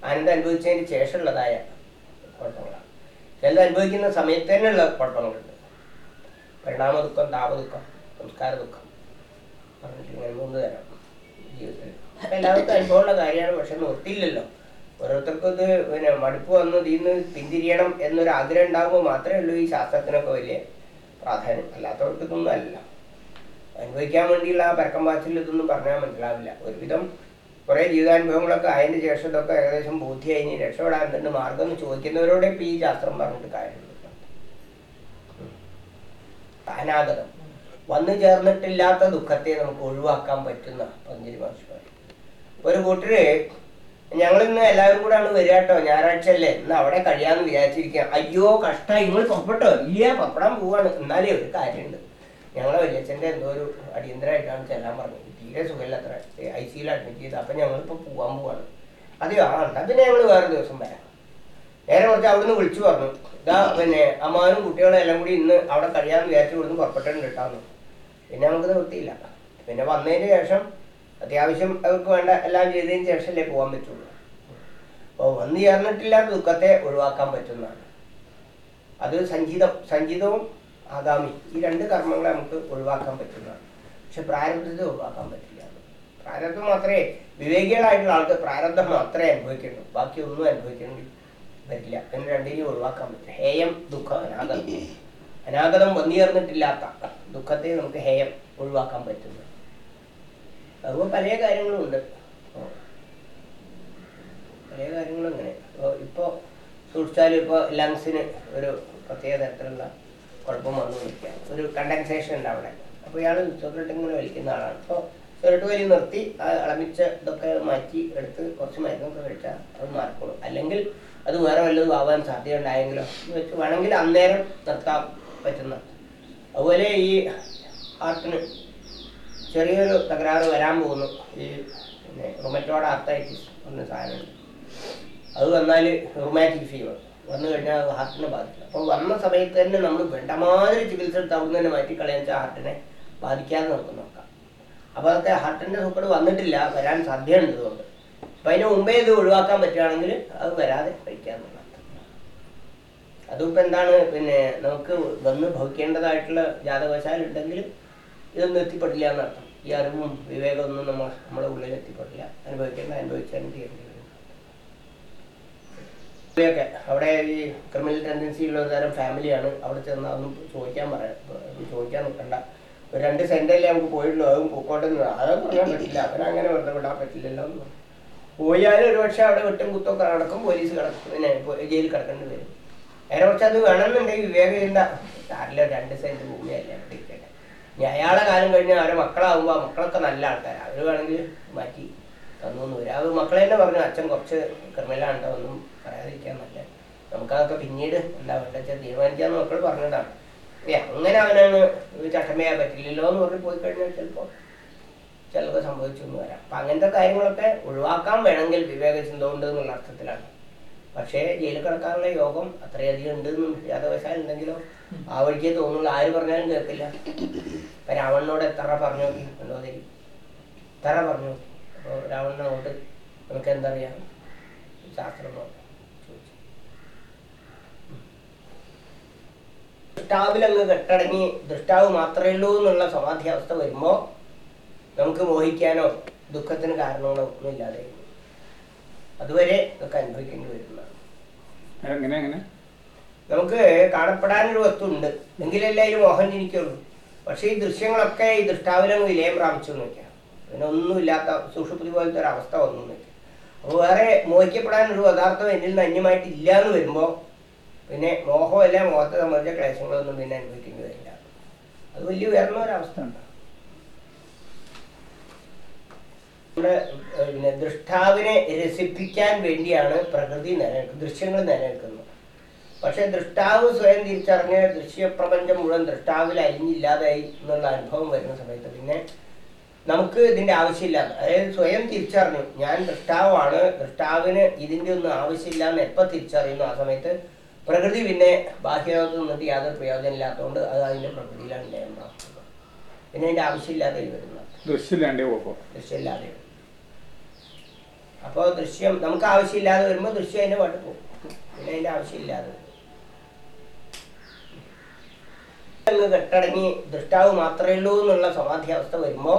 ആനന്ദം അനുഭവിച്ചതിന് ശേഷമുള്ളതായ കുഴപ്പങ്ങളാണ് ചിലത് അനുഭവിക്കുന്ന സമയത്ത് തന്നെയുള്ള കുഴപ്പങ്ങളുണ്ട്. പരിണാമ ദുഃഖം താപ ദുഃഖം സംസ്കാര ദുഃഖം പറഞ്ഞിട്ട് ഇങ്ങനെ മൂന്ന് തരം ജീവിതത്തിൽ എല്ലാവർക്കും അനുഭവമുള്ള കാര്യമാണ്. പക്ഷെ നിർത്തിയില്ലല്ലോ ഓരോരുത്തർക്കും ഇത് പിന്നെ മടുപ്പ് വന്ന് ഇതിന്ന് പിന്തിരിയണം എന്നൊരു ആഗ്രഹം ഉണ്ടാകുമ്പോൾ മാത്രമേ ഉള്ളൂ ഈ ശാസ്ത്രത്തിനൊക്കെ വലിയ പ്രാധാന്യം. അല്ലാത്തവർക്ക് ഇതൊന്നും അല്ല. അനുഭവിക്കാൻ വേണ്ടിയുള്ള ആ പരക്കം പാച്ചിൽ ഇതൊന്നും പറഞ്ഞാൽ മനസ്സിലാവില്ല. ഒരുവിധം കുറേ ജീവിതാനുഭവങ്ങളൊക്കെ അതിന് ശേഷം ഇതൊക്കെ ഏകദേശം ബോധ്യമായി ഇനി രക്ഷപ്പെടാൻ എന്തുണ്ട് മാർഗം എന്ന് ചോദിക്കുന്നവരോടെ ഇപ്പം ഈ ശാസ്ത്രം പറഞ്ഞിട്ട് കാര്യമുള്ളൂ താനാഗതം വന്നു ചേർന്നിട്ടില്ലാത്ത ദുഃഖത്തെ നമുക്ക് ഒഴിവാക്കാൻ പറ്റുന്ന പഞ്ചരി മഹർഷിമാർ ഒരു കൂട്ടര് ഞങ്ങളിന്ന് എല്ലാവരും കൂടെ ആണ് വരിക കേട്ടോ. ഞായറാഴ്ച അല്ലേ? ഇന്ന് അവിടെ കഴിയാന്ന് വിചാരിച്ചിരിക്കാം. അയ്യോ കഷ്ടം നിങ്ങൾ പുറപ്പെട്ടോ ഇല്ല പപ്പടം പോവാണ്. എന്നാലേ ഒരു കാര്യമുണ്ട് ഞങ്ങളെ വല്യച്ഛന്റെ എന്തോ ഒരു അടിയന്തരമായിട്ടാണ് ചെല്ലാൻ പറഞ്ഞത്. തീരെ സുഖമില്ല അത്ര. ഐ സിയിൽ അഡ്മിറ്റ് ചെയ്ത്. അപ്പം ഞങ്ങളിപ്പോൾ പോകാൻ പോവാണ്. അതെയോ? ആ എന്നാൽ പിന്നെ ഞങ്ങൾ വേറെ ദിവസം വരാം. നേരെ കുറച്ച് അവിടുന്ന് വിളിച്ചു പറഞ്ഞു. ഇതാ പിന്നെ അമ്മാനും കുട്ടികളും എല്ലാം കൂടി ഇന്ന് അവിടെ കഴിയാന്ന് വിചാരിച്ചു ഇവിടുന്ന് പുറപ്പെട്ടിട്ടുണ്ട് കേട്ടാന്ന് പിന്നെ നമുക്ക് നിവൃത്തിയില്ല പിന്നെ വന്നതിന് ശേഷം അത്യാവശ്യം അവർക്ക് വേണ്ട എല്ലാം ചെയ്തതിന് ശേഷമല്ലേ പോകാൻ പറ്റുള്ളൂ. അപ്പോൾ വന്നു ചേർന്നിട്ടില്ലാത്ത ദുഃഖത്തെ ഒഴിവാക്കാൻ പറ്റുന്നതാണ്. അത് സംഗീതം സംഗീതവും ആഗാമി ഈ രണ്ട് കർമ്മങ്ങളെ നമുക്ക് ഒഴിവാക്കാൻ പറ്റുന്നതാണ്. പക്ഷെ പ്രാരബ്ധത്തെ ഒഴിവാക്കാൻ പറ്റില്ല. പ്രാരബ്ധം മാത്രമേ വിവേകികളായിട്ടുള്ള ആൾക്ക് പ്രാരബ്ധം മാത്രമേ അനുഭവിക്കുള്ളൂ ബാക്കി ഒന്നും അനുഭവിക്കേണ്ടി പറ്റില്ല അതിന് രണ്ടിനെയും ഒഴിവാക്കാൻ പറ്റില്ല. ഹേയം ദുഃഖം അനാഗതം അനാഗതം വന്നു ചേർന്നിട്ടില്ലാത്ത ദുഃഖത്തെ നമുക്ക് ഹേയം ഒഴിവാക്കാൻ പറ്റുന്നു അതുപോലെ പല കാര്യങ്ങളും ഉണ്ട് പല കാര്യങ്ങളും അങ്ങനെ ഇപ്പോൾ ഇപ്പോൾ സൂക്ഷിച്ചാലും ഇപ്പോൾ ലങ്സിന് ഒരു പ്രത്യേക തരത്തിലുള്ള കുഴപ്പം വന്നു നിൽക്കുക ഒരു കണ്ടൻസേഷൻ ഉണ്ട് അവിടെ. അപ്പോൾ ഇയാൾ ചോക്ലേറ്റ് വലിക്കുന്ന ആളാണ്. അപ്പോൾ സിഗരറ്റ് വലി നിർത്തി അളമിച്ച ഇതൊക്കെ മാറ്റി എടുത്ത് കുറച്ച് മരുന്നൊക്കെ കഴിച്ചാൽ അത് മാറിക്കോളും. അല്ലെങ്കിൽ അത് വേറെ വല്ലതും ആവാൻ സാധ്യതയുണ്ടായെങ്കിലോ എന്ന് വെച്ച് വേണമെങ്കിൽ അന്നേരം നിർത്താൻ പറ്റുന്ന. അതുപോലെ ഈ ഹാർട്ടിന് ചെറിയൊരു തകരാറ് വരാൻ പോകുന്നു. ഈ പിന്നെ റൊമറ്റോഡ് ആർത്തൈറ്റിസ് സാധനമുണ്ട്. അത് വന്നാൽ റൊമാറ്റിക് ഫീവർ വന്നു കഴിഞ്ഞാൽ അത് ഹാർട്ടിനെ ബാധിക്കും അപ്പോൾ വന്ന സമയത്ത് തന്നെ നമ്മൾ വേണ്ടമാതിരി ചികിത്സ എടുത്ത് തന്നെ മാറ്റിക്കളയാൻ വെച്ചാൽ ഹാർട്ടിനെ ബാധിക്കാതെ നമുക്ക്. നോക്കാം അപ്പോൾ അതൊക്കെ ഹാർട്ടിന്റെ സൂക്കട് വന്നിട്ടില്ല. വരാൻ സാധ്യതയുണ്ട് ഇതുകൊണ്ട്. അപ്പം അതിന് മുമ്പേ ഇത് ഒഴിവാക്കാൻ പറ്റുകയാണെങ്കിൽ അത് വരാതെ കഴിക്കാമെന്നുള്ളതാണ് അതിപ്പോൾ എന്താണ്? പിന്നെ നമുക്ക് വന്ന് ഭവിക്കേണ്ടതായിട്ടുള്ള ജാതകവശാലുണ്ടെങ്കിൽ ഇതൊന്നും എത്തിപ്പെട്ടില്ല എന്നർത്ഥം ഈ അറിവും വിവേകമൊന്നും നമ്മൾ നമ്മുടെ ഉള്ളിൽ എത്തിപ്പെട്ടില്ല അനുഭവിക്കേണ്ട അനുഭവിച്ചാലും തീരേണ്ടി ഇവയൊക്കെ അവിടെ ഈ ക്രിമിനൽ ടെൻഡൻസി ഉള്ള ഒരു തരം ഫാമിലിയാണ് അവിടെ ചെന്ന് അതൊന്നും ചോദിക്കാൻ പറയാം ചോദിക്കാൻ നിൽക്കണ്ട. ഒരു രണ്ട് സെന്റല്ലേ നമുക്ക് പോയിട്ടുള്ളൂ. അതും പൊക്കോട്ടെ അതൊന്നും അത് പറയാൻ പറ്റില്ല. അവരങ്ങനെ വെറുതെ വിടാൻ പറ്റില്ലല്ലോ. പോയാലും ഒരു പക്ഷെ അവിടെ വെട്ടും കുത്തൊക്കെ നടക്കും. പോലീസ് കിടക്കും. പിന്നെ പോ- ജയിലിൽ കിടക്കേണ്ടി വരും. നേരെ കുറച്ച് അത് വേണമെന്നുണ്ടെങ്കിൽ വിവേകചിന്ത സാറില്ല രണ്ട് സെന്റ് ഭൂമിയല്ലേ അവിടെ ഇരിക്കട്ടെ ഇനി അയാളെ കാലം കഴിഞ്ഞാൽ അവരെ മക്കളാകുമ്പോൾ ആ മക്കളൊക്കെ നല്ല ആൾക്കാരാണ് അവർ വേണമെങ്കിൽ മാറ്റി തന്നു വരും. അത് മക്കളെ തന്നെ പറഞ്ഞു അച്ഛൻ കുറച്ച് ക്രിമിനലാണ്ടോ ഒന്നും പറയാതിരിക്കാൻ നല്ല നമുക്കതൊക്കെ പിന്നീട് എന്താ വേണ്ട തീരുമാനിക്കാന്ന് മക്കൾ പറഞ്ഞതാണ്. അങ്ങനെ അവനാണ് ഇത് പറ്റില്ലല്ലോ എന്ന് പറഞ്ഞ് പോയി കഴിഞ്ഞാൽ ചിലപ്പോൾ ചിലപ്പോൾ സംഭവിച്ചു എന്ന് വരാം. അപ്പം അങ്ങനത്തെ കാര്യങ്ങളൊക്കെ ഒഴിവാക്കാൻ വേണമെങ്കിൽ വിവേകചിന്ത ഉണ്ട് എന്നുള്ള അർത്ഥത്തിലാണ്. പക്ഷേ ജയിലിൽ കിടക്കാനുള്ള യോഗം അത്രയധികം ഉണ്ടെന്നും യാദവശാൽ ഉണ്ടെങ്കിലോ ആ വഴിക്കേ തോന്നുള്ളൂ. ആര് പറഞ്ഞാലും കേൾക്കില്ല. ഇപ്പം രാവണനോട് എത്ര പറഞ്ഞു മണ്ടോദരി എത്ര പറഞ്ഞു അപ്പോൾ രാവണനോട് നമുക്ക് എന്തറിയാം ശാസ്ത്രം നോക്കാം ചോദിച്ചു ദൃഷ്ടാവിലങ്ങ് കെട്ടടങ്ങി ദൃഷ്ടാവ് മാത്രമേ ഉള്ളൂ എന്നുള്ള സമാധി അവസ്ഥ വരുമ്പോൾ നമുക്ക് മോഹിക്കാനോ ദുഃഖത്തിന് കാരണങ്ങളോ ഒന്നും ഇല്ലാതെ അതുവരെ ഇതൊക്കെ അനുഭവിക്കേണ്ടി വരുന്നതാണ് നമുക്ക് കാണപ്പെടാനൊരു വസ്തു ഉണ്ട് എങ്കിലല്ലേ ഒരു മോഹം ജനിക്കുള്ളൂ. പക്ഷേ ഈ ദൃശ്യങ്ങളൊക്കെ ഈ ദൃഷ്ടാവിലങ്ങ് വിലയം പ്രാപിച്ചു എന്ന് വെക്കാം ഇതിനൊന്നുമില്ലാത്ത സുഷുപ്തി പോലത്തെ ഒരു അവസ്ഥ വന്നു എന്ന് വെക്കാം അപ്പോൾ വേറെ മോഹിക്കപ്പെടാനൊരു പദാർത്ഥം എന്നിൽ നിന്ന് അന്യമായിട്ട് ഇല്ല എന്ന് വരുമ്പോൾ പിന്നെ മോഹമല്ല മോഹത്തെ സംബന്ധിച്ച ക്ലേശങ്ങളൊന്നും പിന്നെ അനുഭവിക്കേണ്ടി അത് വലിയ ഉയർന്ന ഒരവസ്ഥ ഉണ്ട്. നമ്മുടെ പിന്നെ ദൃഷ്ടാവിനെ രസിപ്പിക്കാൻ വേണ്ടിയാണ് പ്രകൃതി നിലനിൽക്കുന്നത് ദൃശ്യങ്ങൾ നിലനിൽക്കുന്നത്. പക്ഷെ ദൃഷ്ടാവ് സ്വയം തിരിച്ചറിഞ്ഞ് ദൃശ്യപ്രപഞ്ചം മുഴുവൻ ദൃഷ്ടാവിൽ അലിഞ്ഞില്ലാതായി എന്നുള്ള അനുഭവം വരുന്ന സമയത്ത് പിന്നെ നമുക്ക് ഇതിന്റെ ആവശ്യമില്ല. അതായത് സ്വയം തിരിച്ചറിഞ്ഞു. ഞാൻ ദൃഷ്ടാവാണ് ദൃഷ്ടാവിന് ഇതിന്റെ ഒന്നും ആവശ്യമില്ല എന്ന് എപ്പോൾ തിരിച്ചറിയുന്നു ആ സമയത്ത് പ്രകൃതി പിന്നെ ബാഹ്യലോകത്ത് നിന്നിട്ട് യാതൊരു പ്രയോജനം ഇല്ലാത്തതുകൊണ്ട് അത് അതിന്റെ പ്രകൃതിയിലാണ് ലയം എന്നാ പിന്നെ അതിന്റെ ആവശ്യമില്ലാതെ വരുന്നത്. ദൃശ്യമില്ലാണ്ടേ ദൃശ്യമില്ലാതെ. അപ്പോൾ ദൃശ്യം നമുക്ക് ആവശ്യമില്ലാതെ വരുമ്പോൾ ദൃശ്യം അതിന്റെ പാട്ട് പോകും. പിന്നെ അതിന്റെ ആവശ്യമില്ലാതെ വരും. അങ്ങ് കെട്ടടങ്ങി ദൃഷ്ടാവ് മാത്രമേ ഉള്ളൂ എന്നുള്ള സമാധി അവസ്ഥ വരുമ്പോൾ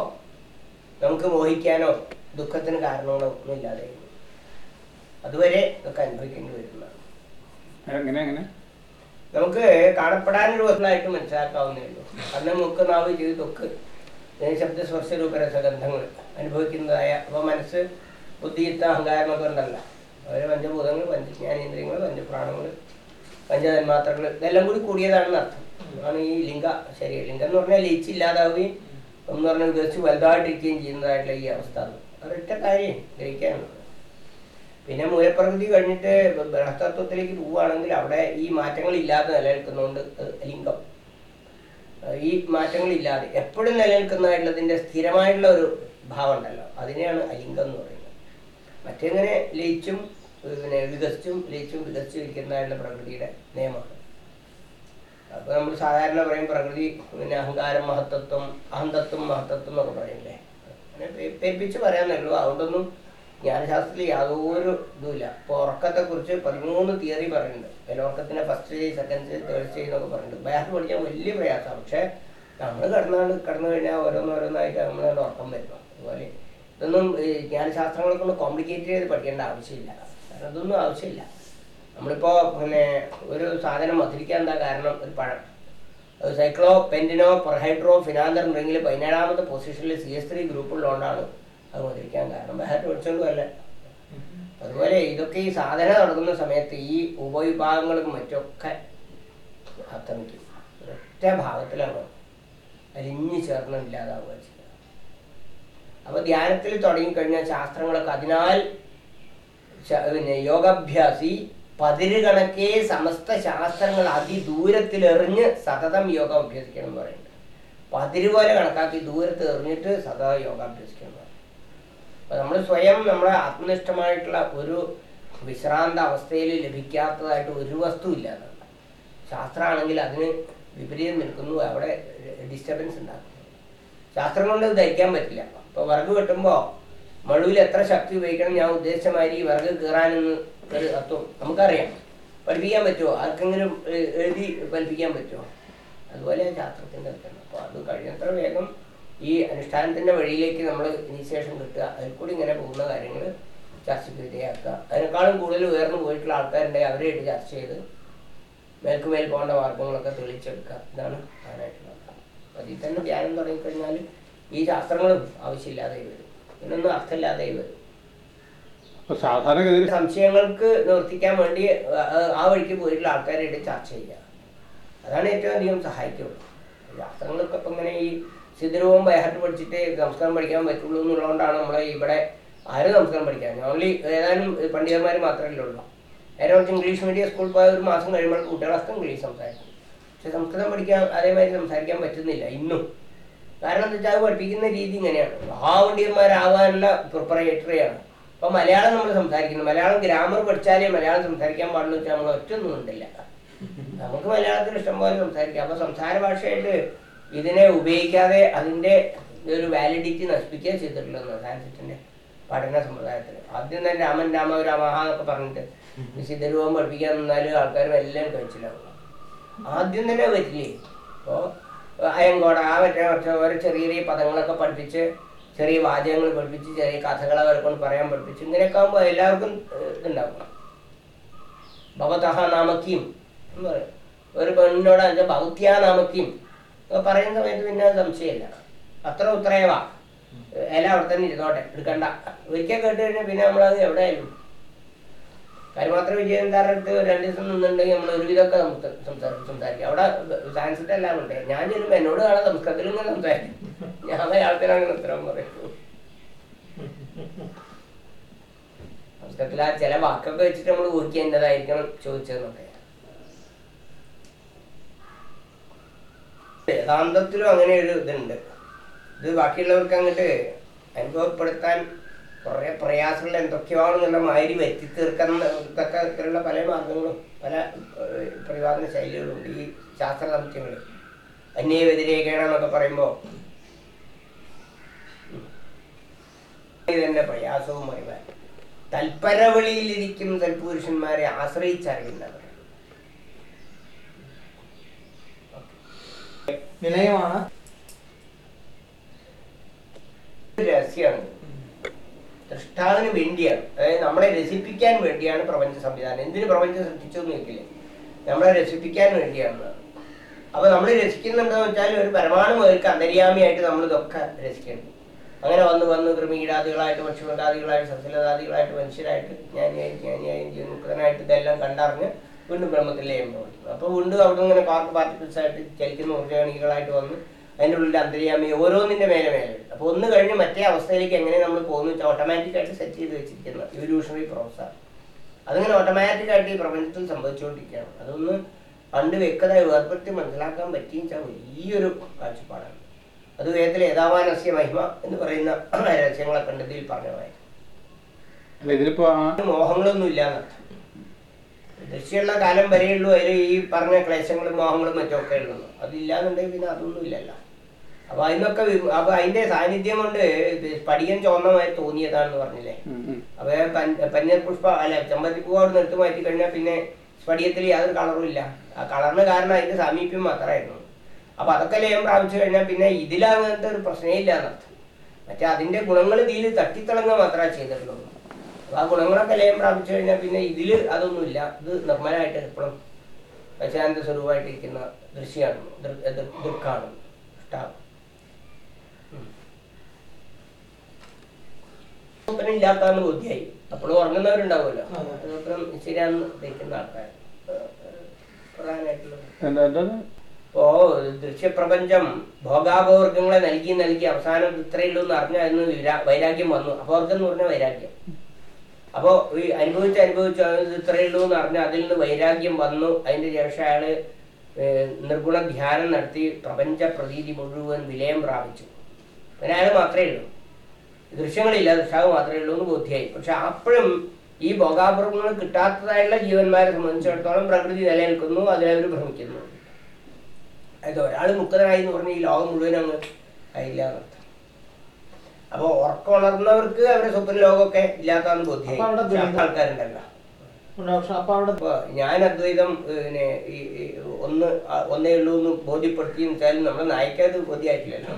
നമുക്ക് മോഹിക്കാനോ ദുഃഖത്തിന് കാരണങ്ങളോ ഒന്നും ഇല്ലാതെ അതുവരെ നമുക്ക് അനുഭവിക്കേണ്ടി വരുന്നതാണ് എങ്ങനെ എങ്ങനെ? നമുക്ക് കാണപ്പെടാനൊരു വസ്തുവായിട്ട് മനസ്സിലാക്കാവുന്നേ ഉള്ളൂ. കണ്ണ് മുക്ക് നാവ് ചെയ്ത് തൊക്ക് ഇതിന് ശബ്ദ സ്പർശ രൂപരസഗന്ധങ്ങൾ അനുഭവിക്കുന്നതായ അപ്പോൾ മനസ്സ് ബുദ്ധിയുത്ത അഹങ്കാരം ഒക്കെ ഉണ്ടല്ല. അവർ പഞ്ചഭൂതങ്ങൾ പഞ്ചജ്ഞാനേന്ദ്രിയങ്ങൾ പഞ്ചപ്രാണങ്ങൾ പഞ്ചതന്മാത്രകൾ ഇതെല്ലാം കൂടി കൂടിയതാണെന്ന് അർത്ഥം. ആണ് ഈ ലിംഗ ശരീരം. ലിംഗം എന്ന് പറഞ്ഞാൽ ലയിച്ചില്ലാതാവുകയും എന്ന് പറഞ്ഞാൽ വികസിച്ച് വലുതായിട്ടിരിക്കുകയും ചെയ്യുന്നതായിട്ടുള്ള ഈ അവസ്ഥ. ഒരൊറ്റ കാര്യം ഗ്രഹിക്കാനുള്ളത് പിന്നെ മൂലപ്രകൃതി കഴിഞ്ഞിട്ട് ബൃഹസ്തത്വത്തിലേക്ക് പോവുകയാണെങ്കിൽ അവിടെ ഈ മാറ്റങ്ങൾ ഇല്ലാതെ നിലനിൽക്കുന്നതുകൊണ്ട് ലിംഗം. ഈ മാറ്റങ്ങൾ ഇല്ലാതെ എപ്പോഴും നിലനിൽക്കുന്നതായിട്ടുള്ളതിന്റെ സ്ഥിരമായിട്ടുള്ള ഒരു ഭാവം ഉണ്ടല്ലോ. അതിനെയാണ് അലിംഗം എന്ന് പറയുന്നത്. മറ്റെങ്ങനെ ലയിച്ചും പിന്നെ വികസിച്ചും ലയിച്ചും വികസിച്ചും ഇരിക്കുന്നതായിട്ടുള്ള പ്രകൃതിയുടെ നിയമമാണ്. അപ്പൊ നമ്മൾ സാധാരണ പറയും പ്രകൃതി പിന്നെ അഹങ്കാരം മഹത്വത്വം അഹന്തത്വം മഹത്വത്വം എന്നൊക്കെ പറയില്ലേ അങ്ങനെ പെരുപ്പിച്ച് പറയാന്നേ ഉള്ളൂ. അതുകൊണ്ടൊന്നും ജ്ഞാനശാസ്ത്രത്തിൽ യാതൊരു ഇതുമില്ല. ഇപ്പൊ ഉറക്കത്തെ കുറിച്ച് പതിമൂന്ന് തിയറി പറയുന്നുണ്ട്. അതിൽ first stage second stage third stage എന്നൊക്കെ പറയുന്നുണ്ട്. ബയാസ് പഠിക്കാൻ വലിയ പ്രയാസമാണ്. പക്ഷെ നമ്മൾ കിടന്നാണ്ട് കിടന്നു കഴിഞ്ഞാൽ ഓരോന്നോരോന്നായിട്ട് നമ്മളോട് ഉറക്കം വരുന്നു അതുപോലെ ഇതൊന്നും ഈ ജ്ഞാനശാസ്ത്രങ്ങളെ കൊണ്ട് കോംപ്ലിക്കേറ്റ് ചെയ്ത് പഠിക്കേണ്ട ആവശ്യമില്ല. കാരണം ഇതൊന്നും ആവശ്യമില്ല. നമ്മളിപ്പോ പിന്നെ ഒരു സാധനം മധുരിക്കാൻ എന്താ കാരണം? ഒരു പഴം. സൈക്ലോ പെന്റിനോ പ്രൊഹൈഡ്രോ ഫിനാന്തർ ഉണ്ടെങ്കിൽ പതിനേഴാമത്തെ പൊസിഷനിൽ സി എസ് ത്രീ ഗ്രൂപ്പുള്ളതുകൊണ്ടാണ് അത് മധുരിക്കാൻ കാരണം വേറെ അല്ല അതുപോലെ ഇതൊക്കെ ഈ സാധന നടക്കുന്ന സമയത്ത് ഈ ഉപവിഭാഗങ്ങളും മറ്റൊക്കെ ആക്രമിക്കും. ഒറ്റ ഭാഗത്തിലാണ് അലിഞ്ഞു ചേർന്ന് ഇല്ലാതാവുക ചെയ്യുക. അപ്പൊ ധ്യാനത്തിൽ തുടങ്ങിക്കഴിഞ്ഞാൽ ശാസ്ത്രങ്ങളൊക്കെ അതിനാൽ പിന്നെ യോഗാഭ്യാസി പതിര് കണക്കേ സമസ്ത ശാസ്ത്രങ്ങൾ അതിദൂരത്തിൽ എറിഞ്ഞ് സതതം യോഗ അഭ്യസിക്കണം എന്ന് പറയുന്നുണ്ട്. പതിര് പോലെ കണക്കാക്കി ദൂരത്ത് എറിഞ്ഞിട്ട് സതതം യോഗ അഭ്യസിക്കണം എന്ന് അപ്പൊ നമ്മൾ സ്വയം നമ്മുടെ ആത്മനിഷ്ഠമായിട്ടുള്ള ഒരു വിശ്രാന്ത അവസ്ഥയിൽ ലഭിക്കാത്തതായിട്ട് ഒരു വസ്തു ഇല്ല എന്നാണ് ശാസ്ത്രമാണെങ്കിൽ അതിന് വിപരീതം നിൽക്കുന്നു. അവിടെ ഡിസ്റ്റർബൻസ് ഉണ്ടാക്കുന്നു. ശാസ്ത്രം കൊണ്ട് ധരിക്കാൻ പറ്റില്ല. അപ്പോൾ വിറക് വെട്ടുമ്പോൾ മഴുവിൽ എത്ര ശക്തി ഉപയോഗിക്കണം ഞാൻ ഉദ്ദേശിച്ച മാതിരി വിറക് കയറാനെന്ന് ഒരു തത്വം നമുക്കറിയാം. പഠിപ്പിക്കാൻ പറ്റുമോ? ആർക്കെങ്കിലും എഴുതി പഠിപ്പിക്കാൻ പറ്റുമോ? അതുപോലെ ശാസ്ത്രത്തിന്റെ അപ്പോൾ അത് കഴിയുന്നത്ര വേഗം ഈ അനുഷ്ഠാനത്തിന്റെ വഴിയിലേക്ക് നമ്മൾ ഇനിഷ്യേഷൻ കിട്ടുക അതിൽ കൂടി ഇങ്ങനെ പോകുന്ന കാര്യങ്ങൾ ചർച്ചയ്ക്ക് വിധേയാക്കുക അതിനേക്കാളും കൂടുതൽ ഉയർന്നു പോയിട്ടുള്ള ആൾക്കാരുണ്ടെങ്കിൽ അവരെയായിട്ട് ചർച്ച ചെയ്ത് മേൽക്കുമേൽ പോകേണ്ട മാർഗങ്ങളൊക്കെ തെളിയിച്ചെടുക്കുക. ഇതാണ് പ്രധാനമായിട്ടുള്ളത് അതിൽ തന്നെ ധ്യാനം തുടങ്ങിക്കഴിഞ്ഞാൽ ഈ ശാസ്ത്രങ്ങളും ആവശ്യമില്ലാതെ വരും. ഇതിനൊന്നും അർത്ഥമില്ലാതെ വരും. അപ്പൊ സാധാരണഗതിയിൽ സംശയങ്ങൾക്ക് നിവർത്തിക്കാൻ വേണ്ടി ആ വഴിക്ക് പോയിട്ടുള്ള ആൾക്കാരായിട്ട് ചർച്ച ചെയ്യുക. അതാണ് ഏറ്റവും അധികം സഹായിക്കുള്ളൂ. ശാസ്ത്രങ്ങൾക്കൊപ്പം ഇങ്ങനെ ഈ സിദ്ധരൂപം ബൈഹാർട്ട് പഠിച്ചിട്ട് നമസ്കാരം പഠിക്കാൻ പറ്റുള്ളൂ എന്നുള്ളതുകൊണ്ടാണ് നമ്മളെ ഇവിടെ ആരും നമസ്കാരം പഠിക്കാൻ ഓൺലി ഏതാനും പണ്ഡിതന്മാർ മാത്രമല്ലേ ഉള്ളൂ. നേരെ കുറച്ച് ഇംഗ്ലീഷ് മീഡിയം സ്കൂളിൽ പോയ ഒരു മാസം കഴിയുമ്പോൾ കുട്ടികളൊക്കെ ഇംഗ്ലീഷ് സംസാരിക്കും. പക്ഷെ സംസ്കൃതം പഠിക്കാൻ അതേമാതിരി സംസാരിക്കാൻ പറ്റുന്നില്ല ഇന്നും. കാരണം എന്താ വെച്ചാൽ അത് പഠിപ്പിക്കുന്ന രീതി ഇങ്ങനെയാണ്. മഹാപണ്ഡിതന്മാരാവാനുള്ള പ്രിപ്പറേറ്ററിയാണ് അപ്പോൾ മലയാളം നമ്മൾ സംസാരിക്കുന്നത് മലയാളം ഗ്രാമർ പഠിച്ചാലേ മലയാളം സംസാരിക്കാൻ പാടുള്ളൂ വെച്ചാൽ നമ്മൾ ഒറ്റ ഒന്നും ഉണ്ടില്ല നമുക്ക് മലയാളത്തിൽ ഇഷ്ടംപോലെ സംസാരിക്കാം. അപ്പോൾ സംസാര ഭാഷയായിട്ട് ഇതിനെ ഉപയോഗിക്കാതെ അതിന്റെ ഒരു വാലിഡിറ്റി നശിപ്പിക്കുക ചെയ്തിട്ടുള്ളത് സയൻസിന്റെ പഠന സമ്പ്രദായത്തിൽ ആദ്യം തന്നെ രാമൻ രാമ രാമഹ എന്നൊക്കെ പറഞ്ഞിട്ട് സിദ്ധരൂപം പഠിപ്പിക്കാൻ നിന്നാലും ആൾക്കാരും എല്ലാം കഴിച്ചിലാവും ആദ്യം തന്നെ പറ്റില്ലേ? അപ്പോൾ അയങ്കോട ആ മറ്റേ കുറച്ച് ഓരോ ചെറിയ ചെറിയ പദങ്ങളൊക്കെ പഠിപ്പിച്ച് ചെറിയ വാചകങ്ങൾ പഠിപ്പിച്ച് ചെറിയ കഥകൾ അവരെ കൊണ്ട് പറയാൻ പഠിപ്പിച്ച് ഇങ്ങനെയൊക്കെ ആകുമ്പോൾ എല്ലാവർക്കും ഇതുണ്ടാവും. ഭവതഹ നാമക്കിയും എന്ന് പറയും. ഒരു പെണ്ണിനോട് ഭൗത്യാ നാമക്കിയും പറയുന്ന സമയത്ത് പിന്നെ അത് സംശയമില്ല. അത്ര ഉത്രയവാ. എല്ലാം അവിടെ തന്നെ ഇരുന്നോട്ടെ എടുക്കണ്ട. ഒരിക്കൽ കേട്ട് കഴിഞ്ഞാൽ പിന്നെ നമ്മളത് എവിടെയായാലും കരുമാത്ര വിജയന്താരുടെ അടുത്ത് രണ്ട് ദിവസം നിന്നുണ്ടെങ്കിൽ നമ്മൾ ഒരുവിധമൊക്കെ സംസാരിക്കും സംസാരിക്കും. അവിടെ സയൻസിന്റെ എല്ലാം ഉണ്ട്. ഞാൻ ചെല്ലുമ്പോൾ എന്നോട് കാണാൻ സംസ്കൃതത്തിൽ ഇങ്ങനെ സംസാരിക്കും. ഞാൻ അയാളത്തിനങ്ങനെ ഉത്തരം പറയും സംസ്കൃതത്തിൽ ആ ചില വാക്കൊക്കെ വെച്ചിട്ട് നമ്മൾ ഊഹിക്കേണ്ടതായിരിക്കണം ചോദിച്ചതെന്നൊക്കെ. വേദാന്തത്തിലും അങ്ങനെ ഒരു ഇതുണ്ട്. ഇത് ബാക്കിയുള്ളവർക്ക് അങ്ങോട്ട് അനുഭവപ്പെടുത്താൻ കുറേ പ്രയാസങ്ങൾ എന്തൊക്കെയാണെന്നുള്ള മാതിരി വരുത്തി തീർക്കുന്ന തക്കത്തിലുള്ള പല മാർഗങ്ങളും പല പ്രതിപാദന ശൈലികളുണ്ട് ഈ ശാസ്ത്ര സംശയങ്ങൾ അന്യ വ്യതിരേഖയാണെന്നൊക്കെ പറയുമ്പോൾ ഇതെന്നെ പ്രയാസവുമായി തൽപരവളിയിലിരിക്കും തൽപുരുഷന്മാരെ ആശ്രയിച്ചറിയുന്നവർ. നിലയമാണ് ഒരു രഹസ്യമാണ് സൃഷ്ടാവിന് വേണ്ടിയാണ് അതായത് നമ്മളെ രസിപ്പിക്കാൻ വേണ്ടിയാണ് പ്രപഞ്ച സംവിധാനം എന്തിന് പ്രപഞ്ചം സൃഷ്ടിച്ചു എന്ന് ചോദിക്കില്ലേ നമ്മളെ രസിപ്പിക്കാൻ വേണ്ടിയാണ് അപ്പൊ നമ്മൾ രസിക്കുന്നുണ്ടെന്ന് വെച്ചാൽ ഒരു പരമാണു മുതൽക്ക് അന്തര്യാമിയായിട്ട് നമ്മൾ ഇതൊക്കെ രസിക്കണം അങ്ങനെ വന്ന് വന്ന് കൃമികീടാദികളായിട്ട് പക്ഷിമൃഗാദികളായിട്ട് സസ്യലതാദികളായിട്ട് മനുഷ്യരായിട്ട് ജ്ഞാനിയായി ജ്ഞാനിയായി ജീവമുക്തനായിട്ട് ഇതെല്ലാം കണ്ടറിഞ്ഞ് വീണ്ടും ബ്രഹ്മത്തിലേയും പ്രവർത്തിക്കും അപ്പോൾ വീണ്ടും അവിടെ ഇങ്ങനെ പാർക്ക് പാർട്ടിക്കിൾസ് ആയിട്ട് ചലിക്കുന്ന ഊർജകണികളായിട്ട് വന്ന് അതിന്റെ ഉള്ളിൽ അന്തര്യാമി ഓരോന്നിന്റെ മേലെ മേലെ അപ്പോൾ ഒന്ന് കഴിഞ്ഞ് മറ്റേ അവസ്ഥയിലേക്ക് എങ്ങനെ നമ്മൾ പോകുന്നു വെച്ചാൽ ഓട്ടോമാറ്റിക്കായിട്ട് സെറ്റ് ചെയ്ത് വെച്ചിരിക്കുന്ന ഇവല്യൂഷണറി പ്രോസസ്സാണ് അതിങ്ങനെ ഓട്ടോമാറ്റിക്കായിട്ട് ഈ പ്രപഞ്ചത്തിൽ സംഭവിച്ചുകൊണ്ടിരിക്കുകയാണ്. അതൊന്ന് പണ്ട് വ്യക്തമായി വേർപ്പെടുത്തി മനസ്സിലാക്കാൻ പറ്റിയും വെച്ചാൽ വലിയൊരു കാഴ്ചപ്പാടാണ്. അത് വേദത്തിൽ ഏതാവാനസ്യ മഹിമ എന്ന് പറയുന്ന രഹസ്യങ്ങളെ കണ്ടെത്തിയിൽ പറഞ്ഞതായി മോഹങ്ങളൊന്നും ഇല്ല എന്നർത്ഥം ദൃശ്യമുള്ള കാലം വരെയുള്ളൂ അതിൽ ഈ പറഞ്ഞ ക്ലേശങ്ങളും മോഹങ്ങളും മറ്റും ഒക്കെ ഉള്ളൂ അതില്ലാന്നുണ്ടെങ്കിൽ പിന്നെ അതൊന്നും ഇല്ലല്ലോ. അപ്പൊ അതിനൊക്കെ അപ്പൊ അതിന്റെ സാന്നിധ്യം കൊണ്ട് പടിയൻ ചോന്നമായി തോന്നിയതാണെന്ന് പറഞ്ഞില്ലേ. അപ്പൊ പന്നീർ പുഷ്പ അല്ല ചെമ്പത്തിപ്പൂ അവിടെ നിർത്തി മാറ്റി കഴിഞ്ഞാൽ പിന്നെ പടിയത്തിൽ യാതൊരു കളറും ഇല്ല. ആ കളറിന് കാരണം അതിന്റെ സാമീപ്യം മാത്രമായിരുന്നു. അപ്പൊ അതൊക്കെ ലയം പ്രാപിച്ചു കഴിഞ്ഞാൽ പിന്നെ ഇതിലങ്ങനത്തെ ഒരു പ്രശ്നമില്ല എന്നർത്ഥം മറ്റേ അതിന്റെ ഗുണങ്ങൾ ഇതിൽ തട്ടിത്തിളങ്ങുക മാത്രമേ ചെയ്തിട്ടുള്ളൂ. ആ ഗുണങ്ങളൊക്കെ ലയം പ്രാപിച്ചു കഴിഞ്ഞാൽ പിന്നെ ഇതിൽ അതൊന്നുമില്ല. ഇത് നിർമ്മലമായിട്ട് എപ്പോഴും അച്ഛാനന്ദ സ്വരൂപമായിട്ടിരിക്കുന്ന ദൃശ്യമാണ് ദുഃഖാണ് ദൃ- ഇല്ലാത്തതാണ് ബുദ്ധിയായി അപ്പോഴും ഉറങ്ങുന്നവരുണ്ടാവുമല്ലോ. ശരിയാന്ന് ധരിക്കുന്ന ആൾക്കാർ ഇപ്പോ ദൃശ്യപ്രപഞ്ചം ഭോഗാഭോഗങ്ങളെ നൽകി നൽകി അവസാനം ഇത്രയുള്ളൂ എന്ന് അറിഞ്ഞാൽ വൈരാഗ്യം വന്നു. അപവർഗം എന്ന് പറഞ്ഞ വൈരാഗ്യം. അപ്പോ ഈ അനുഭവിച്ച് അനുഭവിച്ച് അത് ഇത്രയേ ഉള്ളൂ എന്ന് പറഞ്ഞാൽ അതിൽ നിന്ന് വൈരാഗ്യം വന്നു. അതിന്റെ ശേഷം അയാൾ നിർഗുണ ധ്യാനം നടത്തി പ്രപഞ്ച പ്രതീതി മുഴുവൻ വിലയം പ്രാപിച്ചു. അങ്ങനെ അയാൾ മാത്രമേ ഉള്ളൂ. ദൃശ്യങ്ങളില്ല ദൃശ്യാവ് മാത്രമേ ഉള്ളൂ എന്ന് ബോധ്യമായി പക്ഷെ അപ്പോഴും ഈ ഭോഗാഭോഗങ്ങൾ കിട്ടാത്തതായുള്ള ജീവന്മാരെ സംബന്ധിച്ചിടത്തോളം പ്രകൃതി നിലനിൽക്കുന്നു അതിലവർ ഭ്രമിക്കുന്നു. അതായത് ഒരാൾ മുക്തനായി എന്ന് പറഞ്ഞ ഈ ലോകം മുഴുവൻ അങ്ങ് ആയില്ല എന്നർത്ഥം അപ്പൊ ഉറക്കമുണർന്നവർക്ക് അവരുടെ സ്വപ്ന ലോകമൊക്കെ ഇല്ലാത്തതാണ് ബോധ്യം ആൾക്കാരുണ്ടല്ലോ. അപ്പൊ അവിടെ അപ്പൊ ഞാൻ അദ്വൈതം പിന്നെ ഒന്ന് ഒന്നേ ഉള്ളൂ എന്ന് ബോധ്യപ്പെടുത്തി വെച്ചാലും നമ്മളെ നായിക്കത് ബോധ്യമായിട്ടില്ലല്ലോ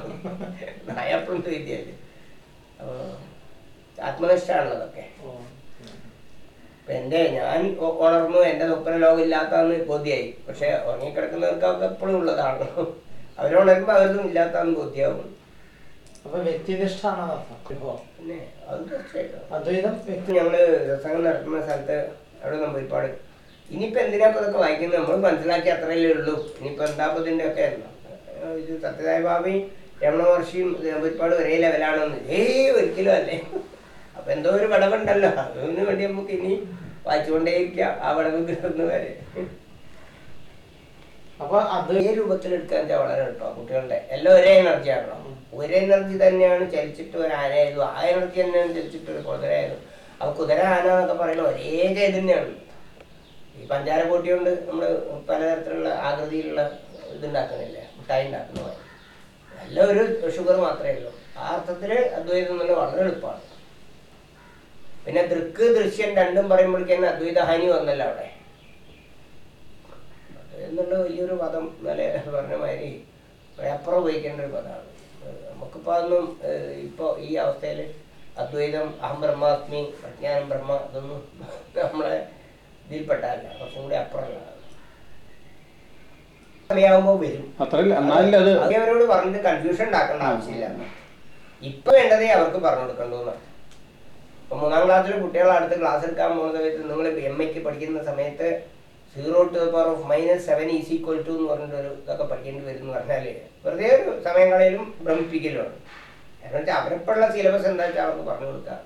നായപ്പുറം അപ്പൊ ആത്മനിഷ്ഠാണല്ലോ അതൊക്കെ ഓ. അപ്പൊ എന്റെ ഞാൻ ഉണർന്നു എന്റെ സ്വപ്ന ലോകം ഇല്ലാത്തതെന്ന് ബോധ്യമായി പക്ഷെ ഉറങ്ങിക്കിടക്കുന്നവർക്ക് അവർക്ക് എപ്പോഴും ഉള്ളതാണല്ലോ അവരുണരുമ്പോ അവരൊന്നും ഇല്ലാത്തതെന്ന് ബോധ്യമാവും അപ്പൊ വ്യക്തിനിഷ്ഠാണ് അർത്ഥം അദ്വൈതം ഞങ്ങൾ രസങ്ങൾ നടത്തുന്ന സ്ഥലത്ത് അവിടെ നമ്മൾ ഒരുപാട് ഇനിയിപ്പോ എന്തിനാ ഇതൊക്കെ വായിക്കുന്നത്? നമ്മൾ മനസ്സിലാക്കി അത്രയല്ലേ ഉള്ളൂ. ഇനിയിപ്പോ എന്താ ഇതിന്റെ ഒക്കെ ഇത് സത്യസായി ബാബയും രമണ മഹർഷിയും ഒരുപാട് ഒരേ ലെവലാണെന്ന്. ഏ ഒരിക്കലും അല്ലേ? അപ്പൊ എന്തോ ഒരു വിടവുണ്ടല്ലോ. അതിനു വേണ്ടി നമുക്ക് ഇനി വായിച്ചുകൊണ്ടേയിരിക്കാം ആ വിടവ് കിട്ടുന്ന വരെ. അപ്പൊ അത് രൂപത്തിൽ എടുക്കാൻ വളരെ കേട്ടോ കുട്ടികളുടെ. എല്ലാം ഒരേ എനർജി ആണല്ലോ ഒരേ എനർജി തന്നെയാണ് ചലിച്ചിട്ട് ഒരു ആനയായതും ആ എനർജി തന്നെയാണ് ചലിച്ചിട്ട് ഒരു കുതിരയായതും അപ്പൊ കുതിര ആന എന്നൊക്കെ പറയുന്നത് ഒരേ ചൈതന്യമാണ് ഈ പഞ്ചാര കോട്ടി കൊണ്ട് നമ്മൾ പലതരത്തിലുള്ള ആകൃതിയിലുള്ള ഇതുണ്ടാക്കുന്നില്ലേ? മിഠായി ഉണ്ടാക്കുന്ന പോലെ. എല്ലാം ഒരു ഷുഗർ മാത്രമേ ഉള്ളൂ. ആ അർത്ഥത്തിൽ അദ്വൈതം എന്നുള്ള വളരെ എളുപ്പമാണ്. പിന്നെ ദൃക്ക് ദൃശ്യം രണ്ടും പറയുമ്പോഴേക്കും അദ്വൈത ഹാനി വന്നല്ലോ അവിടെ. എന്നുള്ള വലിയൊരു പദം നല്ല പറഞ്ഞ മാതിരി അപ്പുറം ഉപയോഗിക്കേണ്ട ഒരു പദമാണ്. നമുക്കിപ്പോൾ അതൊന്നും ഇപ്പോൾ ഇപ്പൊ ഈ അവസ്ഥയിൽ അദ്വൈതം അഹം ബ്രഹ്മാത്മി പ്രജ്ഞാനം ബ്രഹ്മ ഇതൊന്നും നമ്മളെ ഇതിൽപ്പെട്ടല്ല കുറച്ചും കൂടി അപ്പുറമാണ് സമയമാകുമ്പോൾ വരും. അവരോട് പറഞ്ഞിട്ട് കൺഫ്യൂഷൻ ഉണ്ടാക്കേണ്ട ആവശ്യമില്ല. ഇപ്പൊ വേണ്ടതേ അവർക്ക് പറഞ്ഞു കൊടുക്കണ്ടു ഇപ്പൊ മൂന്നാം ക്ലാസ്സിലെ കുട്ടികളെ അടുത്ത് ക്ലാസ് എടുക്കാൻ പോകുന്ന സമയത്ത് നിങ്ങൾ എം എക്ക് പഠിക്കുന്ന സമയത്ത് zero to power of minus seven is equal to എന്ന് പറഞ്ഞിട്ട് ഒരു ഇതൊക്കെ പഠിക്കേണ്ടി വരും എന്ന് പറഞ്ഞാൽ വെറുതെ ഒരു സമയങ്ങളിലും ഭ്രമിപ്പിക്കലുമാണ് കാരണം വെച്ചാൽ അവരിപ്പോഴുള്ള സിലബസ് എന്താ വെച്ചാൽ അവർക്ക് പറഞ്ഞു കൊടുക്കുക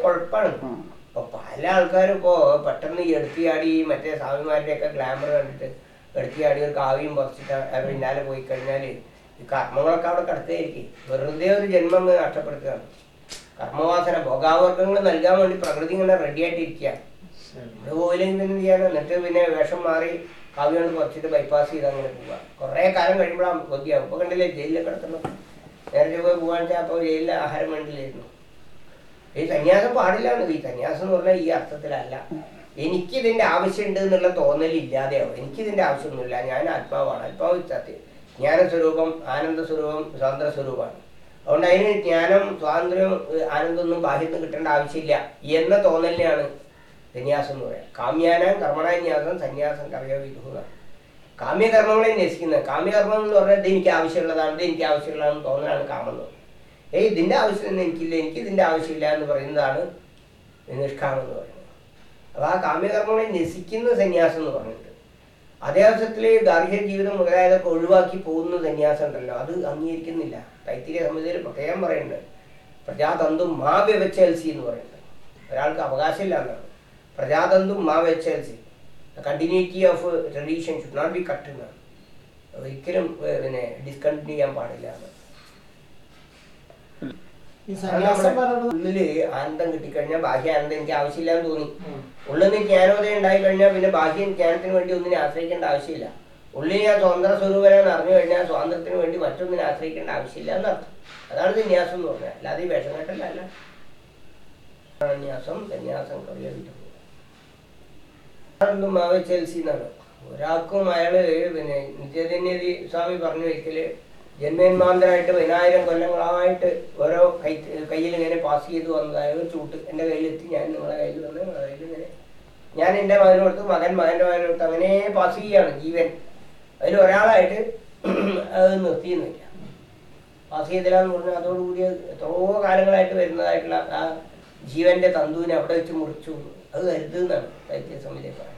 കുഴപ്പമാണ് ആ. അപ്പൊ പല ആൾക്കാരും ഇപ്പോ പെട്ടെന്ന് എടുത്തിയാടി മറ്റേ സ്വാമിമാരുടെ ഒക്കെ ഗ്ലാമർ കണ്ടിട്ട് എടുത്തിയാടി ഒരു കാവ്യം പറിച്ചിട്ട് പിന്നാലെ പോയി കഴിഞ്ഞാൽ ഈ കർമ്മങ്ങളൊക്കെ അവിടെ കിടക്കുകയായിരിക്കും. വെറുതെ ഒരു ജന്മം നഷ്ടപ്പെടുത്തുകയാണ്. കർമ്മവാസന ഭോഗാവർഗങ്ങൾ നൽകാൻ വേണ്ടി പ്രകൃതി ഇങ്ങനെ റെഡി ഇത് പോയില്ലെങ്കിൽ എന്ത് എന്നിട്ട് പിന്നെ വേഷം മാറി കവികൾ കുറച്ചിട്ട് ബൈപ്പാസ് ചെയ്ത് അങ്ങനെ പോവുക കുറേ കാലം കഴിയുമ്പോഴാണ് ബോധ്യമാവും ഇപ്പൊ കണ്ടില്ലേ ജയിലിൽ കിടത്തണം നേരത്തെ പോയി പോകാൻ വെച്ചാൽ അപ്പോൾ ജയിലിൽ ആഹാരം വേണ്ടില്ലായിരുന്നു. ഈ സന്യാസം പാടില്ലാന്ന് ഈ സന്യാസം എന്ന് പറഞ്ഞാൽ ഈ അർത്ഥത്തിലല്ല. എനിക്ക് ഇതിന്റെ ആവശ്യമുണ്ട് എന്നുള്ള തോന്നൽ ഇല്ലാതെയാവും. എനിക്ക് ഇതിന്റെ ആവശ്യമൊന്നുമില്ല. ഞാൻ ആത്മാവാണ്. ആത്മാവ് സത്യം ജ്ഞാനസ്വരൂപം ആനന്ദ സ്വരൂപം സ്വാതന്ത്ര്യ സ്വരൂപമാണ് അതുകൊണ്ട് അതിന് ജ്ഞാനം സ്വാതന്ത്ര്യം ആനന്ദമൊന്നും ബാഹ്യത്ത് കിട്ടേണ്ട ആവശ്യമില്ല എന്ന തോന്നലിനെയാണ് സന്യാസം എന്ന് പറയാം. കാമ്യാനം കർമ്മണന്യാസം സന്യാസം കർമ്മവിധുന്നാണ് കാമ്യകർമ്മങ്ങളെ നശിക്കുന്നത് കാമ്യകർമ്മം എന്ന് പറഞ്ഞാൽ എനിക്ക് ആവശ്യമുള്ളതാണ് ഇത് എനിക്ക് ആവശ്യമുള്ളതാണെന്ന് തോന്നലാണ് കാമെന്ന് ഏയ് ഇതിന്റെ ആവശ്യമൊന്നും എനിക്കില്ല. എനിക്ക് ഇതിന്റെ ആവശ്യമില്ല എന്ന് പറയുന്നതാണ് നിഷ്കാമം എന്ന് പറയുന്നത്. അപ്പൊ ആ കാമ്യകർമ്മങ്ങളെ നശിക്കുന്ന സന്യാസം എന്ന് പറഞ്ഞിട്ട്. അതേ അവസരത്തിൽ ഗാർഹിക ജീവിതം മുതലായതൊക്കെ ഒഴിവാക്കി പോകുന്ന സന്യാസം ഉണ്ടല്ലോ. അത് അംഗീകരിക്കുന്നില്ല. തൈത്തിരിയ സംബന്ധിച്ച് പ്രത്യേകം പറയുന്നുണ്ട്. പ്രജാതന്തു മാ വ്യവച്ചേൽസി എന്ന് പറയുന്നത് ഒരാൾക്ക് അവകാശമില്ല എന്നാണ്. പ്രജാതന്തും മാ വ്യവച്ചേൽസി continuity of tradition should not be cut എന്നാണ് ഒരിക്കലും പിന്നെ ഡിസ്കണ്ടിന്യൂ ചെയ്യാൻ പാടില്ല ഉള്ളിൽ ആനന്ദം കിട്ടിക്കഴിഞ്ഞാൽ ബാഹ്യ ആനന്ദം എനിക്ക് ആവശ്യമില്ലാന്ന് തോന്നി. ഉള്ളിൽ നിന്ന് ജ്ഞാനോദയം ഉണ്ടായിക്കഴിഞ്ഞാൽ പിന്നെ ബാഹ്യ ജ്ഞാനത്തിന് വേണ്ടി ഒന്നിനെ ആശ്രയിക്കേണ്ട ആവശ്യമില്ല. ഉള്ളിൽ ഞാൻ സ്വതന്ത്ര സ്വരൂപനാന്ന് അറിഞ്ഞു കഴിഞ്ഞാൽ സ്വാതന്ത്ര്യത്തിന് വേണ്ടി മറ്റൊന്നിനെ ആശ്രയിക്കേണ്ട ആവശ്യമില്ല എന്നർത്ഥം അതാണ് സന്യാസം എന്ന് പറഞ്ഞാൽ അല്ലാതെ ഈ വേഷം കെട്ടല്ല അല്ല സന്യാസം സന്യാസം കറിയായിട്ട് മാവച്ചേൽസി എന്നാണ് ഒരാൾക്കും അയാൾ പിന്നെ നിത്യധന്യതി സ്വാമി പറഞ്ഞു വെക്കൽ ജന്മന്മാന്തരായിട്ട് പതിനായിരം കൊല്ലങ്ങളായിട്ട് ഓരോ കൈ കയ്യിൽ ഇങ്ങനെ പാസ് ചെയ്ത് വന്നതായ ഒരു ചൂട്ട് എന്റെ കയ്യിലെത്തി. ഞാൻ നിങ്ങളെ കയ്യിൽ വന്ന് നിങ്ങളെ കയ്യിൽ ഇങ്ങനെ ഞാൻ എന്റെ മകനോടുത്ത് മകൻ മകന്റെ മകനോടുത്ത് അങ്ങനെ പാസ് ചെയ്യുകയാണ് ജീവൻ. അതിൽ ഒരാളായിട്ട് അത് നിർത്തിയെന്നില്ല പാസ് ചെയ്തില്ല എന്ന് പറഞ്ഞാൽ അതോടുകൂടി എത്രയോ കാലങ്ങളായിട്ട് വരുന്നതായിട്ടുള്ള ആ ജീവന്റെ തന്തുവിനെ അവിടെ വെച്ച് മുറിച്ചു. അത് കരുത് എന്നാണ് സാഹിത്യ സമിതി പറയുന്നത്.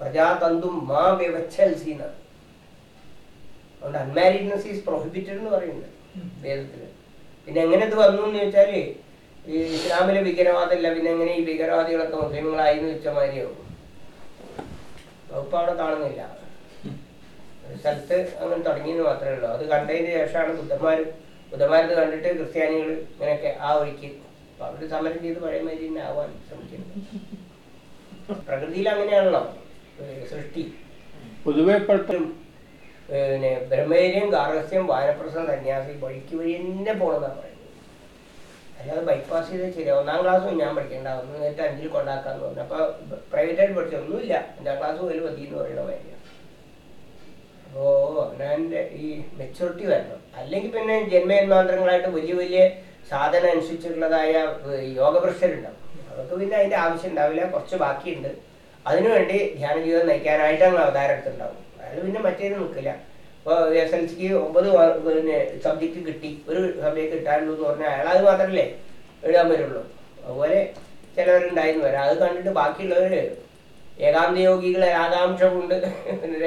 പ്രജാതന്തും മാ വ്യവച്ചൽസി എന്നാണ് അതുകൊണ്ട് അൺമാരീഡ്നെസ് ഈസ് പ്രൊഹിബിറ്റഡ് എന്ന് പറയുന്നത് വേദത്തിൽ പിന്നെ എങ്ങനെ ഇത് വന്നു എന്ന് ചോദിച്ചാൽ ഈ ഇസ്ലാമിലെ ഭീകരവാദമല്ല പിന്നെ എങ്ങനെ ഈ ഭീകരവാദികളൊക്കെ മുസ്ലിമുകളായി എന്ന് വെച്ച മാതിരിയാവും. വകുപ്പ് അവിടെ കാണുന്നില്ല. ഒരു സ്ഥലത്ത് അങ്ങനെ തുടങ്ങിയെന്ന് മാത്രമേ ഉള്ളൂ. അത് കണ്ടതിന് ശേഷമാണ് ബുദ്ധന്മാർ ബുദ്ധന്മാരത് കണ്ടിട്ട് ക്രിസ്ത്യാനികൾ ഇങ്ങനെയൊക്കെ ആ ഒഴുക്കി അപ്പൊ അവർ സമരം ചെയ്ത് പഴയ മാതിരി തന്നെ ആവാൻ ശ്രമിക്കുന്നു പ്രകൃതിയിൽ അങ്ങനെയാണല്ലോ സൃഷ്ടി. പൊതുവെ പിന്നെ ബ്രഹ്മചര്യം ഗാർഹസ്യം വാനപ്രസം സന്യാസി വഴിക്ക് വഴി തന്നെ പോകണമെന്നാണ് പറയുന്നത്. അല്ലാതെ ബൈപ്പാസ് ചെയ്ത് ശരി ഒന്നാം ക്ലാസ്സും ഞാൻ പഠിക്കേണ്ട. ഒന്ന് നേരത്തെ അഞ്ചിൽ കൊണ്ടാക്കാന്ന് പറഞ്ഞു. അപ്പൊ പ്രൈവറ്റായിട്ട് പഠിച്ചൊന്നുമില്ല അഞ്ചാം ക്ലാസ് പോലും മതി എന്ന് പറയുന്ന മാതിരിയാണ് അപ്പോ അവനവന്റെ ഈ മെച്ചൂരിറ്റി വരണം. അല്ലെങ്കിൽ പിന്നെ ജന്മജന്മാന്തരങ്ങളായിട്ട് വലിയ വലിയ സാധന അനുസരിച്ചിട്ടുള്ളതായ ഏർ, യോഗഭ്രഷ്ടരുണ്ടാവും അവർക്ക് പിന്നെ അതിന്റെ ആവശ്യം ഉണ്ടാവില്ല കുറച്ച് ബാക്കിയുണ്ട്. അതിനുവേണ്ടി ധ്യാന ജീവിതം നയിക്കാനായിട്ട് അങ്ങ് അവതാരം എടുത്തിട്ടുണ്ടാവും അയാൾ പിന്നെ മറ്റേത് നിൽക്കില്ല ഇപ്പോൾ എസ് എൽ സിക്ക് ഒമ്പത് പിന്നെ സബ്ജക്റ്റ് കിട്ടി. ഒരു സബ്ജക്റ്റ് കിട്ടാനുള്ളൂ എന്ന് പറഞ്ഞാൽ അയാൾ അത് മാത്രമല്ലേ എഴുതാൻ വരുള്ളൂ. അതുപോലെ ചിലവരുണ്ടായിരുന്നു. വരാം അത് കണ്ടിട്ട് ബാക്കിയുള്ളവർ ഏകാന്ത യോഗികളെ ആകാംക്ഷ കൊണ്ട്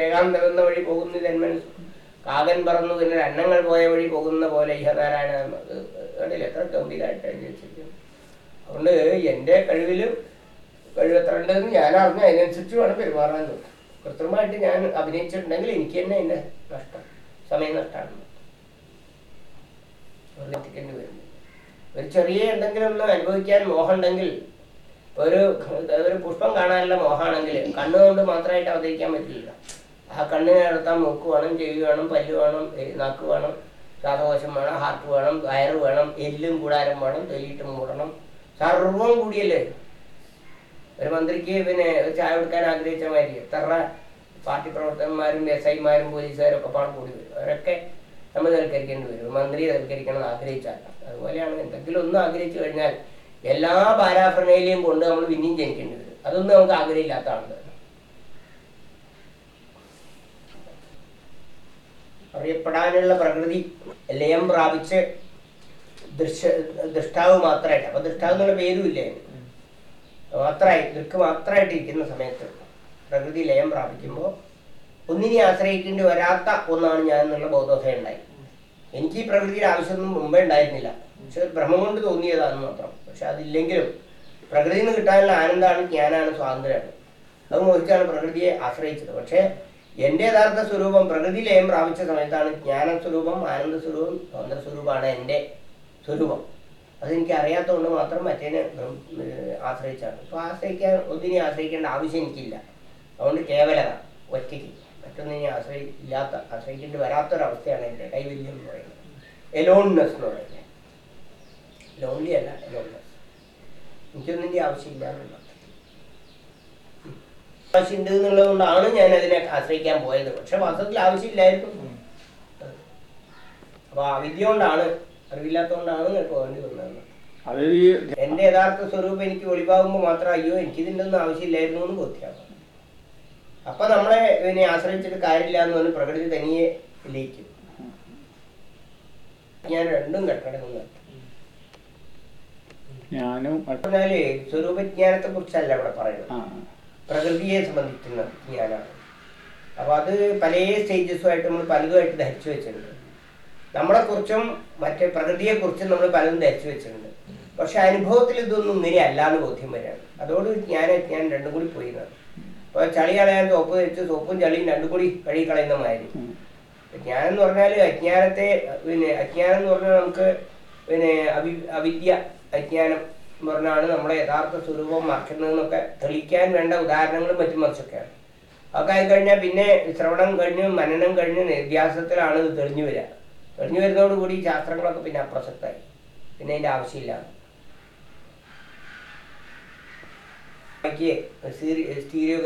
ഏകാന്തം എന്ന വഴി പോകുന്ന ജന്മൻ കാകൻ പറന്നു പിന്നെ അന്നങ്ങൾ പോയ വഴി പോകുന്ന പോലെ ഇഹനാരായണ കണ്ടില്ല? എത്ര ഗംഭീരമായിട്ട് എഴുതി വെച്ചിരിക്കുന്നു. അതുകൊണ്ട് എന്റെ കഴിവിലും കഴിവെത്രണ്ടെന്ന് ഞാൻ അറിഞ്ഞു അതിനനുസരിച്ച് വേണം പെരുമാറാൻ കൃത്രിമമായിട്ട് ഞാൻ അഭിനയിച്ചിട്ടുണ്ടെങ്കിൽ എനിക്ക് തന്നെ എന്റെ നഷ്ടം സമയം നഷ്ടമാണ്. എത്തിക്കേണ്ടി ഒരു ചെറിയ എന്തെങ്കിലും ഒന്ന് അനുഭവിക്കാൻ മോഹമുണ്ടെങ്കിൽ ഒരു ഒരു പുഷ്പം കാണാനുള്ള മോഹമാണെങ്കിൽ കണ്ണുകൊണ്ട് മാത്രമായിട്ട് അവതരിക്കാൻ പറ്റില്ല. ആ കണ്ണിനെ നടത്താൻ മൂക്ക് വേണം ചെവി വേണം പല്ല് വേണം നാക്ക് വേണം ശ്വാസകോശം വേണം ഹാർട്ട് വേണം വയറ് വേണം എല്ലും കൂടാരം വേണം തൊലിയിട്ട് മൂടണം. സർവം കൂടിയല്ലേ? ഒരു മന്ത്രിക്ക് പിന്നെ ചായ കൊടുക്കാൻ ആഗ്രഹിച്ച മാതിരി എത്ര പാർട്ടി പ്രവർത്തകന്മാരും എസ് ഐമാരും പോലീസുകാരും ഒക്കെ പാടം കൂടി വരും. അവരൊക്കെ നമ്മൾ തൽക്കരിക്കേണ്ടി വരും. മന്ത്രി തൽക്കരിക്കണം എന്ന് ആഗ്രഹിച്ചാൽ. അതുപോലെയാണ് എന്തെങ്കിലും ഒന്നും ആഗ്രഹിച്ചു കഴിഞ്ഞാൽ എല്ലാ പാരാഫ്രണയിലെയും കൊണ്ട് നമ്മൾ പിന്നെയും ജനിക്കേണ്ടി വരും. അതൊന്നും നമുക്ക് ആഗ്രഹമില്ലാത്ത ആളുകൾ അറിയപ്പെടാനുള്ള പ്രകൃതി ലയം പ്രാപിച്ച് ദൃശ്യ ദൃഷ്ടാവ് മാത്രമായിട്ട്. അപ്പൊ ദൃഷ്ടാവ് എന്നുള്ള പേരും ഇല്ലേ? മാത്രമായി ദൃക്ക് മാത്രമായിട്ട് ഇരിക്കുന്ന സമയത്ത് പ്രകൃതി ലയം പ്രാപിക്കുമ്പോൾ ഒന്നിനെ ആശ്രയിക്കേണ്ടി വരാത്ത ഒന്നാണ് ഞാൻ എന്നുള്ള ബോധോദയം ഉണ്ടായി. എനിക്ക് ഈ പ്രകൃതിയുടെ ആവശ്യമൊന്നും മുമ്പേ ഉണ്ടായിരുന്നില്ല. പക്ഷെ ഭ്രമം കൊണ്ട് തോന്നിയതാണെന്ന് മാത്രം. പക്ഷെ അതില്ലെങ്കിലും പ്രകൃതിയിൽ നിന്ന് കിട്ടാനുള്ള ആനന്ദമാണ് ജ്ഞാനാണ് സ്വാതന്ത്ര്യമാണ്. അത് മോഹിച്ചാണ് പ്രകൃതിയെ ആശ്രയിച്ചത്. പക്ഷേ എന്റെ യഥാർത്ഥ സ്വരൂപം പ്രകൃതി ലയം പ്രാപിച്ച സമയത്താണ് ജ്ഞാന സ്വരൂപം ആനന്ദ സ്വരൂപം സ്വന്തം സ്വരൂപമാണ് എന്റെ സ്വരൂപം. അതെനിക്ക് അറിയാത്തതുകൊണ്ട് മാത്രം മറ്റേനെ ആശ്രയിച്ചാണ്. അപ്പോൾ ആശ്രയിക്കാൻ ഒന്നിനെ ആശ്രയിക്കേണ്ട ആവശ്യം എനിക്കില്ല. അതുകൊണ്ട് കേവലത ഒറ്റയ്ക്ക്. മറ്റൊന്നിനെ ആശ്രയി ഇല്ലാത്ത ആശ്രയിക്കേണ്ടി വരാത്തൊരവസ്ഥയാണ് എന്റെ കൈവല്യം എന്ന് പറയുന്നത്. എലോൺനെസ് എന്ന് പറയുന്നത്. ലോൺലി അല്ല എലോൺനെസ് എനിക്കൊന്നിന്റെ ആവശ്യമില്ല എന്നുള്ളത്. ആവശ്യമുണ്ട് എന്നുള്ളത് കൊണ്ടാണ് ഞാൻ അതിനെ ആശ്രയിക്കാൻ പോയത്. പക്ഷെ വാസ്തവത്തിൽ ആവശ്യമില്ലായിരുന്നു. അപ്പൊ അവിദ്യ കൊണ്ടാണ് അറിവില്ലാത്തതുകൊണ്ടാണ് ഞാൻ പോകേണ്ടി വന്നത്. എന്റെ യഥാർത്ഥ സ്വരൂപം എനിക്ക് വെളിവാകുമ്പോൾ മാത്രം അയ്യോ എനിക്ക് ഇതിന്റെ ഒന്നും ആവശ്യമില്ലായിരുന്നു എന്ന് ബോധ്യമാകും. അപ്പൊ നമ്മളെ ഇതിനെ ആശ്രയിച്ചിട്ട് കാര്യമില്ല എന്ന് പറഞ്ഞ് പ്രകൃതി തനിയെ ലയിക്കും. ഞാൻ രണ്ടും കെട്ടടങ്ങുന്നു ഞാനും സ്വരൂപജ്ഞാനത്തെ കുറിച്ചല്ല ഇവിടെ പറയുന്നത്. പ്രകൃതിയെ സംബന്ധിക്കുന്ന ജ്ഞാനമാണ് അപ്പോൾ അത് പല സ്റ്റേജസുമായിട്ട് നമ്മൾ പലതുമായിട്ട് ധരിച്ചു വെച്ചിട്ടുണ്ട്. നമ്മളെക്കുറിച്ചും മറ്റേ പ്രകൃതിയെക്കുറിച്ചും നമ്മൾ പലതും ധരിച്ചു വെച്ചിട്ടുണ്ട്. പക്ഷെ അനുഭവത്തിൽ ഇതൊന്നും ഇങ്ങനെ അല്ലാന്ന് ബോധ്യം വരികയാണ് അതോട് ഞാൻ ഞാൻ രണ്ടും കൂടി പോയി അപ്പോൾ ചളി കളയാൻ സോപ്പ് വെച്ച് സോപ്പും ചളിയും രണ്ടും കൂടി കഴുകി കളയുന്ന മാതിരി. ജ്ഞാനം എന്ന് പറഞ്ഞാൽ അജ്ഞാനത്തെ പിന്നെ അജ്ഞാനം എന്ന് പറഞ്ഞാൽ നമുക്ക് പിന്നെ അവി അവിദ്യ അജ്ഞാനം എന്ന് പറഞ്ഞാണ് നമ്മുടെ യഥാർത്ഥ സ്വരൂപം മറക്കുന്നതെന്നൊക്കെ തെളിയിക്കാൻ വേണ്ട ഉദാഹരണങ്ങളും മറ്റും മറിച്ചൊക്കെയാണ്. അതൊക്കെ ആയിക്കഴിഞ്ഞാൽ പിന്നെ ശ്രവണം കഴിഞ്ഞ് മനനം കഴിഞ്ഞ് നിര്യാസത്തിലാണ് ഇത് തെളിഞ്ഞു വരിക. തെളിഞ്ഞു വരുന്നതോടുകൂടി ശാസ്ത്രങ്ങളൊക്കെ പിന്നെ അപ്രസക്തമായി. പിന്നെ അതിന്റെ ആവശ്യമില്ല. സ്റ്റീരിയോ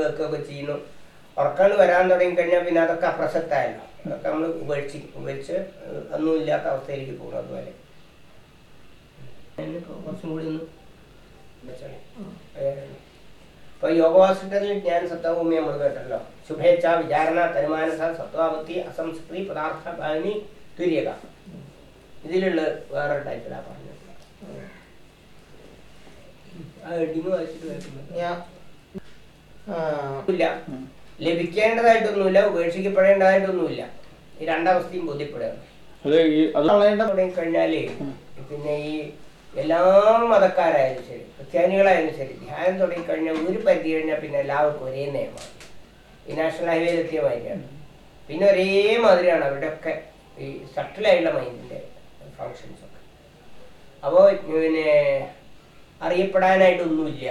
ചെയ്യുന്നു. ഉറക്കങ്ങൾ വരാൻ തുടങ്ങിക്കഴിഞ്ഞാൽ പിന്നെ അതൊക്കെ അപ്രസക്തമായല്ലോ. അതൊക്കെ നമ്മൾ ഉപേക്ഷിച്ച് ഉപേക്ഷിച്ച് ഒന്നുമില്ലാത്ത അവസ്ഥയിലേക്ക് പോകണം അതുപോലെ കുറച്ചും കൂടി ഒന്ന് വെച്ചോളെ. ഏഹ് ഇപ്പൊ സത്വഭൂമി നമ്മൾ കേട്ടല്ലോ. ശുഭേച്ഛ വിചാരണ തനുമാനസ സത്വാപത്തി അസംസ്കൃതി പദാർത്ഥ ഭാവിനി തുര്യക. ഇതിലുള്ള വേറൊരു ടൈപ്പിലാ പറഞ്ഞത്. ഇല്ല. ലഭിക്കേണ്ടതായിട്ടൊന്നുമില്ല ഉപേക്ഷിക്കപ്പെടേണ്ടതായിട്ടൊന്നുമില്ല. ഈ രണ്ടവസ്ഥയും ബോധ്യപ്പെടുകയാണ്. അത് ഈ അത് കളയേണ്ട പിന്നെ ഈ എല്ലാ മതക്കാരായാലും ശരി ക്രിസ്ത്യാനികളായാലും ശരി ധ്യാനം തുടങ്ങിക്കഴിഞ്ഞാൽ ഒരു പരിധി കഴിഞ്ഞാൽ പിന്നെ എല്ലാവർക്കും ഒരേ നിയമമാണ്. ഈ നാഷണൽ ഹൈവേയിൽ എത്തിയ പിന്നെ ഒരേ മാതിരിയാണ് അവരുടെയൊക്കെ ഈ സട്ടിലായുള്ള മൈൻഡിന്റെ ഫങ്ഷൻസ് ഒക്കെ. അപ്പോൾ പിന്നെ അറിയപ്പെടാനായിട്ടൊന്നുമില്ല.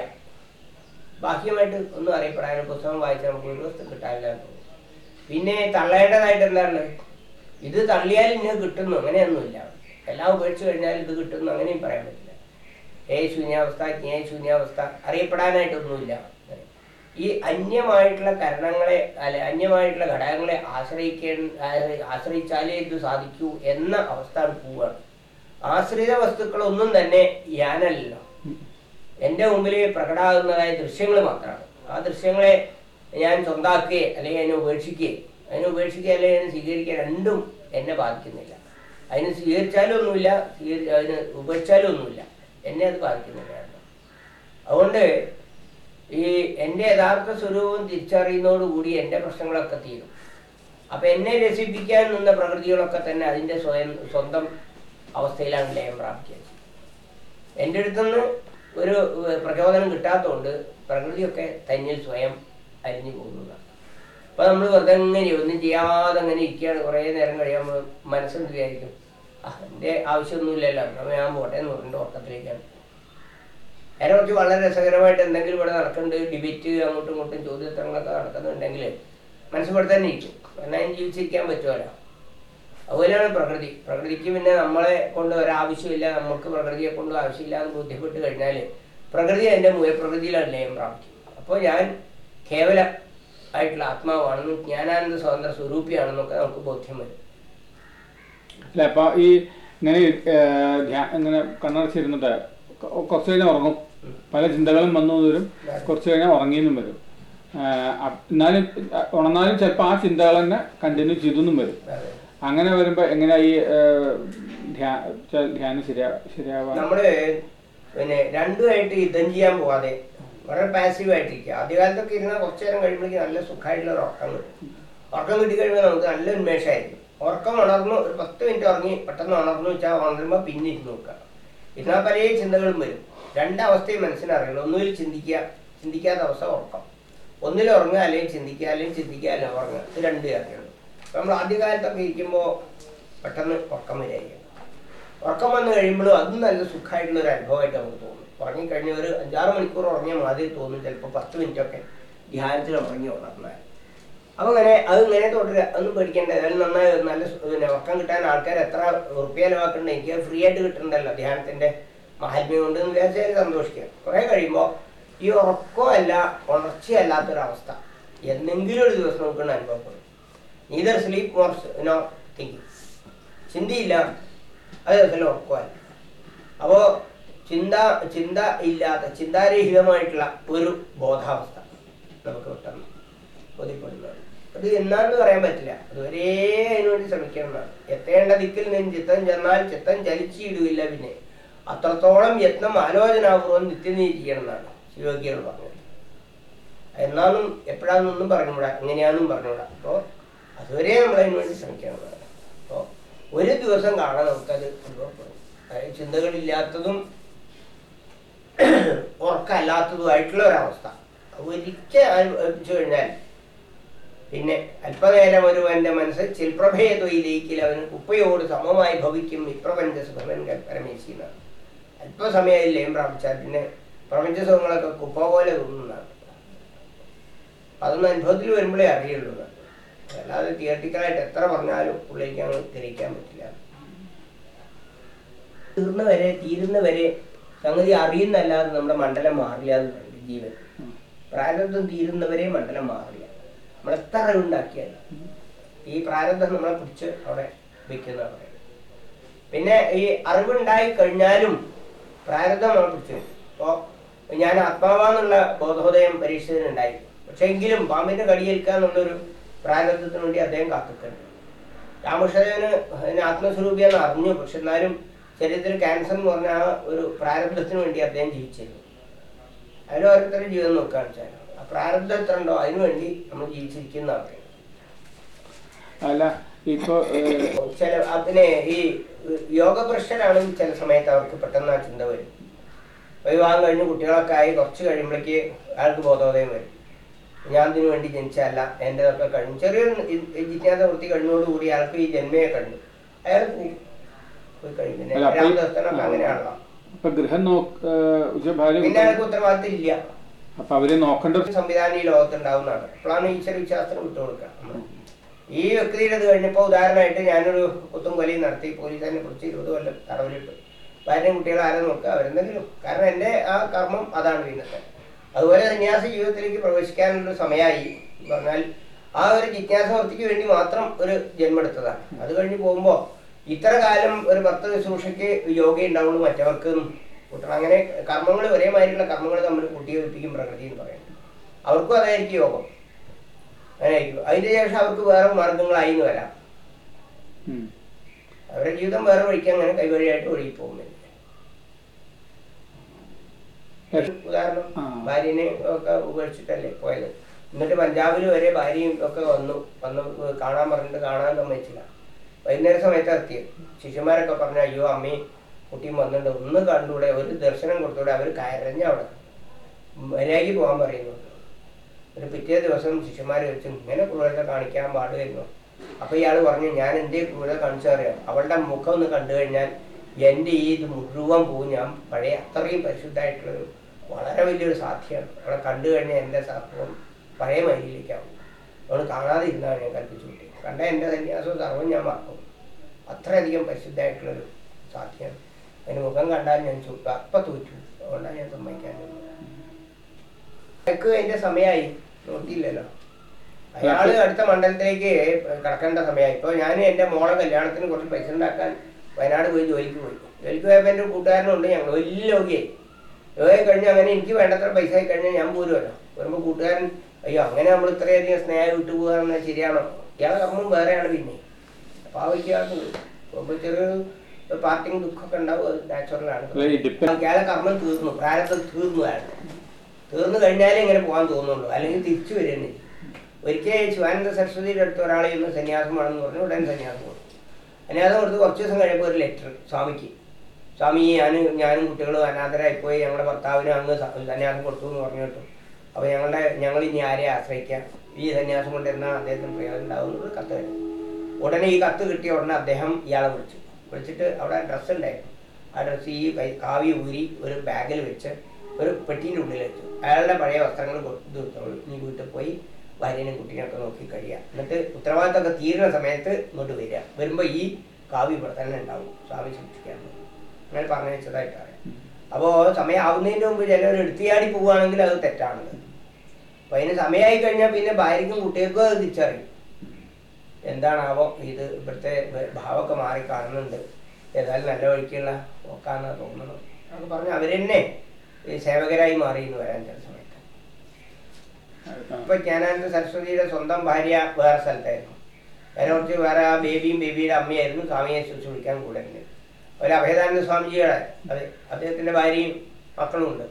ബാഹ്യമായിട്ട് ഒന്നും അറിയപ്പെടാൻ പുസ്തകം വായിച്ചാൽ നമുക്ക് ഒരു ദിവസം കിട്ടാനില്ല പിന്നെ തള്ളേണ്ടതായിട്ട് എന്താണ് ഇത് തള്ളിയാൽ ഇന്ന് കിട്ടുന്നു അങ്ങനെയൊന്നുമില്ല. എല്ലാം ഉപേക്ഷിച്ച് കഴിഞ്ഞാൽ ഇത് കിട്ടുന്നു അങ്ങനെയും പറയാൻ പറ്റില്ല. ഏ ശൂന്യാവസ്ഥ ജ്ഞേയ ശൂന്യാവസ്ഥ അറിയപ്പെടാനായിട്ടൊന്നുമില്ല. ഈ അന്യമായിട്ടുള്ള കരണങ്ങളെ അല്ലെ അന്യമായിട്ടുള്ള ഘടകങ്ങളെ ആശ്രയിക്കേ ആശ്രയിച്ചാലേ ഇത് സാധിക്കൂ എന്ന അവസ്ഥ പോവുകയാണ് ആശ്രിത വസ്തുക്കളൊന്നും തന്നെ ഞാനല്ലല്ലോ എന്റെ മുമ്പിൽ പ്രകടാകുന്നതായ ദൃശ്യങ്ങൾ മാത്രമാണ്. ആ ദൃശ്യങ്ങളെ ഞാൻ സ്വന്താക്കുകയെ അല്ലെങ്കിൽ അതിനെ ഉപേക്ഷിക്കുകയെ അതിനെ ഉപേക്ഷിക്കുക അല്ലെങ്കിൽ അതിനെ സ്വീകരിക്കുക രണ്ടും എന്നെ ബാധിക്കുന്നില്ല. അതിന് സ്വീകരിച്ചാലും ഒന്നുമില്ല അതിന് ഉപേക്ഷിച്ചാലും ഒന്നുമില്ല എന്നെ അത് ബാധിക്കുന്നില്ല അതുകൊണ്ട് ഈ എന്റെ യഥാർത്ഥ സ്വരൂപം തിരിച്ചറിയുന്നതോടുകൂടി എന്റെ പ്രശ്നങ്ങളൊക്കെ തീരും. അപ്പം എന്നെ രസിപ്പിക്കാൻ നിന്ന പ്രകൃതികളൊക്കെ തന്നെ അതിന്റെ സ്വയം സ്വന്തം അവസ്ഥയിലാണ് ലയം പ്രാപിക്കുക. എന്റെ അടുത്തുനിന്ന് ഒരു പ്രചോദനം കിട്ടാത്തതുകൊണ്ട് പ്രകൃതിയൊക്കെ തന്നിൽ സ്വയം അരിഞ്ഞു പോകുന്നതാണ്. അപ്പൊ നമ്മൾ വെറുതെ ഇങ്ങനെ ഒന്നും ചെയ്യാതെ അങ്ങനെ ഇരിക്കുകയാണ്. കുറേ നേരം കഴിയുമ്പോൾ മനസ്സെന്ത് വിചാരിക്കും? എന്റെ ആവശ്യമൊന്നുമില്ലല്ലോ. അപ്പൊ ഞാൻ പോട്ടെ എന്ന് പറഞ്ഞിട്ട് ഉറക്കത്തിലേക്കാണ്. നേരെ കുറച്ച് വളരെ രസകരമായിട്ട് എന്തെങ്കിലും ഇവിടെ നടക്കുന്നുണ്ട്. ഡിബേറ്റ് അങ്ങോട്ടും ഇങ്ങോട്ടും ചോദ്യോത്തരങ്ങളൊക്കെ നടക്കുന്നുണ്ടെങ്കിൽ മനസ്സിലൂടെ തന്നെ ഇരിക്കും. എന്നാൽ ജീവിച്ചിരിക്കാൻ പറ്റുമല്ലോ. അതുപോലെയാണ് പ്രകൃതി. പ്രകൃതിക്ക് പിന്നെ നമ്മളെ കൊണ്ട് ഒരാവശ്യമില്ല. നമുക്ക് പ്രകൃതിയെ കൊണ്ട് ആവശ്യമില്ല എന്ന് ബോധ്യപ്പെട്ട് കഴിഞ്ഞാൽ പ്രകൃതി അതിന്റെ മൂലപ്രകൃതിയിലാണ് ലയം പ്രാപിക്കും. അപ്പോൾ ഞാൻ കേവല ആയിട്ടുള്ള ആത്മാവാണെന്നും ജ്ഞാനാനന്ദ സ്വതന്ത്ര സ്വരൂപിയാണെന്നൊക്കെ നമുക്ക് ബോധ്യം വരും. അല്ല അപ്പൊ ഈ ഇങ്ങനെ ഇങ്ങനെ കണ്ണടച്ചിരുന്നിട്ട് കുറച്ച് കഴിഞ്ഞാൽ ഉറങ്ങും. പല ചിന്തകളും വന്നു വരും. കുറച്ച് കഴിഞ്ഞാൽ ഉറങ്ങിയെന്നും വരും. എന്നാലും ഉണർന്നാലും ചിലപ്പോൾ ആ ചിന്തകൾ തന്നെ കണ്ടിന്യൂ ചെയ്തെന്നും വരും. അങ്ങനെ വരുമ്പോ എങ്ങനെയാ ഈ ധ്യാനം ശരിയാ ശരിയാവാ? നമ്മൾ പിന്നെ രണ്ടുമായിട്ട് യുദ്ധം ചെയ്യാൻ പോവാതെ വളരെ പാസീവ് ആയിട്ടിരിക്കുക ആദ്യകാലത്തൊക്കെ ഇരുന്നാൽ കുറച്ചു നേരം കഴിയുമ്പോഴേക്കും നല്ല സുഖമായിട്ടുള്ള ഉറക്കം കിട്ടും. ഉറക്കം കിട്ടി കഴിയുമ്പോൾ നമുക്ക് നല്ല ഉന്മേഷമായിരിക്കും. ഉറക്കം ഉണർന്നു ഒരു പത്ത് മിനിറ്റ് ഉറങ്ങി പെട്ടെന്ന് ഉണർന്നു വെച്ചാൽ ഉണരുമ്പോൾ പിന്നെ ഇരുന്ന് നോക്കുക. ഇരുന്നാൽ പല ചിന്തകളും വരും. രണ്ടവസ്ഥയും മനസ്സിനറിയണം ഒന്നുകിൽ ചിന്തിക്കുക ചിന്തിക്കാത്ത അവസ്ഥ ഉറക്കം. ഒന്നിൽ ഉറങ്ങുക അല്ലെങ്കിൽ ചിന്തിക്കുക അല്ലെങ്കിൽ ചിന്തിക്കുക അല്ലെങ്കിൽ ഉറങ്ങുക. ഇത് രണ്ട് കാര്യമാണ് നമ്മൾ ആദ്യകാലത്തൊക്കെ ഇരിക്കുമ്പോൾ പെട്ടെന്ന് ഉറക്കം വരികയായിരിക്കും. ഉറക്കം വന്നു കഴിയുമ്പോഴും അതും നല്ല സുഖമായിട്ടുള്ള ഒരു അനുഭവമായിട്ട് നമുക്ക് തോന്നും. ഉറങ്ങിക്കഴിഞ്ഞ ഒരു അഞ്ചാറ് മണിക്കൂർ ഉറങ്ങിയ മാതിരി തോന്നും. ചിലപ്പോൾ പത്ത് മിനിറ്റ് ഒക്കെ ധ്യാനത്തിൽ ഉറങ്ങി ഉണർന്നാൽ. അപ്പോൾ അങ്ങനെ അത് ഇങ്ങനെ തുടരുക. ഒന്നും പേടിക്കേണ്ട. ഏതായാലും നന്നായി നല്ല പിന്നെ ഉറക്കം കിട്ടാൻ ആൾക്കാർ എത്ര ഉറപ്പിയ ചെലവാക്കണ്ട എനിക്ക് ഫ്രീ ആയിട്ട് കിട്ടുന്നുണ്ടല്ലോ ധ്യാനത്തിന്റെ മഹാത്മ്യം കൊണ്ട് എന്ന് വിചാരിച്ചാൽ സന്തോഷിക്കുക. കുറേ കഴിയുമ്പോൾ ഈ ഉറക്കമല്ല ഉണർച്ചയല്ലാത്തൊരവസ്ഥ എന്തെങ്കിലും ഒരു ദിവസം നമുക്ക് അനുഭവപ്പെടും. Neither sleep nor no thinking ചിന്തയില്ല. അത് ദിവസം ഉറക്കമല്ല അപ്പോൾ ചിന്ത ചിന്ത ഇല്ലാത്ത ചിന്താരഹിതമായിട്ടുള്ള ഒരു ബോധാവസ്ഥ നമുക്ക് പെട്ടെന്ന് ബോധ്യപ്പെടുന്നത് അത് എന്നാന്ന് പറയാൻ പറ്റില്ല. അതുവരെ അതിനുവേണ്ടി ശ്രമിക്കണമെന്നാണ് എത്തേണ്ട ദിക്കിൽ നിന്ന് ചിത്തം ചെന്നാൽ ചിത്തം ചലിച്ചിടുകയില്ല പിന്നെ. അത്രത്തോളം യത്നം ആലോചനാപൂർവം നിത്യനീതിക്കണം എന്നാണ് ശിവയോഗികൾ പറഞ്ഞത്. എന്നാന്നും എപ്പോഴാണെന്നൊന്നും പറഞ്ഞുകൂടാ എങ്ങനെയാണെന്നും പറഞ്ഞുകൂടാ. അപ്പോൾ അതുവരെ നമ്മൾ അതിനുവേണ്ടി ശ്രമിക്കണമെന്നാണ് അപ്പോൾ ഒരു ദിവസം കാണാൻ നമുക്കത് അനുഭവപ്പെടും. ചിന്തകളില്ലാത്തതും ഉറക്കമല്ലാത്തതുമായിട്ടുള്ള ഒരവസ്ഥ ഒരിക്കൽ അനുഭവിച്ചു കഴിഞ്ഞാൽ പിന്നെ അല്പനേരം ഒരുവന്റെ മനസ്സ് ചിൽപ്രഭേദയിലേക്കിൽ അവന് കുപ്പയോട് സമമായി ഭവിക്കും ഇപ്രപഞ്ച സുഖമൻ പരമേശിയെന്നാണ് അല്പസമയം ലയം പ്രാപിച്ചാൽ പിന്നെ പ്രപഞ്ച സുഖങ്ങളൊക്കെ കുപ്പ പോലെ തോന്നുന്നതാണ്. അതൊന്നും അനുഭവത്തിൽ വരുമ്പോഴേ അറിയുള്ളൂ. അല്ലാതെ തിയറട്ടിക്കലായിട്ട് എത്ര പറഞ്ഞാലും ഉള്ളിലേക്ക് അങ്ങ് ഉത്തരിക്കാൻ പറ്റില്ല. തീർന്നവരെ തീരുന്നവരെ സംഗതി അറിയുന്നല്ലാതെ നമ്മുടെ മണ്ഡലം മാറില്ല എന്ന് പറയുന്നത് ജീവൻ. പ്രാരബ്ധം തീരുന്നവരെ മണ്ഡലം മാറില്ല. നമ്മൾ എത്ര അറിവുണ്ടാക്കിയാലും ഈ പ്രാരബ്ധം നമ്മളെ പിടിച്ച് അവിടെ വെക്കുന്ന പറയുന്നത് പിന്നെ ഈ അറിവുണ്ടായി കഴിഞ്ഞാലും പ്രാരബ്ധം നമ്മളെ പിടിച്ചു അപ്പോ ഞാൻ ആത്മാവാന്നുള്ള ബോധോദയം പരീക്ഷിച്ചതിനുണ്ടായി. പക്ഷെ എങ്കിലും പാമ്പിന്റെ കടിയേൽക്കുക എന്നുള്ളൊരു പ്രാരബ്ധത്തിന് വേണ്ടി അദ്ദേഹം കാത്തിട്ടുണ്ട്. രാമകൃഷ്ണദേവന് അതിന് ആത്മസ്വരൂപിയാന്ന് അറിഞ്ഞു. പക്ഷെ എന്നാലും ശരീരത്തിൽ ക്യാൻസർ എന്ന് പറഞ്ഞ ആ ഒരു പ്രാരബ്ധത്തിന് വേണ്ടി അദ്ദേഹം ജീവിച്ചിരുന്നു. അതിൽ ഓരോരുത്തരുടെ ജീവിതം നോക്കുകയാണ് വെച്ചാൽ ആ പ്രാരബ്ധം എത്ര ഉണ്ടോ അതിനു വേണ്ടി നമ്മൾ ജീവിച്ചിരിക്കുന്ന പറയുന്നത്. അല്ല ഇപ്പൊ ഏർ, ചില അതിനെ പിന്നെ ഈ യോഗഭ്രഷ്ടരാണെങ്കിൽ ചില സമയത്ത് അവർക്ക് പെട്ടെന്ന് ആ ചിന്ത വരും. വിവാഹം കഴിഞ്ഞ് കുട്ടികളൊക്കെ ആയി കുറച്ച് കഴിയുമ്പോഴേക്ക് അയാൾക്ക് ബോധോദയം വരും. ഞാൻ ഇതിനു വേണ്ടി ജനിച്ചല്ല എന്റെതൊക്കെ കഴിഞ്ഞു. ചെറിയൊരു ജിജ്ഞാസ വൃത്തി കഴിഞ്ഞോടുകൂടി അയാൾക്ക് ഈ ജന്മയെ കഴിഞ്ഞു അയാൾ പോയി പോയി പിന്നെ അല്ല, അപ്പൊ ഈ- രാമദാസനൊക്കെ അങ്ങനെയാണല്ലോ. ഇപ്പൊ ഗൃഹം നോക്ക ഏർ, ഭാര്യ പിന്നെ അയാൾക്ക് ഉത്തരവാദിത്തം ഇല്ല അപ്പൊ അവർ നോക്കേണ്ട ഒരു സംവിധാനം ഈ ലോകത്തുണ്ടാവുന്നതാണ്. അപ്പോഴാണ് ഈശ്വര വിശ്വാസത്തിന് വിട്ടുകൊടുക്കുക. നമ്മൾ. ഈ വ്യക്തിയുടെ ഇത് കഴിഞ്ഞപ്പോൾ ഉദാഹരണമായിട്ട് ഞാനൊരു കുത്തും കൊലയും നടത്തി പോലീസുകാരനെ കുറിച്ച് ഇരുപത് കൊല്ലം തടവിലിട്ടു. ഭാര്യയും കുട്ടികളെ ആരെ നോക്കുക അവരെന്തെങ്കിലും. കാരണം എന്റെ ആ കർമ്മം അതാണ് ഇന്നത്തെ. അതുപോലെ സന്യാസ ജീവിതത്തിലേക്ക് പ്രവേശിക്കാനുള്ള സമയമായി പറഞ്ഞാൽ ആ ഒരു ജിജ്ഞാസ വൃത്തിക്ക് വേണ്ടി മാത്രം ഒരു ജന്മെടുത്തതാണ് അത് കഴിഞ്ഞ് പോകുമ്പോൾ ഇത്ര കാലം ഒരു ഭക്ത ശുശ്രൂഷയ്ക്ക് യോഗ ഉണ്ടാവുള്ളൂ മറ്റവർക്ക് കൂട്ടണം അങ്ങനെ കർമ്മങ്ങൾ ഒരേമാതിരിയുള്ള കർമ്മങ്ങൾ തമ്മിൽ കൂട്ടിയോജിപ്പിക്കും പ്രകൃതി എന്ന് പറയുന്നത്. അവർക്കും അതായിരിക്കും യോഗം. അങ്ങനെയായിരിക്കും. അതിന്റെ ശേഷം അവർക്ക് വേറെ മാർഗങ്ങളായി എന്ന് വരാം. അവരുടെ ജീവിതം വേറെ വഴിക്ക് അങ്ങനെ കൈവഴിയായിട്ട് ഒഴുകി പോകുന്നില്ല. ഉദാഹരണം. ഭാര്യനെ ഒക്കെ ഉപേക്ഷിച്ചിട്ടല്ലേ പോയത്. എന്നിട്ട് പഞ്ചാബിൽ വരെ ഭാര്യയും ഒക്കെ വന്നു. വന്ന് കാണാൻ പറഞ്ഞിട്ട് കാണാൻ സമ്മതിച്ചില്ല. വൈകുന്നേര സമയത്ത് എത്തിയത്. ശിഷ്യന്മാരൊക്കെ പറഞ്ഞു അയ്യോ അമ്മയും കുട്ടിയും വന്നിട്ടുണ്ട്. ഒന്ന് കണ്ടൂടെ ഒരു ദർശനം കൊടുത്തൂടെ. അവർ കരഞ്ഞ അവിടെ മര്യാദയ്ക്ക് പോകാൻ പറയുന്നു. ഒരു പിറ്റേ ദിവസം ശിഷ്യന്മാർ വെച്ച് ഇങ്ങനെ ക്രൂരത കാണിക്കാൻ പാടുമായിരുന്നു അപ്പോൾ ഇയാൾ പറഞ്ഞു ഞാൻ എന്റെ ക്രൂരത കാണിച്ചറിയാം അവളുടെ മുഖം ഒന്ന് കണ്ടു കഴിഞ്ഞാൽ എന്റെ ഈ ഇത് മുഴുവൻ പോകും ഞാൻ പഴയ അത്രയും പരിശുദ്ധമായിട്ടുള്ളൊരു വളരെ വലിയൊരു സാധ്യമാണ് അവളെ കണ്ടു കഴിഞ്ഞാൽ എന്റെ സാധനം പഴയ മൈലിലേക്കാവും. അവൾ കാണാതെ ഇരുന്നാണ് ഞാൻ കൽപ്പിച്ചു കൂട്ടി കണ്ട എന്റെ സന്യാസവും സർവം ഞാൻ മറക്കും. അത്രയധികം പരിശുദ്ധമായിട്ടുള്ളൊരു സാധ്യമാണ് അതിന് മുഖം കണ്ടാൽ ഞാൻ ചുട്ടു അപ്പം തോറ്റു. അതുകൊണ്ടാണ് ഞാൻ സമ്മതിക്കാൻ എനിക്ക് അതിന്റെ സമയമായി. നോക്കിയില്ലല്ലോ അയാൾ അടുത്ത മണ്ഡലത്തിലേക്ക് കടക്കേണ്ട സമയമായി. ഇപ്പോൾ ഞാൻ എന്റെ മോളെ കല്യാണത്തിന് കുറച്ച് പൈസ ഉണ്ടാക്കാൻ വയനാട് പോയി ജോലിക്ക് പോയി. ജോലിക്ക് പോയപ്പോൾ എന്റെ കൂട്ടുകാരനുണ്ട് ഞങ്ങൾ. വലിയ രോഗിയായി. രോഗിയായി കഴിഞ്ഞാൽ അങ്ങനെ എനിക്ക് വേണ്ടത്ര പൈസ ആയി കഴിഞ്ഞാൽ ഞാൻ പോരുമല്ലോ. വരുമ്പോൾ കൂട്ടുകാരൻ അയ്യോ അങ്ങനെ നമ്മൾ ഇത്രയധികം സ്നേഹം വിട്ടു പോകാന്ന് ശരിയാണോ? ഇയാളെ കർമ്മം വേറെയാണ് പിന്നെ. അപ്പൊ ആ വയ്ക്കാതെ പോകുമ്പോൾ ചെറിയൊരു പാർട്ടിങ് ദുഃഖമൊക്കെ ഉണ്ടാവും അത് നാച്ചുറലാണ് ഇയാളെ കർമ്മം തീർന്നു പ്രാരബ്ധം തീർന്നു അയാൾ തീർന്നു കഴിഞ്ഞാലേ ഇങ്ങനെ പോകാൻ തോന്നുള്ളൂ. അല്ലെങ്കിൽ തിരിച്ചു വരുന്നത് ഒരിക്കൽ ശിവാനന്ദ സരസ്വതിയുടെ അടുത്ത് ഒരാളെ ഇന്ന് സന്യാസം വേണമെന്ന് പറഞ്ഞു ഉടൻ സന്യാസം കൊടുത്തു. സന്യാസം കൊടുത്ത് കുറച്ച് ദിവസം കഴിഞ്ഞപ്പോൾ ഒരു ലെറ്റർ സ്വാമിക്ക്. സ്വാമി ഞാൻ ഞാനും കുട്ടികളും അനാഥരായിപ്പോയി ഞങ്ങളുടെ ഭർത്താവിനും അങ്ങ് സന്യാസം കൊടുത്തു എന്ന് പറഞ്ഞു കേട്ടു അപ്പോൾ ഞങ്ങളുടെ ഞങ്ങൾ ഇനി ആരെ ആശ്രയിക്കാം? ഈ സന്യാസം കൊണ്ട് എന്നാൽ അദ്ദേഹത്തിന് പ്രയോജനം ഉണ്ടാവും എന്നൊരു കത്ത് വരും ഉടനെ ഈ കത്ത് കിട്ടിയ ഉടനെ അദ്ദേഹം ഇയാളെ വിളിച്ചു. വിളിച്ചിട്ട് അവിടെ ഡ്രസ്സ് ഉണ്ടായിരുന്നു. ആ ഡ്രസ്സ് ഈ കാവി ഊരി ഒരു ബാഗിൽ വെച്ച് ഒരു പെട്ടീന്റെ ഉള്ളിൽ വെച്ചു. അയാളുടെ പഴയ വസ്ത്രങ്ങൾ കൊടുത്തു കൊടുത്തോളൂ നീ വീട്ടിൽ പോയി ഭാര്യനെയും കുട്ടീനെയൊക്കെ നോക്കി കഴിയുക എന്നിട്ട് ഉത്തരവാദിത്തമൊക്കെ തീരുന്ന സമയത്ത് ഇങ്ങോട്ട് വരിക. വരുമ്പോൾ ഈ കാവി ഇവിടെ തന്നെ ഉണ്ടാവും. സ്വാമി സൂക്ഷിക്കാൻ അങ്ങനെ പറഞ്ഞു വെച്ചതായിട്ടാണ് അപ്പോൾ സമയം ആവുന്നതിന് മുമ്പ് ചിലർ എടുത്തിയാടി പോവുകയാണെങ്കിൽ അത് തെറ്റാണ് അപ്പോൾ അതിന് സമയമായി കഴിഞ്ഞാൽ പിന്നെ ഭാര്യക്കും കുട്ടികൾക്കും അത് തിരിച്ചറിയും. എന്താണാവോ ഇത് ഇവിടുത്തെ ഭാവമൊക്കെ മാറി കാണുന്നുണ്ട്. ഏതായാലും നല്ല വഴിക്കുള്ള നോക്കാന്നാ തോന്നുന്നത്. അതൊക്കെ പറഞ്ഞ് അവരെന്നെ സേവകരായി മാറി എന്ന് വരാൻ ചില സമയത്ത്. ഇപ്പൊ ജ്ഞാനാനന്ദ സരസ്വതിയുടെ സ്വന്തം ഭാര്യ വേറെ സ്ഥലത്തായിരുന്നു. വേറെ കുറച്ച് വേറെ ആ ബേബിയും ബേബിയുടെ അമ്മയായിരുന്നു സ്വാമിയെ ശുശ്രൂഷിക്കാൻ കൂടെ ഒരു അഭയദാനന്ദ സ്വാമിജിയുടെ അതെ അദ്ദേഹത്തിന്റെ ഭാര്യയും മക്കളും ഉണ്ട്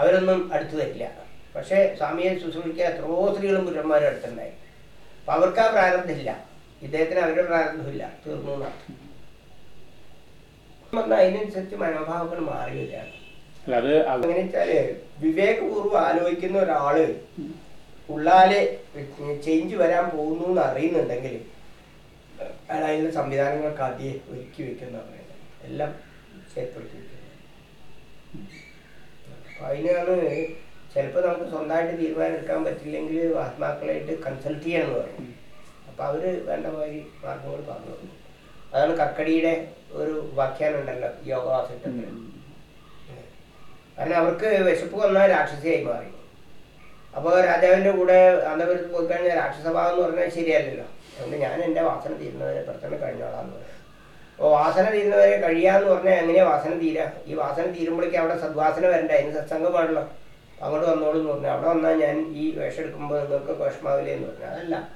അവരൊന്നും അടുത്തു വരില്ല. പക്ഷേ സ്വാമിയെ ശുശ്രൂഷിക്കാൻ എത്രയോ സ്ത്രീകളും പുരുഷന്മാരും അടുത്തുണ്ടായി. അപ്പൊ അവർക്ക് ആ പ്രാരബ്ധമില്ല. ഇദ്ദേഹത്തിന് അവരുടെ പ്രാരബ്ധമില്ല. തീർന്നു എന്നാണ്. അതിനനുസരിച്ച് മനോഭാവങ്ങൾ മാറി വരികയാണ് അങ്ങനെ വെച്ചാൽ വിവേകപൂർവം ആലോചിക്കുന്ന ഒരാൾ ഉള്ളാലെ ചേഞ്ച് വരാൻ പോകുന്നു എന്ന് അറിയുന്നുണ്ടെങ്കിൽ അയാൾ സംവിധാനങ്ങൾക്ക് ആദ്യം ഒരുക്കി വെക്കുന്ന എല്ലാം ഏർപ്പെടുത്തി വെക്കുന്നത് അതിനാണ് ചിലപ്പോൾ നമുക്ക് സ്വന്തമായിട്ട് തീരുമാനം എടുക്കാൻ പറ്റില്ലെങ്കിൽ ആത്മാക്കളായിട്ട് കൺസൾട്ട് ചെയ്യണമെന്ന് പറയും. അപ്പോൾ അവർ വേണ്ട മാതിരി മാർഗങ്ങൾ പറഞ്ഞു തന്നു. അതാണ് കക്കടിയുടെ ഒരു വ്യാഖ്യാനം ഉണ്ടല്ലോ യോഗവാസിട്ടത്തിൽ കാരണം അവർക്ക് വിശപ്പ് വന്നാൽ രാക്ഷസിയായി മാറി. അപ്പോൾ രാജാവിന്റെ കൂടെ അന്തപുരത്ത് പോയി കഴിഞ്ഞാൽ രാക്ഷസഭാവം എന്ന് പറഞ്ഞാൽ ശരിയല്ലല്ലോ. അതുകൊണ്ട് ഞാൻ എന്റെ വാസന തീരുന്നവരെ പെട്ടെന്ന് കഴിഞ്ഞോളാന്ന് പറയും. അപ്പോൾ വാസന തീരുന്നവരെ കഴിയാന്ന് പറഞ്ഞാൽ എങ്ങനെയാ വാസന തീരാ? ഈ വാസന തീരുമ്പോഴേക്കും അവിടെ സദ്വാസന വരണ്ട? അതിന് സത്സംഗം പാടല്ലോ. അങ്ങോട്ട് വന്നോളൂ എന്ന് പറഞ്ഞു. അവിടെ വന്നാൽ ഞാൻ ഈ വേഷം എടുക്കുമ്പോൾ നിങ്ങൾക്ക് വിഷമാവില്ലേ എന്ന് പറഞ്ഞു. അതല്ല.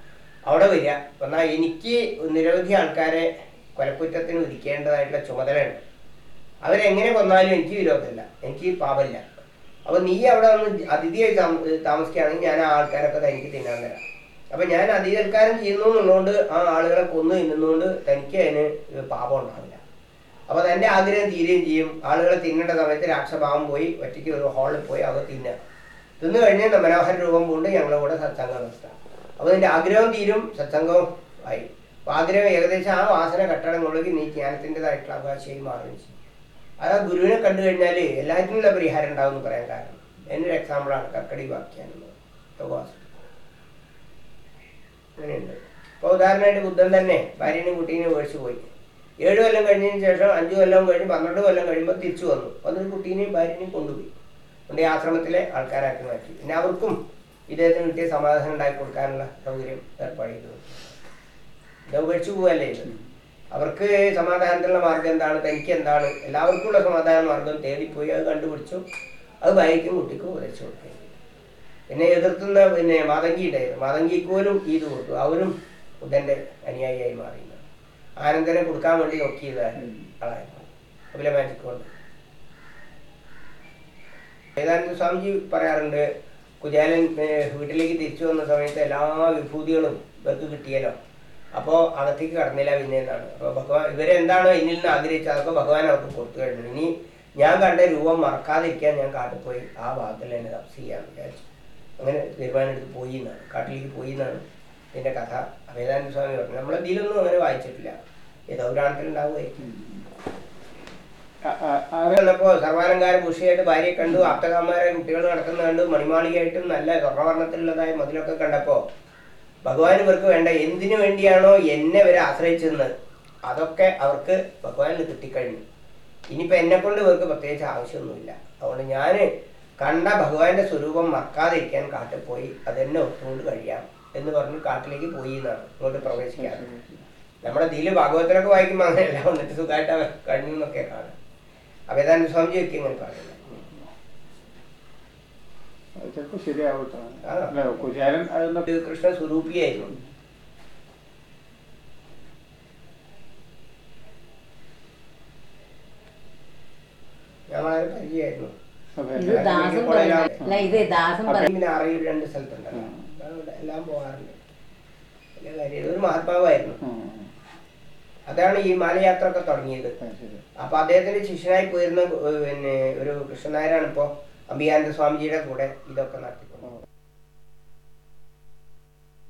അവിടെ വരിക. എന്നാൽ എനിക്ക് നിരവധി ആൾക്കാരെ കൊലക്കുറ്റത്തിന് വിധിക്കേണ്ടതായിട്ടുള്ള ചുമതലയുണ്ട്. അവരെങ്ങനെ കൊന്നാലും എനിക്ക് വിരോധമില്ല. എനിക്ക് പാപമില്ല. അപ്പൊ നീ അവിടെ ഒന്ന് അതിഥിയായി താമ- താമസിക്കുകയാണെങ്കിൽ ഞാൻ ആ ആൾക്കാരൊക്കെ തനിക്ക് തിന്നാൻ തരാം. അപ്പൊ ഞാൻ അതിഥികൾക്കാരം ചെയ്യുന്നു എന്നുള്ളതുകൊണ്ട് ആ ആളുകളെ കൊന്നു തിന്നുന്നതുകൊണ്ട് തനിക്ക് അതിന് പാപം ഉണ്ടാവില്ല അപ്പൊ തന്റെ ആഗ്രഹം തീരുകയും ചെയ്യും. ആളുകളെ തിന്നേണ്ട സമയത്ത് രാക്ഷഭാവം പോയി ഒറ്റയ്ക്ക് ഒരു ഹാളിൽ പോയി അവ തിന്ന. തിന്നു കഴിഞ്ഞാൽ മനോഹര രൂപം കൊണ്ട് ഞങ്ങളെ കൂടെ സത്സംഗം നിർത്താം അപ്പൊ നിന്റെ ആഗ്രഹം തീരും സത്സംഗവും ആയി. അപ്പൊ ആഗ്രഹം ഏകദേശം ആ വാസന കട്ടടങ്ങളുണ്ടെങ്കിൽ നീ ജ്ഞാനത്തിന്റെതായിട്ടുള്ള അവകാശമായി മാറുകയും ചെയ്യും. അത് ആ ഗുരുവിനെ കണ്ടു കഴിഞ്ഞാൽ എല്ലാത്തിനുള്ള പരിഹാരം ഉണ്ടാവും എന്ന് പറയാൻ കാരണം. എന്നൊരു എക്സാമ്പിളാണ് കക്കടി വാക്യാനം അങ്ങനെയുണ്ട്. ഇപ്പോൾ ഉദാഹരണമായിട്ട് ബുദ്ധൻ തന്നെ ഭാര്യനെ കുട്ടീനെ മേടിച്ചു പോയി. ഏഴ് കൊല്ലം കഴിഞ്ഞതിന് ശേഷം അഞ്ച് കൊല്ലം കഴിഞ്ഞ് പന്ത്രണ്ട് കൊല്ലം കഴിയുമ്പോൾ തിരിച്ചു വന്നു. വന്നിട്ട് കുട്ടീനെയും ഭാര്യനെയും കൊണ്ടുപോയി. കൊണ്ട് ഈ ആശ്രമത്തിലെ ആൾക്കാരാക്കി മാറ്റി. പിന്നെ അവർക്കും ഇദ്ദേഹത്തിന് കിട്ടിയ സമാധാനം ഉണ്ടാക്കി കൊടുക്കാനുള്ള സൗകര്യം ഏർപ്പാട് ചെയ്തു. ഉപേക്ഷിച്ചു പോവല്ലേ ഇത്? അവർക്ക് സമാധാനത്തിനുള്ള മാർഗം എന്താണ്? തനിക്ക് എന്താണ്? എല്ലാവർക്കുമുള്ള സമാധാന മാർഗം തേടിപ്പോയി അത് കണ്ടുപിടിച്ചു. അത് ഭാര്യയ്ക്കും കുട്ടിക്കും ഉപദേശിച്ചു കൊടുക്കുകയും. പിന്നെ എതിർത്തുന്ന പിന്നെ മാതങ്കി ഉണ്ടായിരുന്നു മാതങ്കിക്ക് ഇത് കൊടുത്തു. അവരും ബുദ്ധന്റെ അനുയായിയായി മാറിയിരുന്നു ആനന്ദനെ കൊടുക്കാൻ വേണ്ടി നോക്കിയത് ആളായിരുന്നു. കപില മാജിക് കൊണ്ട്. വേദാനന്ദ സ്വാമിജി പറയാറുണ്ട് കുചേലൻ ഏർ, വീട്ടിലേക്ക് തിരിച്ചു വന്ന സമയത്ത് എല്ലാ വിഭൂതികളും ഇവർക്ക് കിട്ടിയല്ലോ. അപ്പോൾ അകത്തേക്ക് കടന്നില്ല പിന്നെ എന്നാണ്. അപ്പോൾ ഭഗവാൻ ഇവരെന്താണോ എന്നിൽ നിന്ന് ആഗ്രഹിച്ചത്? അതൊക്കെ ഭഗവാൻ അവർക്ക് കൊടുത്തു കഴിഞ്ഞു. ഇനി ഞാൻ കണ്ട രൂപം മറക്കാതിരിക്കാൻ ഞാൻ കാട്ടിൽ പോയി ആ ഭാഗത്തിൽ എന്നെ തപസ് ചെയ്യാമെന്ന് വിചാരിച്ചു. അങ്ങനെ തീരുമാനം എടുത്ത് പോയി എന്നാണ്. കാട്ടിലേക്ക് പോയി എന്നാണ്. ഇതിന്റെ കഥ. വേദാനന്ദ സ്വാമി പറഞ്ഞു നമ്മൾ ഇതിലൊന്നും അങ്ങനെ വായിച്ചിട്ടില്ല. ഏതോ പുരാണത്തിലുണ്ടാവുമായിരിക്കും വന്നപ്പോ സർവാലങ്കാര പുരുഷയായിട്ട് ഭാര്യയെ കണ്ടു. ആപ്തകാന്മാരെ കുട്ടികൾ നടക്കുന്ന കണ്ടു. മണിമാളികയായിട്ടും നല്ല സ്വർണവർണത്തിലുള്ളതായ മതിലൊക്കെ കണ്ടപ്പോ ഭഗവാൻ ഇവർക്ക് വേണ്ട എന്തിനു വേണ്ടിയാണോ എന്നെ ഇവരെ ആശ്രയിച്ചെന്ന് അതൊക്കെ അവർക്ക് ഭഗവാനിൽ കിട്ടിക്കഴിഞ്ഞു. ഇനിയിപ്പോ എന്നെ കൊണ്ട് ഇവർക്ക് പ്രത്യേകിച്ച് ആവശ്യമൊന്നുമില്ല. അതുകൊണ്ട് ഞാൻ കണ്ട ഭഗവാന്റെ സ്വരൂപം മറക്കാതിരിക്കാൻ കാട്ടിൽ പോയി. അതെന്നെ ഒത്തുകൊണ്ട് കഴിയാം. എന്ന് പറഞ്ഞു കാട്ടിലേക്ക് പോയി എന്നാണ് ഇങ്ങോട്ട് പ്രവേശിക്കാറ്. നമ്മുടെ ഇതിൽ ഭാഗവതത്തിലൊക്കെ വായിക്കുമ്പോൾ അങ്ങനെയല്ല വന്നിട്ട് സുഖമായിട്ട് അവർ കഴിഞ്ഞു എന്നൊക്കെ കാണാം അവേദാനന്ദ സ്വാമിജി ഒക്കെ ഇങ്ങനെ ശരിയാവട്ടോ. ഇത് കൃഷ്ണ സ്വരൂപിയായിരുന്നു. ഞാൻ വളരെ പരിചയമായിരുന്നു. ഇത് ദാസം അപ്പൊ അറിയിൽ രണ്ട് സ്ഥലത്തുണ്ടല്ലോ. എല്ലാം പോകാറുണ്ട്. വലിയ കാര്യം ഒരു മഹാത്മാവായിരുന്നു അതാണ് ഈ മാലയാത്ര ഒക്കെ തുടങ്ങിയത് അപ്പൊ അദ്ദേഹത്തിന്റെ ശിഷ്യനായി പോയിരുന്ന പിന്നെ ഒരു കൃഷ്ണനായരാണ് ഇപ്പോ അംബികാനന്ദ സ്വാമിജിയുടെ കൂടെ ഇതൊക്കെ നടത്തി.